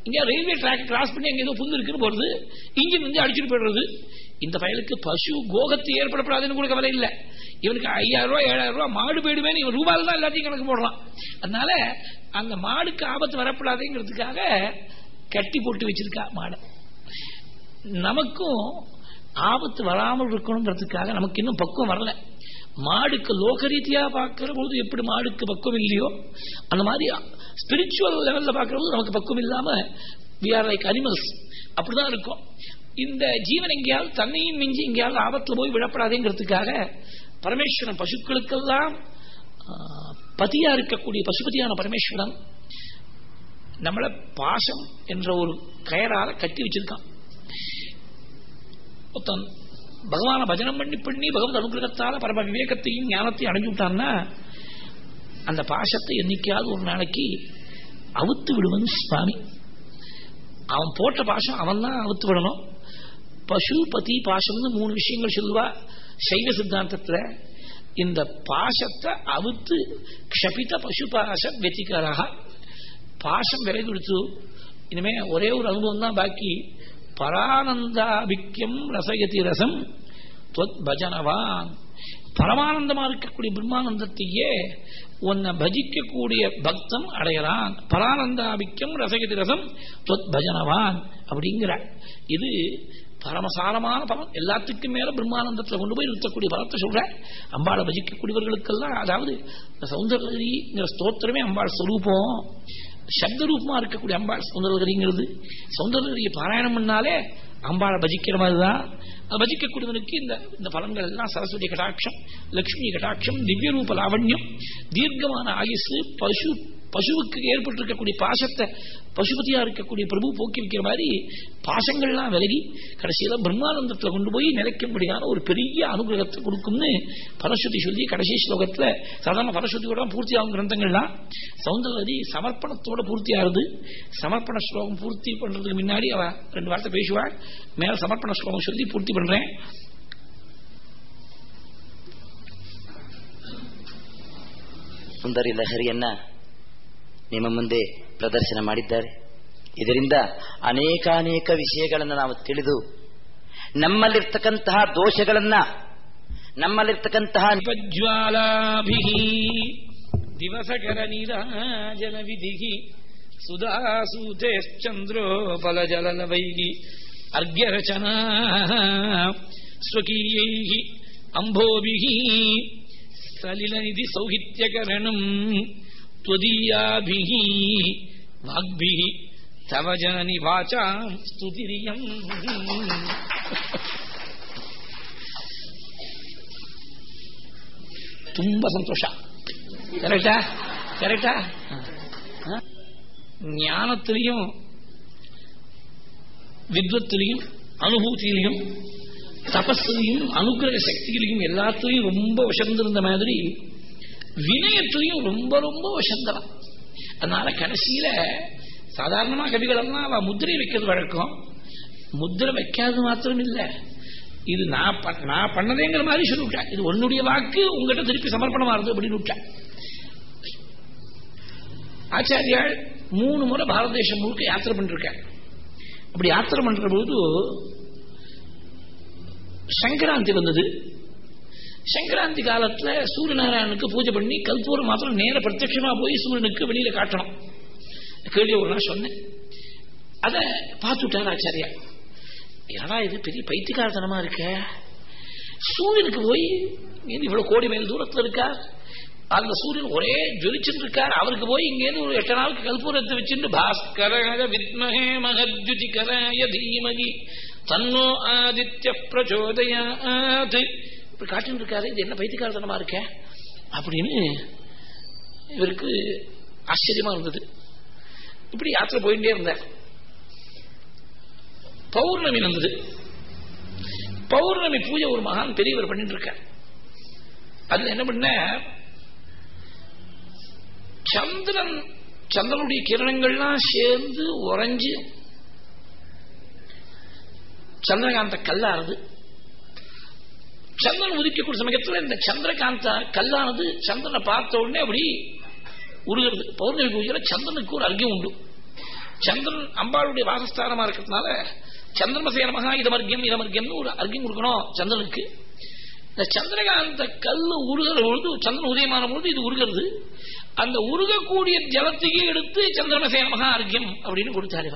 இங்க ரயில்வே ட்ராக் கிராஸ் பண்ணி அங்க ஏதோ புந்து இருக்குன்னு போறது இன்ஜின் வந்து அடிச்சுட்டு போயிடுறது. இந்த பயலுக்கு பசு கோகத்து ஏற்படப்படாதுன்னு கூட கவலை இல்லை. இவனுக்கு ஐயாயிரம் ரூபாய் ஏழாயிரம் ரூபாய் மாடு போயிடுமே இவன் ரூபாயில் தான் எல்லாத்தையும் கணக்கு போடுறான். அதனால அந்த மாடுக்கு ஆபத்து வரப்படாதுங்கிறதுக்காக கட்டி போட்டு வச்சிருக்கா மாடை. நமக்கும் ஆபத்து வராமல் இருக்கணுங்கிறதுக்காக நமக்கு இன்னும் பக்குவம் வரல. மாடுக்கு லோக ரீதியா பார்க்கிற போது எப்படி மாடுக்கு பக்குவம் இல்லையோ அந்த மாதிரி ஸ்பிரிச்சுவல் லெவல்ல பார்க்கிற போது நமக்கு பக்குவம் இல்லாம வி ஆர் லைக் அனிமல்ஸ் அப்படிதான் இருக்கும். இந்த ஜீவன் எங்கேயாவது தன்னையும் மிஞ்சி எங்கேயாவது ஆபத்துல போய் விடப்படாதேங்கிறதுக்காக பரமேஸ்வரன் பசுக்களுக்கெல்லாம் பதியா இருக்கக்கூடிய பசுபதியான பரமேஸ்வரன் நம்மள பாசம் என்ற ஒரு கயரால கட்டி வச்சிருக்கான். பகவான பஜனம் பண்ணி பண்ணி பகவத் அனுகிரகத்தால பரம விவேகத்தையும் ஞானத்தையும் அடைஞ்சு விட்டான்னா அந்த பாசத்தை என்னைக்காவது ஒரு நாளைக்கு அவுத்து விடுவன் சுவாமி. அவன் போட்ட பாசம் அவன் தான் அவுத்து விடணும். பசு பதி பாசம்னு மூணு விஷயங்கள் சொல்லுவா. சைவ சித்தாந்தத்துல இந்த பாசத்தை அவுத்து க்ஷபித பசு பாச வெத்திகராக பாசம் விலை கொடுத்து இனிமே ஒரே ஒரு அனுபவம் தான் பாக்கி. பரானந்தாபிக்கியம் ரசயதி ரசம் பஜனவான். பரமானந்தமா இருக்கக்கூடிய பிரம்மானந்தத்தையே உன்னை பஜிக்கக்கூடிய பக்தம் அடையலாம் பரானந்தாபிக்கம் ரசகதி ரசம் பஜனவான் அப்படிங்கிற. இது பரமசாரமான பலம் எல்லாத்துக்கும் மேல பிரம்மானந்தத்தில் கொண்டு போய் நிறுத்தக்கூடிய பலத்தை சொல்ற அம்பாளை பஜிக்கக்கூடியவர்களுக்கெல்லாம் அதாவது சௌந்தரகிரிங்கிற ஸ்தோத்திரமே அம்பாள் ஸ்வரூபம் சப்த ரூபமா இருக்கக்கூடிய அம்பாள் சௌந்தரகிரிங்கிறது சௌந்தரகிரியை பாராயணம் பண்ணாலே அம்பாளை பஜிக்கிற மாதிரிதான். பஜிக்கக்கூடியவனுக்கு இந்த இந்த பலன்கள் எல்லாம் சரஸ்வதி கடாட்சம் லக்ஷ்மி கடாட்சம் திவ்ய ரூப லாவண்யம் தீர்க்கமான ஆயுசு பசு பசுவுக்கு ஏற்பட்டிருக்கக்கூடிய பாசத்தை பசுபதியா இருக்கக்கூடிய பிரபு போக்கி வைக்கிற மாதிரி பாசங்கள்லாம் விலகி கடைசியில பிரம்மானந்தத்துல கொண்டு போய் நிலைக்கும்படியான ஒரு பெரிய அனுகிரகத்தை கொடுக்கும்னு பரஸ்வதி சொல்லி கடைசி ஸ்லோகத்துல சாதாரண பரஸ்வதியோட பூர்த்தி ஆகும் கிரந்தங்கள்லாம். சவுந்தரவதி சமர்ப்பணத்தோட பூர்த்தி சமர்ப்பண ஸ்லோகம் பூர்த்தி பண்றதுக்கு முன்னாடி அவ ரெண்டு வார்த்தை பேசுவாள் மேல சமர்ப்பண ஸ்லோகம் சொல்லி பூர்த்தி பண்றேன். சுந்தரி லஹரி என்ன? ನಿಮ್ಮ ಮುಂದೆ ಪ್ರದರ್ಶನ ಮಾಡಿದ್ದಾರೆ ಇದರಿಂದ ಅನೇಕಾನೇಕ ವಿಷಯಗಳನ್ನು ನಾವು ತಿಳಿದು ನಮ್ಮಲ್ಲಿರ್ತಕ್ಕಂತಹ ದೋಷಗಳನ್ನ ನಮ್ಮಲ್ಲಿರ್ತಕ್ಕಂತಹ ಜ್ವಾಲಾಭಿ ದಿವಸಕರ ನೀರಾಜನ ವಿಧಿ ಸುಧಾಸೂತೇಶ್ಚಂದ್ರೋಪಲ ಜಲಲವೈಗಿ ಅರ್ಘ್ಯರಚನಾ ಸ್ವಕೀಯೈ ಅಂಬೋಭಿ ಸಲಿಲನಿಧಿ ಸೌಹಿತ್ಯಕರಣಂ त्वदीयाभिः वाग्भिः तव जननि वाचाम् स्तुतिरियम् ತುಂಬಾ ಸಂತೋಷ கரெக்டா கரெக்டா ஞானத்திலையும் வித்வத்திலையும் அனுபூதியிலையும் தபஸ்லையும் அனுகிரக சக்தியிலையும் எல்லாத்திலையும் ரொம்ப வசந்திருந்த மாதிரி வினயத்திலையும் ரொம்ப ரொம்ப வசந்தவன் அதனால கடைசியில சாதாரணமா கவிகள் எல்லாம் அவ முத்திரை வைக்கிறது வழக்கம். முத்திரை வைக்காது மாத்திரம் இல்ல. இது நான் நான் பண்ணதேங்கிற மாதிரி சொல்லிவிட்டேன் இது உன்னுடைய வாக்கு உங்ககிட்ட திருப்பி சமர்ப்பணமா இருந்தது அப்படின்னு விட்டேன் ஆச்சாரியால் மூணு முறை பாரத தேசம் முழுக்க யாத்திரை பண்ணிருக்காங்க அப்படி யாத்திரை பண்ற போது சங்கராந்தி வந்தது. சங்கராந்தி காலத்துல சூரியநாராயணனுக்கு பூஜை பண்ணி கல்பூரம் மாத்திரம் நேர பிரத்யட்சமா போய் சூரியனுக்கு வெளியில காட்டணும். கேள்வி ஒரு நாள் சொன்னேன். அதை பார்த்துட்டார் ஆச்சாரியா ஏடா இது பெரிய பைத்தியக்காரத்தனமா இருக்க? சூரியனுக்கு போய் இவ்வளவு கோடி மைல் தூரத்துல இருக்கா அந்த சூரியன் ஒரே ஜொலிச்சுட்டு இருக்கார். அவருக்கு போய் இங்கேருந்து ஒரு எட்டு நாளுக்கு கல்பூரத்தை வச்சுட்டு பாஸ்கராய வித்மகே மகத்யுதிகராய தீமகி தன்னோ ஆதித்ய பிரச்சோதயாத். இப்படி காட்டின்னு இருக்காரு இது என்ன பைத்தியக்காரத்தனமா இருக்க? அப்படின்னு இவருக்கு ஆச்சரியமா இருந்தது. இப்படி யாத்திரை போயிட்டே இருந்தார். பௌர்ணமி வந்தது. பௌர்ணமி பூஜை ஒரு மகான் பெரியவர் பண்ணிட்டு இருக்கார். அதுல என்ன பண்ண சந்திரன் சந்திரனுடைய கிரணங்கள்லாம் சேர்ந்து உறைஞ்சு சந்திரகாந்த கல்லானது சந்திரன் உதிக்கக்கூடிய சமயத்தில் இந்த சந்திரகாந்த கல்லானது சந்திரனை பார்த்த உடனே அப்படி உருகிறது. பௌர்ணமி பூஜையில சந்திரனுக்கு ஒரு அர்க்கியம் உண்டு. சந்திரன் அம்பாளுடைய வாசஸ்தானமா இருக்கிறதுனால சந்திரமசேனமாக இதமர்க்கியம் இதமர்க்கியம்னு ஒரு அர்க்கியம் கொடுக்கணும் சந்திரனுக்கு. இந்த சந்திரகாந்த கல் உருகிற பொழுது சந்திரன் உதயமான பொழுது இது உருகிறது. அந்த உருகக்கூடிய ஜலத்தையே எடுத்து சந்திரமசேனமாக அர்க்கியம் அப்படின்னு கொடுத்தாரு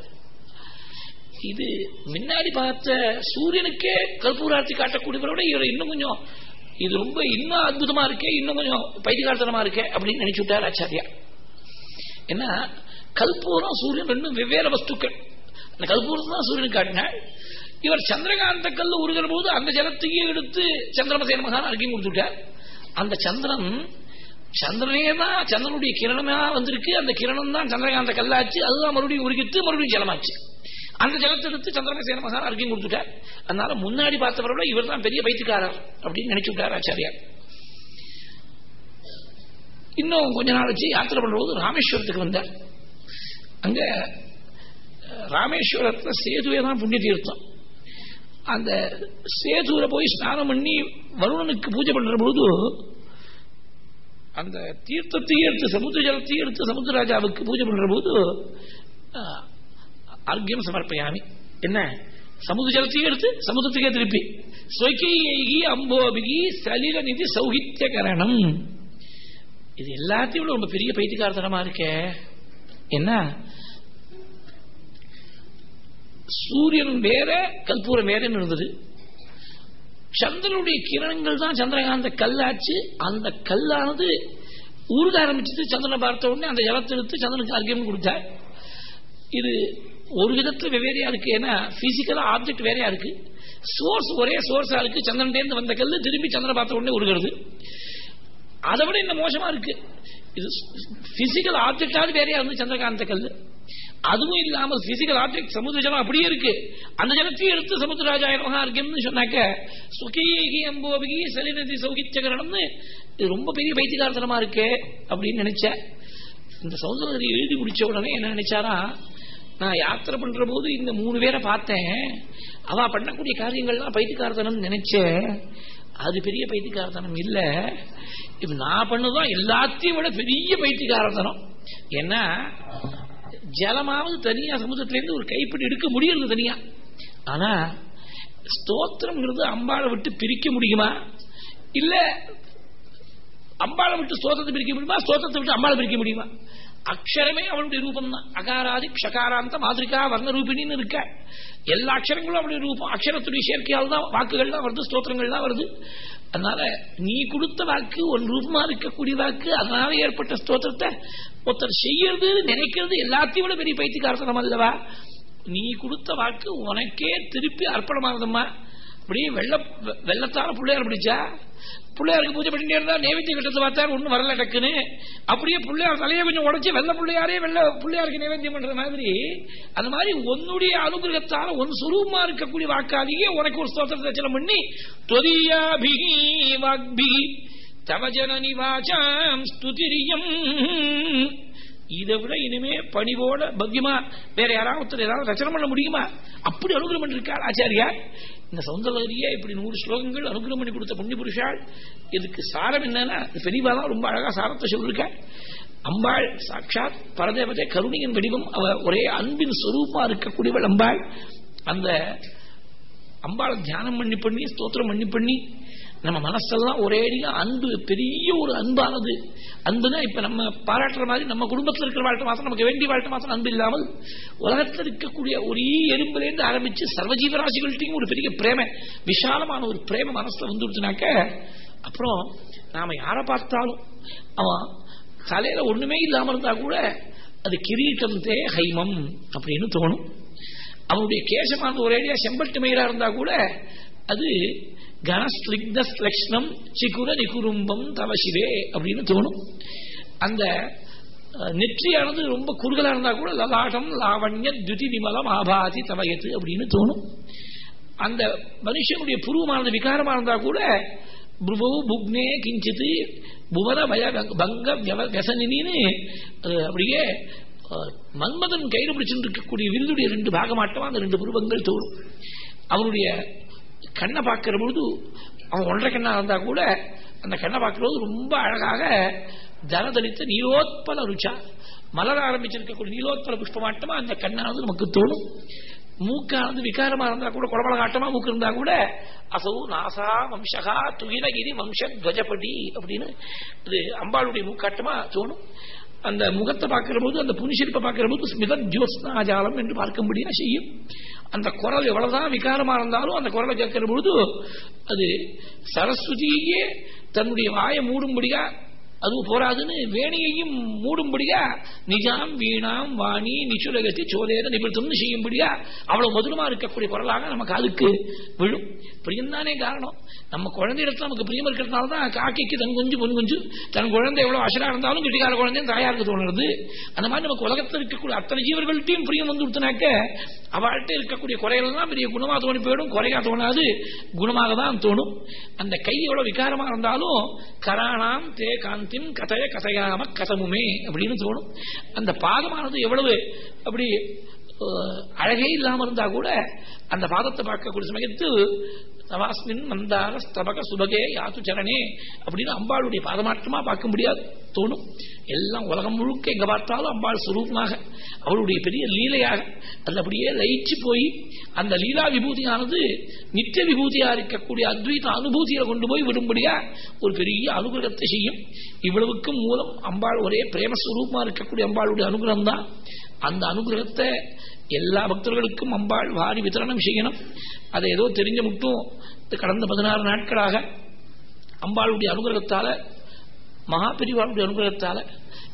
இது முன்னாடி பார்த்த சூரியனுக்கே கற்பூராட்சி காட்டக்கூடியவரோட விட இவர் இன்னும் கொஞ்சம் இது ரொம்ப இன்னும் அற்புதமா இருக்கே இன்னும் கொஞ்சம் பைத்தியகார்த்தனமா இருக்கே அப்படின்னு நினைச்சு விட்டார் ஆச்சாரியா. ஏன்னா கல்பூரம் சூரியன் ரெண்டும் வெவ்வேறு வஸ்துக்கள். அந்த கல்பூரம் தான் சூரியன் காட்டினாள் இவர் சந்திரகாந்த கல் உருகிற போது அந்த ஜலத்தையே எடுத்து சந்திரமசேன மகான் அர்க்கியம் கொடுத்துட்டார். அந்த சந்திரன் சந்திரனே தான் சந்திரனுடைய கிரணமா வந்திருக்கு. அந்த கிரணம் தான் சந்திரகாந்த கல்லாச்சு. அதுதான் மறுபடியும் உருகிட்டு மறுபடியும் ஜலமாச்சு. அந்த ஜலத்தை எடுத்து சந்திரகசேன மகான் அர்க்கியம் கொடுத்துட்டார். அதனால முன்னாடி பார்த்தவரோட இவர் தான் பெரிய பைத்தியக்காரர் அப்படின்னு நினைச்சு விட்டார் ஆச்சாரியார். இன்னும் கொஞ்ச நாள் வச்சு யாத்திரை பண்ணும்போது ராமேஸ்வரத்துக்கு வந்தார். அங்க ராமேஸ்வரத்துல சேதுவே தான் புண்ணிய தீர்த்தம். அந்த சேதுல போய் ஸ்நானம் பண்ணி வருணனுக்கு பூஜை பண்ற பொழுது அந்த தீர்த்தத்தையே எடுத்து சமுத்திர ஜலத்தையே எடுத்து சமுத்திரராஜாவுக்கு பூஜை பண்ற போது அர்க்கியம் சமர்ப்பயாமி. என்ன? சமுதிர ஜலத்தையும் எடுத்து சமுதிரத்துக்கே திருப்பி. ஸ்வகீயி அம்போபிகி சலில நிதி சௌகித்யகரணம் இது எல்லாத்தையும் ரொம்ப பெரிய பைத்தியகாரத்தனமா இருக்க. என்ன? சூரியன் வேற கல்பூரம் வேறன்னு இருந்தது. சந்திரனுடைய கிரணங்கள் தான் சந்திரகாந்த கல்லாச்சு. அந்த கல்லானது உருக ஆரம்பிச்சது சந்திரனை பார்த்த உடனே அந்த ஜலத்தை எடுத்து சந்திரனுக்கு அர்க்கியம் கொடுத்தார். இது ஒரு விதத்துல வெவ்வேறையா இருக்கு. ஏன்னா பிசிக்கலா ஆப்ஜெக்ட் வேறையா இருக்கு. சோர்ஸ் ஒரே சோர்ஸா இருக்கு. சந்திரன் வந்த கல் திரும்பி சந்திர பார்த்த உடனே உருகிறது. அதை விட இன்னும் மோசமா இருக்கு. இது பிசிக்கல் ஆப்ஜெக்டாவது வேறையா இருந்து சந்திரகாந்த கல் அதுவும் இல்லாமல் பிசிக்கல் ஆப்ஜெக்ட் சமுத்திர ஜலம் அப்படியே இருக்கு. அந்த ஜலத்தையும் எடுத்து சமுத்திரராஜாய மகார்க்கியம்னு சொன்னாக்க சுகீகி அம்போபிகி சலிநதி சௌகிச்சகரணம்னு இது ரொம்ப பெரிய பைத்தியகாரத்தனமா இருக்கு அப்படின்னு நினைச்ச. இந்த சௌந்தரகரி எழுதி முடிச்ச உடனே என்ன நினைச்சாரா நான் யாத்திரை பண்ற போது இந்த மூணு பேரை பார்த்தேன். அவ பண்ணக்கூடிய காரியங்கள்லாம் பைத்தியக்காரத்தனம் நினைச்சேன். அது பெரிய பைத்தியக்காரத்தனம் இல்ல. இப்ப நான் பண்ணதான் எல்லாத்தையும் விட பெரிய பைத்தியக்காரத்தனம். ஏன்னா ஜலமாவது தனியா சமுதிரத்திலேருந்து ஒரு கைப்பிடி எடுக்க முடியறது தனியா. ஆனா ஸ்தோத்திரம்ங்கிறது அம்பாளை விட்டு பிரிக்க முடியுமா? இல்ல அம்பாளை விட்டு ஸ்தோத்திரத்தை பிரிக்க முடியுமா? ஸ்தோத்திரத்தை விட்டு அம்பாளை பிரிக்க முடியுமா? அக்ஷரமே அவளுடைய ரூபம் தான் அகாராதி க்ஷகாராந்த மாதிரிகா வர்ணரூபிணின்னு இருக்க. எல்லா அக்ஷரங்களும் அவளுடைய ரூபம். அக்ஷரத்துடைய சேர்க்கையால் தான் வாக்குகள் தான் வருது ஸ்தோத்திரங்கள் தான் வருது. அதனால நீ கொடுத்த வாக்கு ஒன் ரூபமா இருக்கக்கூடிய வாக்கு அதனால ஏற்பட்ட ஸ்தோத்திரத்தை ஒருத்தர் செய்யறது நினைக்கிறது எல்லாத்தையும் விட பெரிய பைத்தியகாரத்தனம் அல்லவா? நீ கொடுத்த வாக்கு உனக்கே திருப்பி அர்ப்பணமானதம்மா. அப்படியே வெள்ள வெள்ளத்தால பிள்ளையார் பிடிச்சா பிள்ளையாருக்கு பூஜை பண்ணிட்டே இருந்தா நேவேத்திய கட்டத்தை பார்த்தாரு ஒன்றும் வரல டக்குன்னு. அப்படியே பிள்ளையார் தலையை கொஞ்சம் உடச்சி வெள்ள பிள்ளையாரே வெள்ள பிள்ளையாருக்கு நைவேத்தியம் பண்ற மாதிரி அந்த மாதிரி உன்னுடைய அனுகிரகத்தால உன் சுரூபமா இருக்கக்கூடிய வாக்காதியே உனக்கு ஒரு ஸ்தோத்திரத்தை ரச்சனை பண்ணி தொதியாபி வாக்பி தவஜனனி வாசாம் ஸ்துதிரியம். இதை விட இனிமே பணிவோட பக்யமா வேற யாராவது ஏதாவது ரச்சனை பண்ண முடியுமா? அப்படி அனுகிரம் பண்ணிருக்காள் ஆச்சாரியார். இந்த சௌந்தரவரியே இப்படி நூறு ஸ்லோகங்கள் அனுகிரம் பண்ணி கொடுத்த புண்ணிய புருஷாள் இதுக்கு சாரம் என்னன்னா பெரியவா தான் ரொம்ப அழகா சாரத்தை சொல்லிருக்காள் அம்பாள் சாட்சாத் பரதேவதை கருணியின் வடிவம் அவ ஒரே அன்பின் சொரூபமா இருக்கக்கூடியவள் அம்பாள். அந்த அம்பாளை தியானம் பண்ணி பண்ணி ஸ்தோத்திரம் பண்ணி பண்ணி நம்ம மனசெல்லாம் ஒரேடியா அன்பு பெரிய ஒரு அன்பானது. அன்புனா இப்ப நம்ம பாராட்டுற மாதிரி நம்ம குடும்பத்தில் இருக்கிற வாழ்க்கை மாத்திரம் நமக்கு வேண்டிய வாழ்க்கை மாத்திரம் அன்பு இல்லாமல் உலகத்தில் இருக்கக்கூடிய ஒரே எறும்புலேருந்து ஆரம்பிச்சு சர்வஜீவராசிகள்ட்டையும் ஒரு பெரிய பிரேம விஷாலமான ஒரு பிரேம மனசுல வந்துடுச்சுனாக்க அப்புறம் நாம யாரை பார்த்தாலும் அவன் தலையில ஒண்ணுமே இல்லாம இருந்தா கூட அது கிரீட்டம் தே ஹைமம் அப்படின்னு தோணும். அவனுடைய கேசமானது ஒரேடியா செம்பட்டு மயிரா இருந்தா கூட அது கனஸ்லிக்தஸ்லக்ஷ்ணம் சிகுர நிகுரும்பம் தவசிவே அப்படின்னு தோணும். அந்த நெற்றியானது ரொம்ப குறுகலா இருந்தா கூட லலாட்டம் லாவண்ய துதி விமலம் ஆபாதி தவயத்து அப்படின்னு தோணும். அந்த மனுஷனுடைய புருவமானது விகாரமா இருந்தா கூட புருவோ புக்னே கிஞ்சித்து புவன பய பங்க வியசனின்னு அப்படியே மன்மதன் கயிறு பிடிச்சிட்டு இருக்கக்கூடிய விருதுடைய ரெண்டு பாகமாட்டமா அந்த ரெண்டு புருவங்கள் தோணும். அவருடைய கண்ணை பார்க்கிற பொழுது அவன் ஒன்றரை கண்ணா இருந்தா கூட அந்த கண்ணை பார்க்கிறது ரொம்ப அழகாக தனதளித்த நீலோத்பல ருச்சா. மலர ஆரம்பிச்சிருக்கக்கூடிய நீலோத்பல புஷ்பமாட்டமா அந்த கண்ணானது நமக்கு தோணும். மூக்கானது விகாரமா இருந்தா கூட குடமல காட்டமா மூக்கு இருந்தா கூட அசௌ நாசா வம்சகா துகிலகிரி வம்ச துவஜபடி அப்படின்னு இது அம்பாளுடைய மூக்காட்டமா தோணும். அந்த முகத்தை பார்க்கிற போது அந்த புனிஷிரிப்பை பார்க்கிற போது ஸ்மிதம் ஜோஸ்னாஜாலம் என்று பார்க்கும்படியா செய்யும்? அந்த குரல் எவ்வளவுதான் விகாரமா இருந்தாலும் அந்த குரலை கேட்கிற பொழுது அது சரஸ்வதியே தன்னுடைய வாயை மூடும்படியா அதுவும் போராதுன்னு வேணியையும் மூடும்படியா நிஜாம் வீணாம் வாணி நிச்சுலகத்தை சோதேர நிபுத்தம்னு செய்யும்படியா அவ்வளவு மதுரமா இருக்கக்கூடிய குரலாக நமக்கு அதுக்கு விழும். பிரியம் தானே காரணம். நம்ம குழந்தையிடத்துல நமக்கு பிரியம் இருக்கிறதுனால தான் காக்கைக்கு தன் குஞ்சு பொன் குஞ்சு தன் குழந்தை எவ்வளவு அசரா இருந்தாலும் கிட்டிக்கார குழந்தையும் தாயாருக்கு தோணுறது. அந்த மாதிரி நமக்கு உலகத்தில் இருக்கக்கூடிய அத்தனை ஜீவர்கள்ட்டையும் பிரியம் வந்து கொடுத்தனாக்க அவள்கிட்ட இருக்கக்கூடிய குறைகள்லாம் பெரிய குணமா தோணி போயிடும். குறையா தோணாது. குணமாக தான் தோணும். அந்த கை எவ்வளவு விகாரமா இருந்தாலும் கராணாம் தே காந்திம் கதைய கதையாம கதமுமே அப்படின்னு தோணும். அந்த பாதமானது எவ்வளவு அப்படி அழகே இல்லாமல் இருந்தா கூட அந்த பாதத்தை பார்க்கக்கூடிய சமயத்து நவாஸ்மின் மந்தார ஸ்தபக சுபகே யாத்து சரணே அப்படின்னு அம்பாளுடைய பாதமாற்றமா பார்க்க முடியாது. தோணும். எல்லாம் உலகம் முழுக்க எங்க பார்த்தாலும் அம்பாள் சுரூபமாக. அவளுடைய பெரிய லீலையாக. அது அப்படியே லயிச்சு போய் அந்த லீலா விபூதியானது நித்திய விபூதியா இருக்கக்கூடிய அத்வைத அனுபூதியை கொண்டு போய் விடும்படியா ஒரு பெரிய அனுகிரகத்தை செய்யும். இவ்வளவுக்கும் மூலம் அம்பாள் ஒரே பிரேமஸ்வரூபமா இருக்கக்கூடிய அம்பாளுடைய அனுகிரகம் தான். அந்த அனுகிரகத்தை எல்லா பக்தர்களுக்கும் அம்பாள் வாரி வித்தரணம் செய்யணும். அதை ஏதோ தெரிஞ்ச மட்டும் கடந்த பதினாறு நாட்களாக அம்பாளுடைய அனுகிரகத்தால மகாபெரிவாளுடைய அனுகிரகத்தால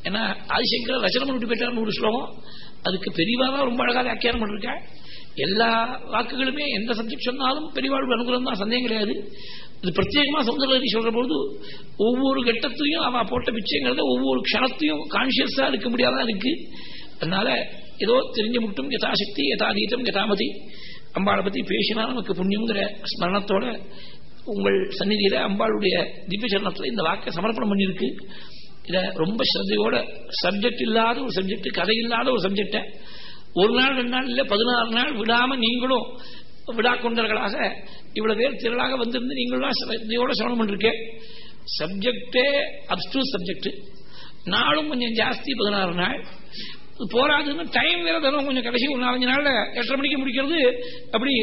ஏன்னா ஆதிசங்கர ரச்சனை பண்ணிட்டு போயிட்டார் நூறு ஸ்லோகம். அதுக்கு பெரியவா தான் ரொம்ப அழகாக வியாக்கியானம் பண்ணிருக்கேன் எல்லா வாக்குகளுமே எந்த சப்ஜெக்ட் சொன்னாலும் பெரியவாளுடைய அனுகிரகம் தான் சந்தேகம் கிடையாது. இது பிரத்யேகமாக சௌந்தரவதி சொல்ற போது ஒவ்வொரு கட்டத்தையும் அவன் போட்ட பிச்சைங்கிறத ஒவ்வொரு க்ஷணத்தையும் கான்சியஸாக இருக்க முடியாதான் இருக்கு. அதனால ஏதோ தெரிஞ்சு மட்டும் யதாசக்தி யதாதீதம் யதாமதி அம்பாளை பத்தி பேசினா நமக்கு புண்ணியங்கிற ஸ்மரணத்தோட உங்கள் சந்நிதியில அம்பாளுடைய திவ்யசரணத்துல இந்த வாக்கை சமர்ப்பணம் பண்ணியிருக்கு இதை ரொம்ப ஸ்ரத்தையோட சப்ஜெக்ட் இல்லாத ஒரு சப்ஜெக்ட் கதை இல்லாத ஒரு சப்ஜெக்ட ஒரு நாள் ரெண்டு நாள் இல்ல பதினாறு நாள் விடாம நீங்களும் விடா கொண்டர்களாக இவ்வளவு பேர் திரளாக வந்திருந்து நீங்களும் ஸ்ரத்தையோட சிரமம் பண்ணிருக்கேன் சப்ஜெக்டே அப்டூ சப்ஜெக்ட் நாளும் கொஞ்சம் ஜாஸ்தி பதினாறு நாள் போராதுன்னு டைம் வேற தரும் கொஞ்சம் கடைசி ஒரு நாலஞ்சு நாள்ல எட்டரை மணிக்கு முடிக்கிறது. அப்படி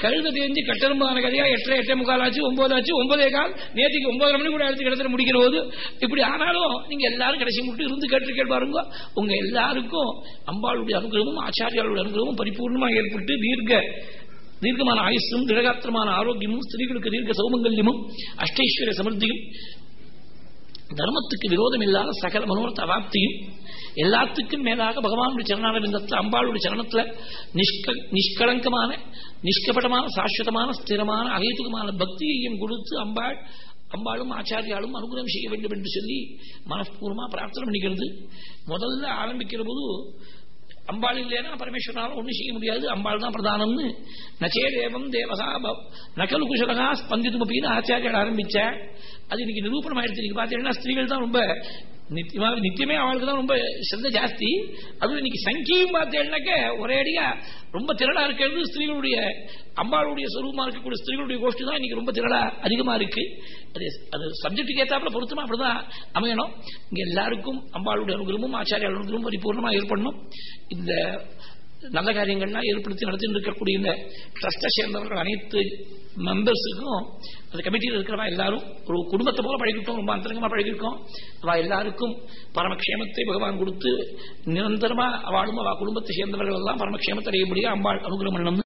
கழுத தெரிஞ்சு கட்டெரும்பான கதையா எட்டரை எட்டே முக்கால் ஆச்சு ஒன்பது ஆச்சு ஒன்பதே கால் நேற்றுக்கு ஒன்பதரை மணி கூட எடுத்து கிடத்துல முடிக்கிற போது இப்படி ஆனாலும் நீங்க எல்லாரும் கடைசி மட்டும் இருந்து கேட்டு கேட்பாருங்க உங்க எல்லாருக்கும் அம்பாளுடைய அனுகிரகமும் ஆச்சாரியாளுடைய அனுகிரகமும் பரிபூர்ணமாக ஏற்பட்டு தீர்க்க தீர்க்கமான ஆயுசும் திடகாத்திரமான ஆரோக்கியமும் ஸ்திரீகளுக்கு தீர்க்க சௌமங்கல்யமும் அஷ்டைஸ்வர சமர்த்தியும் தர்மத்துக்கு விரோதம் இல்லாத சகல மனோரத்த அவாப்தியும் எல்லாத்துக்கும் மேலாக பகவானுடைய சரணாரவிந்தத்தில் அம்பாளுடைய சரணத்தில் நிஷ்க நிஷ்கலங்கமான நிஷ்கபடமான சாஸ்வதமான ஸ்திரமான அகைத்துகமான பக்தியையும் கொடுத்து அம்பாள் அம்பாளும் ஆச்சாரியாலும் அனுகிரகம் செய்ய வேண்டும் என்று சொல்லி மனப்பூர்வமாக பிரார்த்தனை பண்ணிக்கிறது. முதல்ல ஆரம்பிக்கிற போது அம்பாள் இல்லைன்னா பரமேஸ்வரனால ஒன்றும் செய்ய முடியாது. அம்பாள் தான் பிரதானம்னு. நச்சேதேவம் தேவகா நகலு குஷலகா ஸ்பந்திதுமப்பின்னு ஆச்சாரியால் ஆரம்பிச்ச அது இன்னைக்கு நிரூபணம் ஆயிடுச்சு நீங்க பாத்தீங்கன்னா ஸ்திரீகள் தான் ரொம்ப நித்தியமா நித்தியமே அவளுக்கு தான் ரொம்ப சிறந்த ஜாஸ்தி. அதுவும் இன்னைக்கு சங்கியும் பார்த்தேன்னாக்க ஒரே அடியா ரொம்ப திரளா இருக்கிறது ஸ்திரீகளுடைய அம்பாளுடைய சுரூபமா இருக்கக்கூடிய ஸ்திரீகளுடைய கோஷ்டி தான் இன்னைக்கு ரொம்ப திரளா அதிகமா இருக்கு. அது அது சப்ஜெக்டுக்கு ஏத்தாப்புல பொருத்தமா அப்படிதான் அமையணும். இங்க எல்லாருக்கும் அம்பாளுடைய அனுகிரமும் ஆச்சாரிய அனுகிரமும் பரிபூர்ணமா ஏற்படணும். இந்த நல்ல காரியங்கள்லாம் ஏற்படுத்தி நடத்திட்டு இருக்கக்கூடிய இந்த ட்ரஸ்டை சேர்ந்தவர்கள் அனைத்து மெம்பர்ஸுக்கும் அந்த கமிட்டியில் இருக்கிறவா எல்லாரும் ஒரு குடும்பத்தை போல பழகிட்டோம் ரொம்ப அந்தரங்கமாக பழகிருக்கோம் அவள் எல்லாருக்கும் பரமக்ஷேமத்தை பகவான் கொடுத்து நிரந்தரமாக அவளும் அவள் குடும்பத்தை சேர்ந்தவர்கள் எல்லாம் பரமக்ஷேமத்தை அடைய முடியும் அம்பாள் அனுகிரகம்